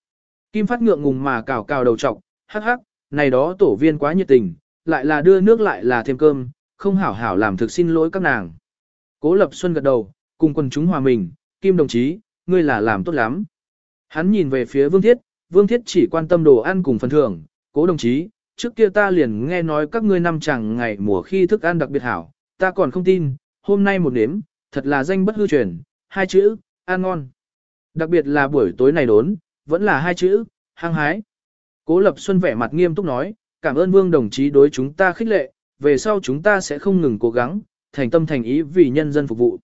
Kim Phát ngượng ngùng mà cào cào đầu trọc, hắc hắc, này đó tổ viên quá nhiệt tình, lại là đưa nước lại là thêm cơm, không hảo hảo làm thực xin lỗi các nàng. Cố Lập Xuân gật đầu, cùng quần chúng hòa mình, Kim đồng chí, ngươi là làm tốt lắm. Hắn nhìn về phía Vương Thiết, Vương Thiết chỉ quan tâm đồ ăn cùng phần thưởng, cố đồng chí, trước kia ta liền nghe nói các ngươi năm chẳng ngày mùa khi thức ăn đặc biệt hảo, ta còn không tin, hôm nay một nếm, thật là danh bất hư truyền, hai chữ, ăn ngon. Đặc biệt là buổi tối này đốn, vẫn là hai chữ, hăng hái. Cố Lập Xuân vẻ mặt nghiêm túc nói, cảm ơn Vương đồng chí đối chúng ta khích lệ, về sau chúng ta sẽ không ngừng cố gắng, thành tâm thành ý vì nhân dân phục vụ.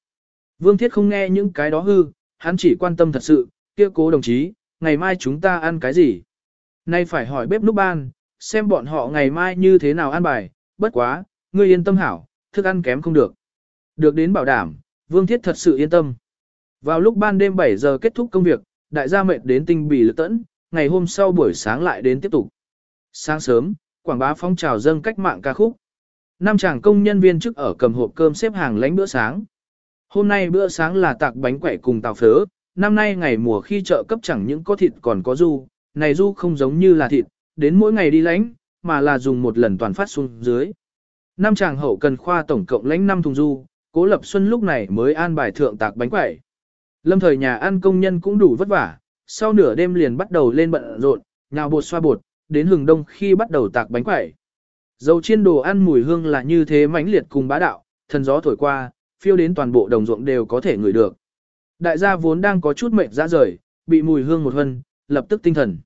Vương Thiết không nghe những cái đó hư, hắn chỉ quan tâm thật sự, kia cố đồng chí, ngày mai chúng ta ăn cái gì? Nay phải hỏi bếp núc ban, xem bọn họ ngày mai như thế nào ăn bài, bất quá, ngươi yên tâm hảo, thức ăn kém không được. Được đến bảo đảm, Vương Thiết thật sự yên tâm. Vào lúc ban đêm 7 giờ kết thúc công việc, đại gia mệt đến tinh bì lực tẫn, ngày hôm sau buổi sáng lại đến tiếp tục. Sáng sớm, quảng bá phong trào dâng cách mạng ca khúc. Năm chàng công nhân viên chức ở cầm hộp cơm xếp hàng lánh bữa sáng. Hôm nay bữa sáng là tạc bánh quẩy cùng tàu phớ, năm nay ngày mùa khi chợ cấp chẳng những có thịt còn có du, này du không giống như là thịt, đến mỗi ngày đi lãnh, mà là dùng một lần toàn phát xuống dưới. Năm chàng hậu cần khoa tổng cộng lãnh 5 thùng du, Cố Lập Xuân lúc này mới an bài thượng tạc bánh quẩy. Lâm thời nhà ăn công nhân cũng đủ vất vả, sau nửa đêm liền bắt đầu lên bận rộn, nhào bột xoa bột, đến hừng đông khi bắt đầu tạc bánh quẩy. Dầu chiên đồ ăn mùi hương là như thế mãnh liệt cùng bá đạo, thần gió thổi qua, phiêu đến toàn bộ đồng ruộng đều có thể ngửi được. Đại gia vốn đang có chút mệt ra rời, bị mùi hương một hân, lập tức tinh thần.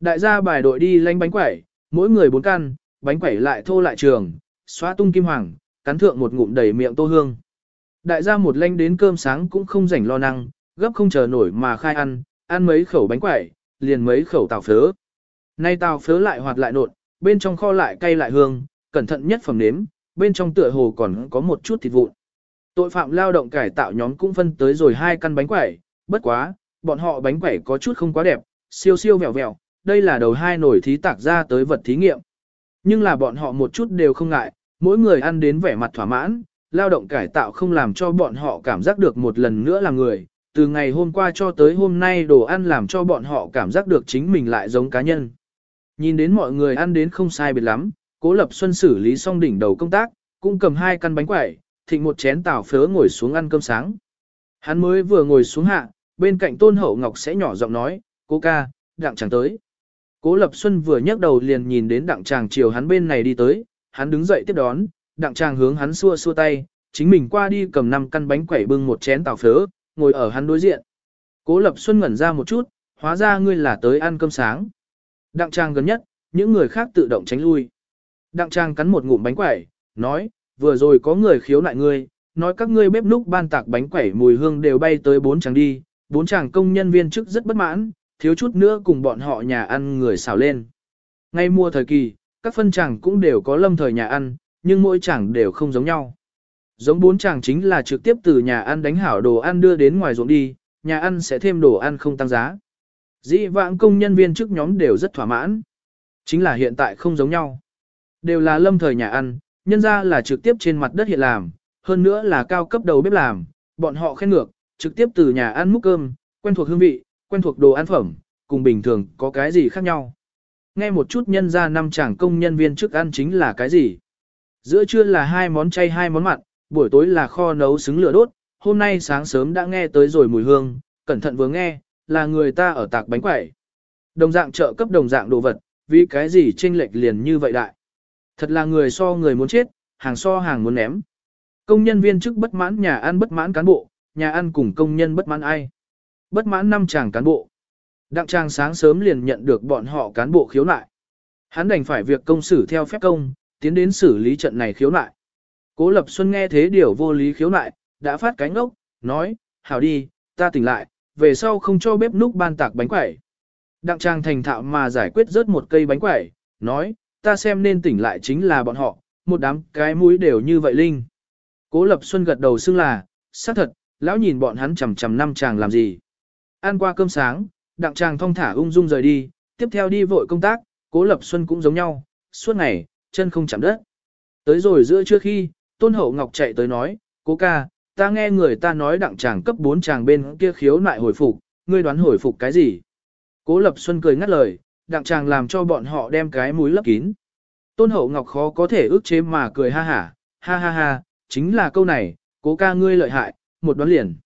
Đại gia bài đội đi lanh bánh quẩy, mỗi người bốn căn, bánh quẩy lại thô lại trường, xóa tung kim hoàng, cắn thượng một ngụm đầy miệng tô hương. Đại gia một lanh đến cơm sáng cũng không rảnh lo năng, gấp không chờ nổi mà khai ăn, ăn mấy khẩu bánh quẩy, liền mấy khẩu tàu phớ. Nay tàu phớ lại hoạt lại nột, bên trong kho lại cay lại hương, cẩn thận nhất phẩm nếm, bên trong tựa hồ còn có một chút thịt vụn. Tội phạm lao động cải tạo nhóm cũng phân tới rồi hai căn bánh quẩy, bất quá, bọn họ bánh quẩy có chút không quá đẹp, siêu siêu vẹo vẹo, đây là đầu hai nổi thí tạc ra tới vật thí nghiệm. Nhưng là bọn họ một chút đều không ngại, mỗi người ăn đến vẻ mặt thỏa mãn, lao động cải tạo không làm cho bọn họ cảm giác được một lần nữa là người, từ ngày hôm qua cho tới hôm nay đồ ăn làm cho bọn họ cảm giác được chính mình lại giống cá nhân. Nhìn đến mọi người ăn đến không sai biệt lắm, Cố Lập Xuân xử lý xong đỉnh đầu công tác, cũng cầm hai căn bánh quẩy, thịnh một chén tảo phớ ngồi xuống ăn cơm sáng. Hắn mới vừa ngồi xuống hạ, bên cạnh Tôn Hậu Ngọc sẽ nhỏ giọng nói, "Cố ca, đặng chàng tới." Cố Lập Xuân vừa nhấc đầu liền nhìn đến đặng chàng chiều hắn bên này đi tới, hắn đứng dậy tiếp đón, đặng chàng hướng hắn xua xua tay, chính mình qua đi cầm năm căn bánh quẩy bưng một chén tảo phớ, ngồi ở hắn đối diện. Cố Lập Xuân ngẩn ra một chút, hóa ra ngươi là tới ăn cơm sáng. Đặng Trang gần nhất, những người khác tự động tránh lui. Đặng Trang cắn một ngụm bánh quẩy, nói, vừa rồi có người khiếu nại ngươi, nói các ngươi bếp núc ban tạc bánh quẩy mùi hương đều bay tới bốn chàng đi, bốn chàng công nhân viên chức rất bất mãn, thiếu chút nữa cùng bọn họ nhà ăn người xào lên. Ngay mùa thời kỳ, các phân chàng cũng đều có lâm thời nhà ăn, nhưng mỗi chàng đều không giống nhau. Giống bốn chàng chính là trực tiếp từ nhà ăn đánh hảo đồ ăn đưa đến ngoài ruộng đi, nhà ăn sẽ thêm đồ ăn không tăng giá. Dĩ vãng công nhân viên chức nhóm đều rất thỏa mãn. Chính là hiện tại không giống nhau. Đều là lâm thời nhà ăn, nhân ra là trực tiếp trên mặt đất hiện làm, hơn nữa là cao cấp đầu bếp làm, bọn họ khen ngược, trực tiếp từ nhà ăn múc cơm, quen thuộc hương vị, quen thuộc đồ ăn phẩm, cùng bình thường có cái gì khác nhau. Nghe một chút nhân ra năm chàng công nhân viên chức ăn chính là cái gì. Giữa trưa là hai món chay hai món mặn, buổi tối là kho nấu xứng lửa đốt, hôm nay sáng sớm đã nghe tới rồi mùi hương, cẩn thận vừa nghe, là người ta ở tạc bánh quẩy. Đồng dạng trợ cấp đồng dạng đồ vật, vì cái gì chênh lệch liền như vậy đại. Thật là người so người muốn chết, hàng so hàng muốn ném. Công nhân viên chức bất mãn nhà ăn bất mãn cán bộ, nhà ăn cùng công nhân bất mãn ai. Bất mãn năm chàng cán bộ. Đặng trang sáng sớm liền nhận được bọn họ cán bộ khiếu nại. Hắn đành phải việc công xử theo phép công, tiến đến xử lý trận này khiếu nại. Cố Lập Xuân nghe thế điều vô lý khiếu nại, đã phát cánh ốc, nói, hảo đi, ta tỉnh lại, về sau không cho bếp núc ban tạc bánh quẩy. Đặng trang thành thạo mà giải quyết rớt một cây bánh quẩy, nói, ta xem nên tỉnh lại chính là bọn họ, một đám cái mũi đều như vậy linh. Cố Lập Xuân gật đầu xưng là, xác thật, lão nhìn bọn hắn chằm chằm năm chàng làm gì. Ăn qua cơm sáng, đặng trang thong thả ung dung rời đi, tiếp theo đi vội công tác, Cố Lập Xuân cũng giống nhau, suốt ngày, chân không chạm đất. Tới rồi giữa trưa khi, Tôn Hậu Ngọc chạy tới nói, cố ca, ta nghe người ta nói đặng chàng cấp 4 chàng bên kia khiếu nại hồi phục, ngươi đoán hồi phục cái gì? Cố Lập Xuân cười ngắt lời, đặng chàng làm cho bọn họ đem cái mũi lấp kín. Tôn Hậu Ngọc khó có thể ước chế mà cười ha hả, ha ha ha, chính là câu này, cố ca ngươi lợi hại, một đoán liền.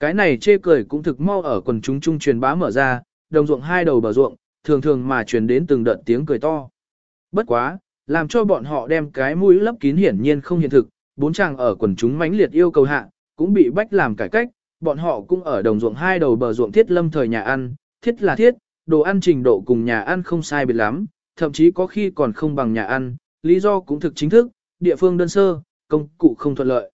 Cái này chê cười cũng thực mau ở quần chúng trung truyền bá mở ra, đồng ruộng hai đầu bờ ruộng, thường thường mà truyền đến từng đợt tiếng cười to. Bất quá, làm cho bọn họ đem cái mũi lấp kín hiển nhiên không hiện thực, bốn chàng ở quần chúng mãnh liệt yêu cầu hạ, cũng bị bách làm cải cách, bọn họ cũng ở đồng ruộng hai đầu bờ ruộng thiết lâm thời nhà ăn, thiết là thiết, đồ ăn trình độ cùng nhà ăn không sai biệt lắm, thậm chí có khi còn không bằng nhà ăn, lý do cũng thực chính thức, địa phương đơn sơ, công cụ không thuận lợi.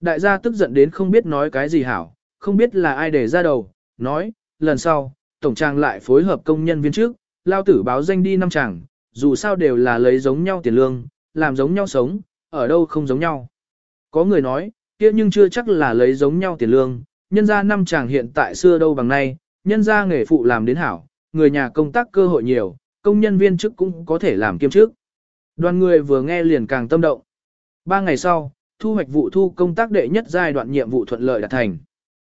Đại gia tức giận đến không biết nói cái gì hảo, không biết là ai để ra đầu, nói, lần sau, tổng trang lại phối hợp công nhân viên trước, lao tử báo danh đi năm chàng, dù sao đều là lấy giống nhau tiền lương, làm giống nhau sống, ở đâu không giống nhau. Có người nói, kia nhưng chưa chắc là lấy giống nhau tiền lương, nhân ra năm chàng hiện tại xưa đâu bằng nay, nhân ra nghề phụ làm đến hảo, người nhà công tác cơ hội nhiều, công nhân viên chức cũng có thể làm kiêm chức. Đoàn người vừa nghe liền càng tâm động. Ba ngày sau, thu hoạch vụ thu công tác đệ nhất giai đoạn nhiệm vụ thuận lợi đạt thành.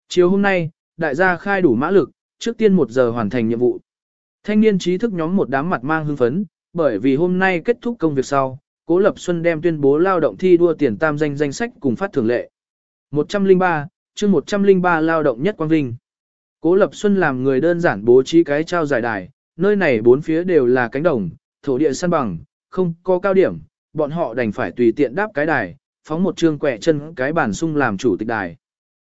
Chiều hôm nay, đại gia khai đủ mã lực, trước tiên một giờ hoàn thành nhiệm vụ. Thanh niên trí thức nhóm một đám mặt mang hưng phấn, bởi vì hôm nay kết thúc công việc sau, Cố Lập Xuân đem tuyên bố lao động thi đua tiền tam danh danh sách cùng phát thường lệ. 103, chương 103 lao động nhất quang vinh. Cố Lập Xuân làm người đơn giản bố trí cái trao giải đài, nơi này bốn phía đều là cánh đồng, thổ địa săn bằng, không có cao điểm, bọn họ đành phải tùy tiện đáp cái đài, phóng một trương quẹ chân cái bản sung làm chủ tịch đài.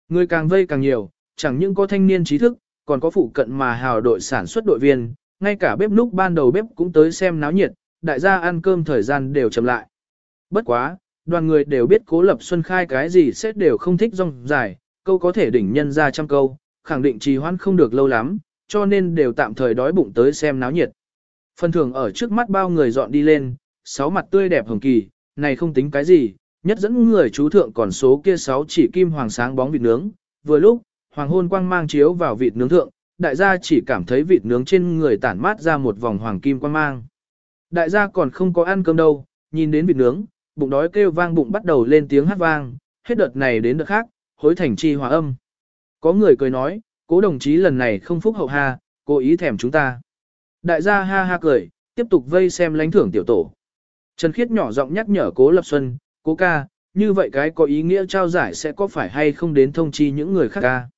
Người càng vây càng nhiều, chẳng những có thanh niên trí thức, còn có phụ cận mà hào đội sản xuất đội viên, ngay cả bếp núc ban đầu bếp cũng tới xem náo nhiệt, đại gia ăn cơm thời gian đều chậm lại. Bất quá, đoàn người đều biết Cố Lập Xuân khai cái gì xét đều không thích rong dài, câu có thể đỉnh nhân ra trăm câu, khẳng định trì hoãn không được lâu lắm, cho nên đều tạm thời đói bụng tới xem náo nhiệt. Phần thưởng ở trước mắt bao người dọn đi lên, sáu mặt tươi đẹp hồng kỳ, này không tính cái gì, nhất dẫn người chú thượng còn số kia sáu chỉ kim hoàng sáng bóng vịt nướng, vừa lúc, hoàng hôn quang mang chiếu vào vịt nướng thượng, đại gia chỉ cảm thấy vịt nướng trên người tản mát ra một vòng hoàng kim quang mang. Đại gia còn không có ăn cơm đâu, nhìn đến vịt nướng, bụng đói kêu vang bụng bắt đầu lên tiếng hát vang, hết đợt này đến đợt khác, hối thành chi hòa âm. Có người cười nói, cố đồng chí lần này không phúc hậu ha, cố ý thèm chúng ta. Đại gia ha ha cười, tiếp tục vây xem lãnh thưởng tiểu tổ. Trần Khiết nhỏ giọng nhắc nhở cố Lập Xuân, cố ca, như vậy cái có ý nghĩa trao giải sẽ có phải hay không đến thông chi những người khác ca.